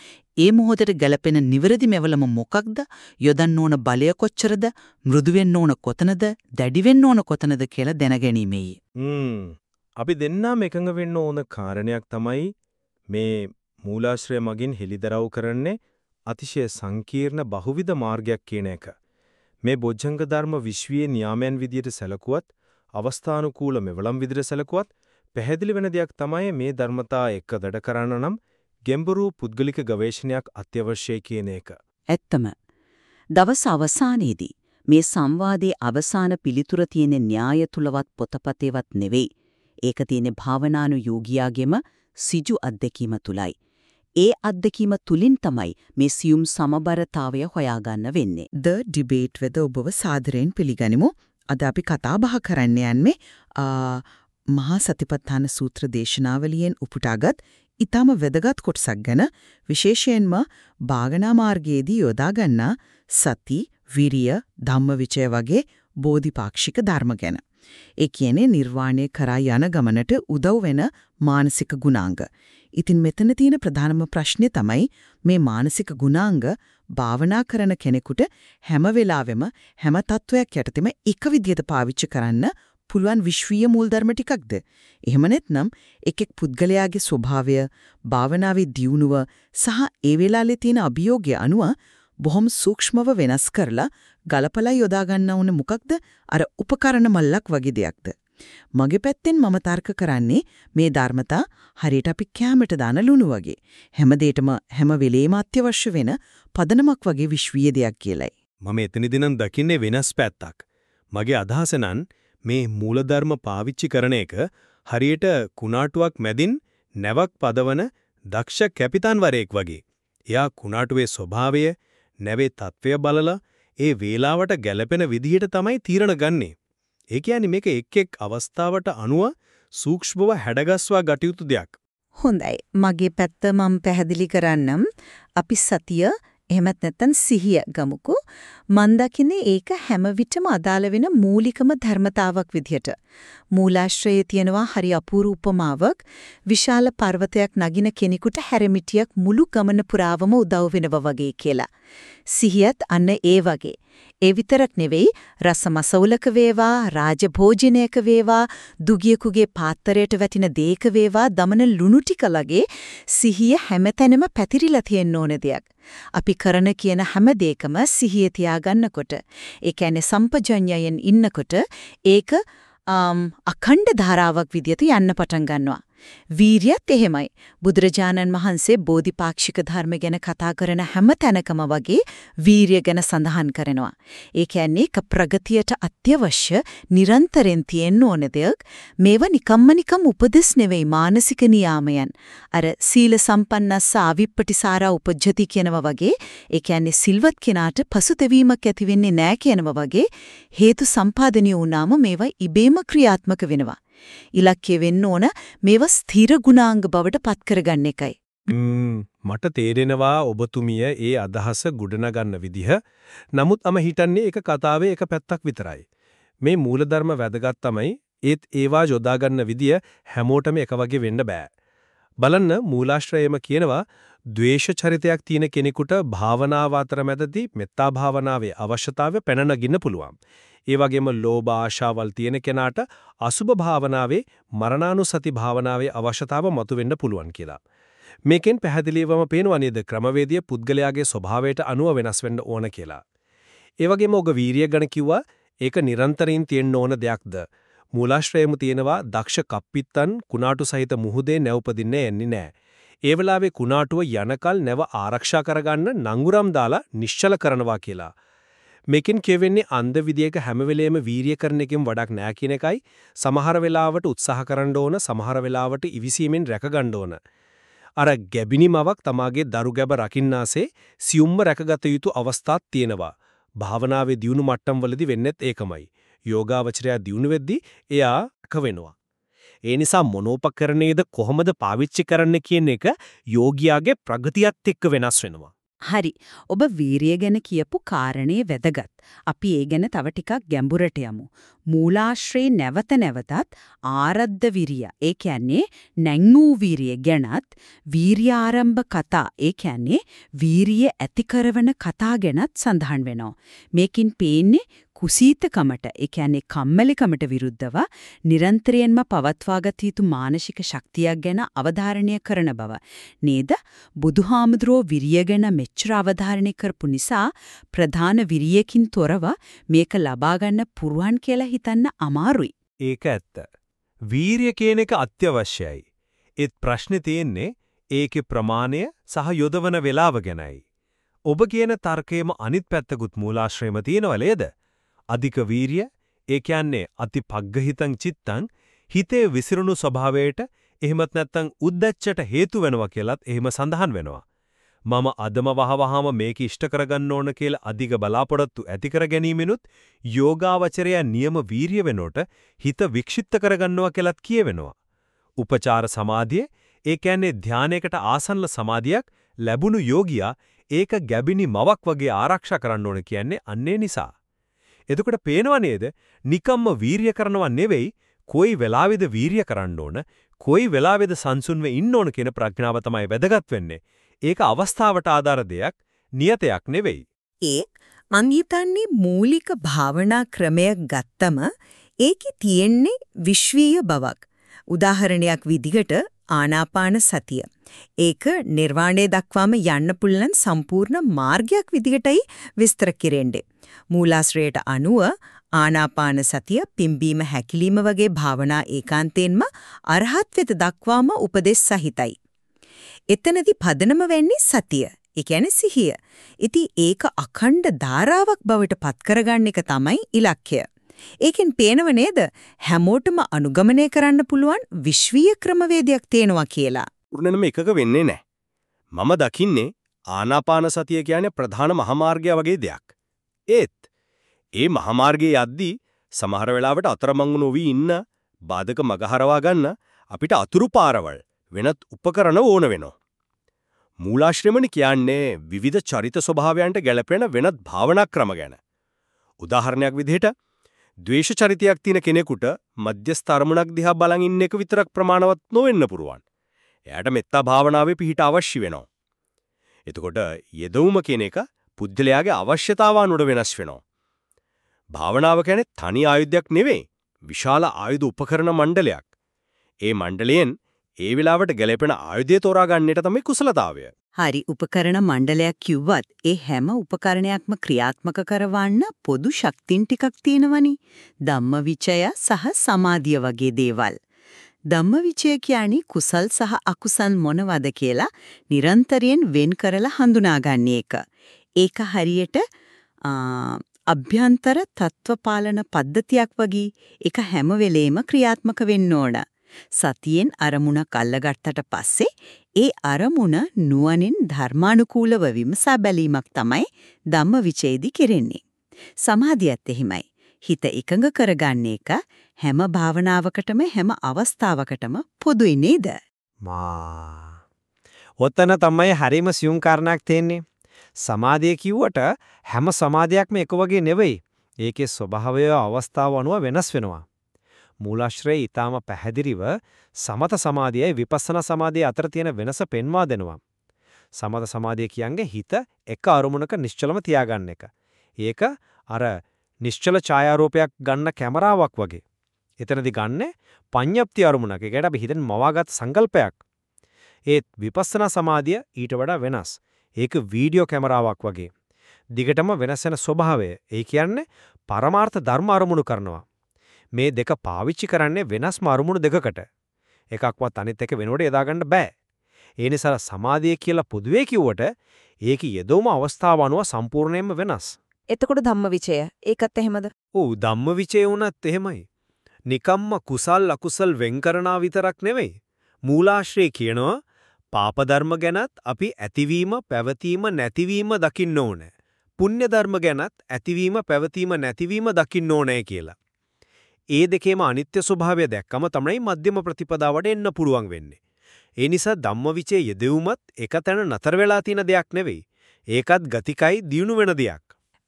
ඒ මොහොතේ ගැලපෙන නිවැරදි මෙවලම මොකක්ද? යොදන්න ඕන බලය කොච්චරද? මෘදු වෙන්න ඕන කොතනද? දැඩි වෙන්න ඕන කොතනද කියලා දැනගැනීමයි. හ්ම්. අපි දෙන්නාම එකඟ වෙන්න ඕන කාරණයක් තමයි මේ මූලාශ්‍රය මගින් හෙලිදරව් කරන්නේ අතිශය සංකීර්ණ බහුවිධ මාර්ගයක් කියන එක. මේ බොජ්ජංග ධර්ම විශ්වීය න්‍යාමයන් විදියට සැලකුවත් අවස්ථානුකූල මෙවලම් විදියට සැලකුවත් පැහැදිලි වෙන දෙයක් තමයි මේ ධර්මතා එක්ක දඩ කරන්න නම් ගැඹුරු පුද්ගලික ගවේෂණයක් අත්‍යවශ්‍යයි කියන එක. ඇත්තම. දවස් අවසානයේදී මේ සංවාදයේ අවසාන පිළිතුර තියෙන න්‍යාය තුලවත් පොතපතේවත් නෙවෙයි. ඒක තියෙන භාවනානු යෝගියාගෙම සිජු අත්දැකීම තුලයි. ඒ අත්දැකීම තුලින් තමයි මේ සියුම් සමබරතාවය හොයාගන්න වෙන්නේ. The debate වෙද ඔබව සාදරයෙන් පිළිගනිමු. අද අපි කතා බහ කරන්න යන්නේ මහා සතිපට්ඨාන සූත්‍ර දේශනාවලියෙන් උපුටාගත් ඊටම වැදගත් කොටසක් ගැන විශේෂයෙන්ම භාගනා මාර්ගයේදී යොදා ගන්නා සති, විරිය, ධම්මවිචය වගේ බෝධිපාක්ෂික ධර්ම ගැන. ඒ කියන්නේ නිර්වාණය කරා යන ගමනට උදව් වෙන මානසික ගුණාංග. ඉතින් මෙතන තියෙන ප්‍රධානම ප්‍රශ්නේ තමයි මේ මානසික ගුණාංග භාවනා කරන කෙනෙකුට හැම වෙලාවෙම හැම තත්වයක් යටතේම එක විදිහට පාවිච්චි කරන්න පුළුවන් විශ්වීය මූලධර්ම ටිකක්ද? එහෙම නැත්නම් එක් එක් පුද්ගලයාගේ ස්වභාවය, භාවනාවේ දියුණුව සහ ඒ වෙලාවේ තියෙන අභියෝගය අනුව බොහොම සූක්ෂමව වෙනස් කරලා ගලපලා යොදා ගන්න ඕන මොකක්ද? අර උපකරණ මල්ලක් වගේ දෙයක්ද? මගේ පැත්තෙන් මම තර්ක කරන්නේ මේ ධර්මතා හරියට අපි කැමට දාන ලුණු වගේ. හැම දෙයකම හැම වෙලේම අත්‍යවශ්‍ය වෙන පදනමක් වගේ විශ්වීය දෙයක් කියලයි. මම එතනදී නම් දකින්නේ වෙනස් පැත්තක්. මගේ අදහස මේ මූලධර්ම පාවිච්චි කරන එක හරියට කුණාටුවක් මැදින් නැවක් පදවන දක්ෂ කැපිතාන්වරයෙක් වගේ. එයා කුණාටුවේ ස්වභාවය, නැවේ తත්වය බලලා ඒ වේලාවට ගැළපෙන විදිහට තමයි තීරණ ගන්නේ. ඒ කියන්නේ මේක එක් එක් අවස්ථාවට අනුව සූක්ෂමව හැඩගස්වා ගටියුතු දෙයක්. හොඳයි. මගේ පැත්ත මම පැහැදිලි කරන්නම්. අපි සතිය එහෙමත් නැත්නම් සිහිය ගමුකෝ. මන් දකින්නේ ඒක හැම විටම අදාළ වෙන මූලිකම ධර්මතාවක් විදිහට. මූලාශ්‍රයේ තියෙනවා හරි අපූර්ව උපමාවක්. විශාල පර්වතයක් නගින කෙනෙකුට හැරමිටියක් මුළු ගමන පුරාවම උදව් වෙනවා වගේ කියලා. සිහියත් අන්න ඒ වගේ. ඒ විතරක් නෙවෙයි රසමසවුලක වේවා රාජභෝජනයක වේවා දුගියෙකුගේ පාත්‍රයට වැටින දේක වේවා දමන ලුණු ටිකලගේ සිහිය හැමතැනම පැතිරිලා තියෙන්න ඕන දෙයක්. අපි කරන කියන හැම දෙයකම සිහිය තියාගන්නකොට ඒ කියන්නේ සම්පජඤ්ඤයෙන් ඉන්නකොට ඒක අඛණ්ඩ ධාරාවක් විදියට යන්න පටන් ගන්නවා. වීරියත් එහෙමයි. බුදුරජාණන් වහන්සේ බෝධිපාක්ෂික ධර්ම ගැන කතා කරන හැම තැනකම වගේ වීරිය ගැන සඳහන් කරනවා. ඒ කියන්නේ ක ප්‍රගතියට අත්‍යවශ්‍ය නිරන්තරෙන් තියෙන්න ඕන දෙයක්. මේව නිකම්ම නිකම් උපදෙස් නෙවෙයි මානසික නියාමයන්. අර සීල සම්පන්නස්ස අවිප්පටිසාරා උපජ්ජති කියනවා වගේ ඒ කියන්නේ සිල්වත් කෙනාට පසුතැවීමක් ඇති වෙන්නේ නැහැ කියනවා වගේ හේතු සම්පාදනය වුණාම මේවා ඉබේම ක්‍රියාත්මක වෙනවා. ඉලක්කය වෙන්න ඕන මේව ස්ථිර ගුණාංග බවට පත් කරගන්න එකයි. මට තේරෙනවා ඔබතුමිය ඒ අදහස ගොඩනගන්න විදිහ. නමුත් අම හිතන්නේ ඒක කතාවේ එක පැත්තක් විතරයි. මේ මූලධර්ම වැදගත් තමයි ඒත් ඒවා යොදා ගන්න විදිය හැමෝටම එක වගේ වෙන්න බෑ. බලන්න මූලාශ්‍රයම කියනවා ද්වේෂ චරිතයක් තියෙන කෙනෙකුට භාවනාව අතරමැදදී මෙත්තා භාවනාවේ අවශ්‍යතාවය පැන නගින්න පුළුවන්. ඒ වගේම ලෝභ ආශාවල් තියෙන කෙනාට අසුභ භාවනාවේ මරණානුසති භාවනාවේ අවශ්‍යතාව මතුවෙන්න පුළුවන් කියලා. මේකෙන් පැහැදිලිවම පේනවා නේද ක්‍රමවේදය පුද්ගලයාගේ ස්වභාවයට අනුව වෙනස් වෙන්න ඕන කියලා. ඒ වගේම ඔග වීරිය ගැන කිව්වා ඒක නිරන්තරයෙන් තියෙන්න ඕන දෙයක්ද? මූලාශ්‍රයේම තියෙනවා දක්ෂ කප්පිත්තන් කුණාටු සහිත මුහුදේ නැවපදින්නේ එන්නේ නැහැ. ඒ වෙලාවේ කුණාටුව යනකල් නැව ආරක්ෂා කරගන්න නංගුරම් දාලා නිශ්චල කරනවා කියලා. මේකෙන් කියවෙන්නේ අන්ධ විදියක හැම වෙලෙම වීරිය කරන එකෙන් වඩාක් නෑ කියන එකයි. සමහර වෙලාවට උත්සාහ කරන්න ඕන සමහර වෙලාවට ඉවිසීමෙන් රැක ගන්න ඕන. අර ගැබිනිමවක් තමාගේ දරු ගැබ රකින්නාසේ සියුම්ම රැකගත යුතු අවස්ථාත් තියෙනවා. භාවනාවේ දියුණු මට්ටම් වලදී වෙන්නේත් ඒකමයි. යෝගාවචරය දියුණු වෙද්දී එයා රැක වෙනවා. ඒ නිසා මොනෝපකරණයේද කොහොමද පාවිච්චි කරන්න කියන එක යෝගියාගේ ප්‍රගතියත් එක්ක වෙනස් වෙනවා. හරි. ඔබ වීරිය ගැන කියපු කාරණේ වැදගත්. අපි ඒ ගැන තව ටිකක් ගැඹුරට යමු. මූලාශ්‍රේ නැවත නැවතත් ආරද්ධ විරිය. ඒ කියන්නේ නැංගූ වීරිය ගැනත් වීරිය ආරම්භ කතා. ඒ කියන්නේ වීරිය ඇති කරවන කතා ගැනත් සඳහන් වෙනවා. මේකින් පේන්නේ කුසීතකමට ඒ කියන්නේ කම්මැලිකමට විරුද්ධව නිරන්තරයෙන්ම පවත්වාගත යුතු මානසික ශක්තියක් ගැන අවධාරණය කරන බව. නේද? බුදුහාමුදුරෝ විරිය ගැන මෙච්චර අවධාරණය කරපු නිසා ප්‍රධාන විරියකින් තොරව මේක ලබා ගන්න පුරුවන් කියලා හිතන්න අමාරුයි. ඒක ඇත්ත. වීරිය කියන එක අත්‍යවශ්‍යයි. ඒත් ප්‍රශ්නේ තියෙන්නේ ඒකේ ප්‍රමාණය සහ යොදවන වේලාව ගැනයි. ඔබ කියන තර්කයේම අනිත් පැත්තකුත් මූලාශ්‍රයම තියෙනව නේද? අධික වීරිය ඒ කියන්නේ අති පග්ගහිතං චිත්තං හිතේ විසිරුණු ස්වභාවයට එහෙමත් නැත්නම් උද්දච්චට හේතු වෙනවා කියලත් එහෙම සඳහන් වෙනවා. මම අදම වහවහම මේක ඉෂ්ට කරගන්න ඕන කියලා අධික බලාපොරොත්තු ඇති කර ගැනීමෙනුත් යෝගාවචරය නියම වීරිය වෙනකොට හිත වික්ෂිප්ත කරගන්නවා කියලත් කියවෙනවා. උපචාර සමාධිය ඒ කියන්නේ ධානයකට ආසන්න සමාධියක් ලැබුණු යෝගියා ඒක ගැබිනි මවක් වගේ ආරක්ෂා කරන්න ඕන කියන්නේ අන්නේ නිසා. එතකොට පේනව නේද? නිකම්ම වීරිය කරනවා නෙවෙයි, කොයි වෙලාවෙද වීරිය කරන්න ඕන, කොයි වෙලාවෙද සංසුන්ව ඉන්න ඕන කියන ප්‍රඥාව තමයි වැදගත් වෙන්නේ. ඒක අවස්ථාවට ආදාර දෙයක්, නියතයක් නෙවෙයි. ඒ මං හිතන්නේ මූලික භාවනා ක්‍රමයක් ගත්තම ඒකේ තියෙන්නේ විශ්වීය බවක්. උදාහරණයක් විදිහට ආනාපාන සතිය. ඒක නිර්වාණය දක්වාම යන්න පුළුවන් සම්පූර්ණ මාර්ගයක් විදිහටයි විස්තර කෙරෙන්නේ. මූලාශ්‍රයට අනුව ආනාපාන සතිය පිම්බීම හැකිලිම වගේ භාවනා ඒකාන්තයෙන්ම අරහත් වෙත දක්වාම උපදෙස් සහිතයි. එතනදී පදනම වෙන්නේ සතිය. ඒ කියන්නේ සිහිය. ඉතින් ඒක අඛණ්ඩ ධාරාවක් බවට පත් කරගන්න එක තමයි ඉලක්කය. ඒකෙන් පේනව නේද හැමෝටම අනුගමනය කරන්න පුළුවන් විශ්වීය ක්‍රමවේදයක් තියෙනවා කියලා. උරුණනම එකක වෙන්නේ නැහැ. මම දකින්නේ ආනාපාන සතිය කියන්නේ ප්‍රධාන මහමාර්ගය වගේ දෙයක්. ඒත් ඒ මහමාර්ගයේ යද්දී සමහර වෙලාවට අතරමං නොවි ඉන්න බාධක මගහරවා ගන්න අපිට අතුරු පාරවල් වෙනත් උපකරණ ඕන වෙනවා. මූලාශ්‍රමණ කියන්නේ විවිධ චරිත ස්වභාවයන්ට ගැළපෙන වෙනත් භාවනා ක්‍රම ගැන. උදාහරණයක් විදිහට ද්වේෂ චරිතයක් තියෙන කෙනෙකුට මධ්‍යස්ථ අරමුණක් දිහා බලන් ඉන්න එක විතරක් ප්‍රමාණවත් නොවෙන්න පුරුවන්. එයාට මෙත්තා භාවනාවේ පිහිට අවශ්‍ය වෙනවා. එතකොට යෙදවුම කියන එක පුද්ගලයාගේ අවශ්‍යතාව අනුව වෙනස් වෙනවා. භාවනාව කියන්නේ තනි ආයුධයක් නෙවෙයි. විශාල ආයුධ උපකරණ මණ්ඩලයක්. ඒ මණ්ඩලයෙන් ඒ වෙලාවට ගැලපෙන ආයුධය තෝරා ගන්නට තමයි කුසලතාවය. හරි උපකරණ මණ්ඩලයක් කිව්වත් ඒ හැම උපකරණයක්ම ක්‍රියාත්මක කරවන්න පොදු ශක්තින් ටිකක් තියෙනවනේ. ධම්මවිචය සහ සමාධිය වගේ දේවල්. ධම්මවිචය කියන්නේ කුසල් සහ අකුසල් මොනවද කියලා නිරන්තරයෙන් වෙන් කරලා හඳුනාගන්න එක. ඒක හරියට අභ්‍යන්තර තත්වපාලන පද්ධතියක් වගේ ඒක හැම වෙලේම ක්‍රියාත්මක වෙන්න ඕන. සතියෙන් අරමුණක් අල්ලගත්තට පස්සේ ඒ අරමුණ නුවණින් ධර්මානුකූලව විමසා බැලීමක් තමයි ධම්මවිචේදී කෙරෙන්නේ. සමාධියත් එහිමයි. හිත එකඟ කරගන්න එක හැම භාවනාවකටම හැම අවස්ථාවකටම පොදුයි නේද? මා ඔතන තමයි හරිම සියුම් කාරණාවක් තියෙන්නේ. සමාධිය කිව්වට හැම සමාධියක්ම එක වගේ නෙවෙයි. ඒකේ ස්වභාවය අවස්ථාව අනුව වෙනස් වෙනවා. මූලාශ්‍රයේ ඊටාම පැහැදිලිව සමත සමාධියයි විපස්සනා සමාධිය අතර තියෙන වෙනස පෙන්වා දෙනවා. සමත සමාධිය කියන්නේ හිත එක අරමුණක නිශ්චලම තියාගන්න එක. ඒක අර නිශ්චල ඡායාරූපයක් ගන්න කැමරාවක් වගේ. එතනදී ගන්නෙ පඤ්ඤප්ති අරමුණක්. ඒකට අපි හිතෙන් මවාගත් සංකල්පයක්. ඒත් විපස්සනා සමාධිය ඊට වඩා වෙනස්. ඒක වීඩියෝ කැමරාවක් වගේ. දිගටම වෙනස් වෙන ස්වභාවය. ඒ කියන්නේ පරමාර්ථ ධර්ම අරමුණු කරනවා. මේ දෙක පාවිච්චි කරන්නේ වෙනස්ම අරමුණු දෙකකට. එකක්වත් අනිත් එක වෙනුවට යොදාගන්න බෑ. ඒ නිසා සමාධිය කියලා පොදුවේ කිව්වට ඒක යෙදවුම අවස්ථාව අනුව සම්පූර්ණයෙන්ම වෙනස්. එතකොට ධම්මවිචය ඒකත් එහෙමද? ඔව් ධම්මවිචය වුණත් එහෙමයි. නිකම්ම කුසල් අකුසල් වෙන් කරනා විතරක් නෙවෙයි. මූලාශ්‍රය කියනවා පාප ධර්ම ගැනත් අපි ඇතිවීම පැවතීම නැතිවීම දකින්න ඕනේ. පුණ්‍ය ධර්ම ගැනත් ඇතිවීම පැවතීම නැතිවීම දකින්න ඕනේ කියලා. ඒ දෙකේම අනිත්‍ය ස්වභාවය දැක්කම තමයි මධ්‍යම ප්‍රතිපදාවට එන්න පුළුවන් වෙන්නේ. ඒ නිසා ධම්මවිචේ යෙදෙවුමත් එකතැන නතර වෙලා තියෙන දෙයක් නෙවෙයි. ඒකත් ගතිකයි දියුණු වෙන දෙයක්.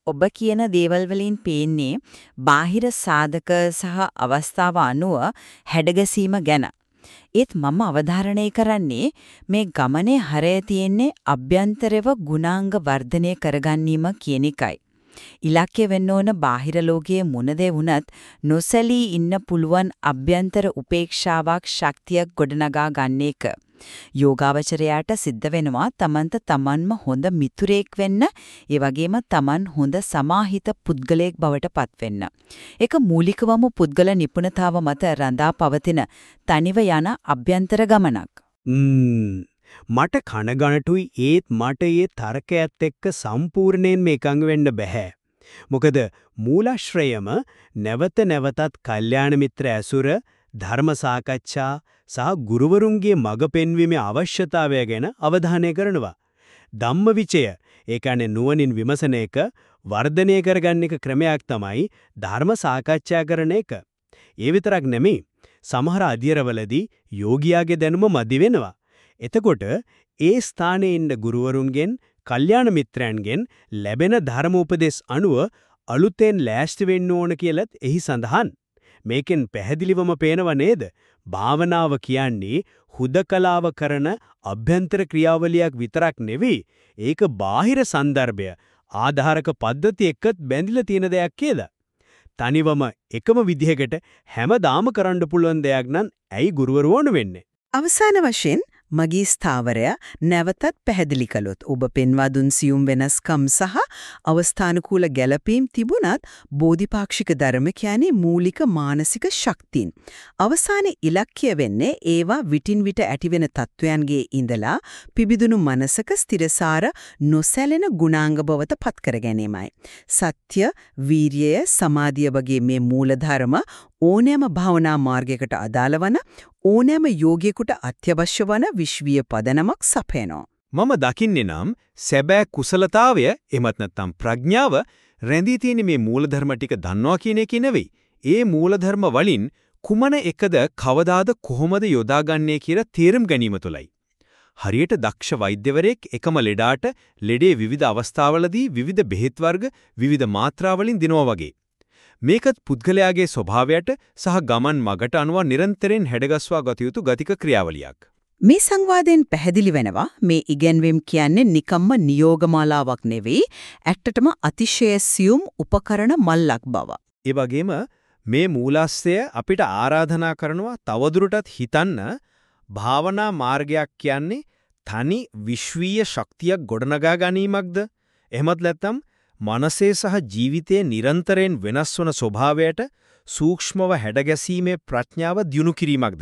ඔබ කියන දේවල් වලින් පේන්නේ බාහිර සාධක සහ අවස්ථාව අනුව හැඩගැසීම ගැන. ඒත් මම අවධාරණය කරන්නේ මේ ගමනේ හරය තියෙන්නේ අභ්‍යන්තරව ගුණාංග වර්ධනය කරගන්නීම කියන එකයි. ඉලක්කය වෙන්න ඕන බාහිර ලෝකයේ මොනදේ වුණත් නොසැලී ඉන්න පුළුවන් අභ්‍යන්තර උපේක්ෂාවක් ශක්තියක් ගොඩනගා ගන්න එක. යෝගාවචරයාට සිද්ධ වෙනවා තමන්ට තමන්ම හොඳ මිතුරෙක් වෙන්න ඒ වගේම තමන් හොඳ සමාහිත පුද්ගලයෙක් බවට පත්වෙන්න. ඒක මූලිකවම පුද්ගල නිපුණතාව මත රඳා පවතින තනිව යන අභ්‍යන්තර ගමනක්. මට කනගනටුයි ඒත් මට ඒ තර්කයත් එක්ක සම්පූර්ණයෙන්ම එකඟ වෙන්න බෑ. මොකද මූලාශ්‍රයම නැවත නැවතත් කල්යාණ මිත්‍ර ඇසුර ධර්ම සාකච්ඡා සහ ගුරුවරුන්ගේ මඟ පෙන්වීමේ අවශ්‍යතාවය ගැන අවධානය කරනවා. ධම්මවිචය ඒ කියන්නේ නුවණින් විමසන එක වර්ධනය කරගන්න එක ක්‍රමයක් තමයි ධර්ම සාකච්ඡා කරන එක. ඒ විතරක් නෙමෙයි සමහර අධ්‍යයනවලදී යෝගියාගේ දැනුම මදි වෙනවා. එතකොට ඒ ස්ථානයේ ඉන්න ගුරුවරුන්ගෙන්, කල්යාණ මිත්‍රයන්ගෙන් ලැබෙන ධර්මෝපදේශ අනුව අලුතෙන් ලෑස්ති වෙන්න ඕන කියලත් එහි සඳහන්. මේකෙන් පැහැදිලිවම පේනව නේද? භාවනාව කියන්නේ හුදකලාව කරන අභ්‍යන්තර ක්‍රියාවලියක් විතරක් නෙවෙයි. ඒක බාහිර સંદર્ભය, ආධාරක පද්ධති එක්කත් බැඳිලා තියෙන දෙයක් කියලා. තනිවම එකම විදිහකට හැමදාම කරන්න පුළුවන් දෙයක් නම් ඇයි ගුරුවරු වුණ වෙන්නේ? අවසාන වශයෙන් මගේ ස්ථාවරය නැවතත් පැහැදිලි කළොත් ඔබ පෙන්වා දුන් සියුම් වෙනස්කම් සහ අවස්ථානුකූල ගැළපීම් තිබුණත් බෝධිපාක්ෂික ධර්ම කියන්නේ මූලික මානසික ශක්තියින්. අවසානයේ ඉලක්කය වෙන්නේ ඒවා විටින් විට ඇතිවෙන තත්වයන්ගේ ඉඳලා පිබිදුණු මනසක ස්ථිරසාර නොසැලෙන ගුණාංග බවට පත් කර ගැනීමයි. සත්‍ය, වීරිය, සමාධිය වගේ මේ මූලධර්ම ඕනෑම භාවනා මාර්ගයකට අදාළ වන ඕනෑම යෝගියෙකුට අත්‍යවශ්‍ය වන විශ්වීය පදනමක් සපයනවා. මම දකින්නේ නම් සැබෑ කුසලතාවය එමත් නැත්නම් ප්‍රඥාව රැඳී තියෙන මේ මූලධර්ම ටික දන්නවා කියන එක නෙවෙයි. ඒ මූලධර්ම වලින් කුමන එකද කවදාද කොහොමද යොදාගන්නේ කියලා තේරුම් ගැනීම තුලයි. හරියට දක්ෂ වෛද්‍යවරයෙක් එකම ලෙඩාට ලෙඩේ විවිධ අවස්ථාවලදී විවිධ බෙහෙත් වර්ග විවිධ මාත්‍රාවලින් දිනවා වගේ. මේකත් පුද්ගලයාගේ ස්වභාවයට සහ ගමන් මගට අනුව නිරන්තරයෙන් හැඩගස්වා ගත යුතු ගතික ක්‍රියාවලියක්. මේ සංවාදයෙන් පැහැදිලි වෙනවා මේ ඉගැන්වීම් කියන්නේ නිකම්ම නියෝගමාලාවක් නෙවෙයි ඇත්තටම අතිශය සියුම් උපකරණ මල්ලක් බව. ඒ වගේම මේ මූලාශ්‍රය අපිට ආරාධනා කරනවා තවදුරටත් හිතන්න භාවනා මාර්ගයක් කියන්නේ තනි විශ්වීය ශක්තියක් ගොඩනගා ගැනීමක්ද එහෙමත් නැත්නම් මනසේ සහ ජීවිතයේ නිරන්තරයෙන් වෙනස් වන ස්වභාවයට සූක්ෂමව හැඩගැසීමේ ප්‍රඥාව දියුණු කිරීමක්ද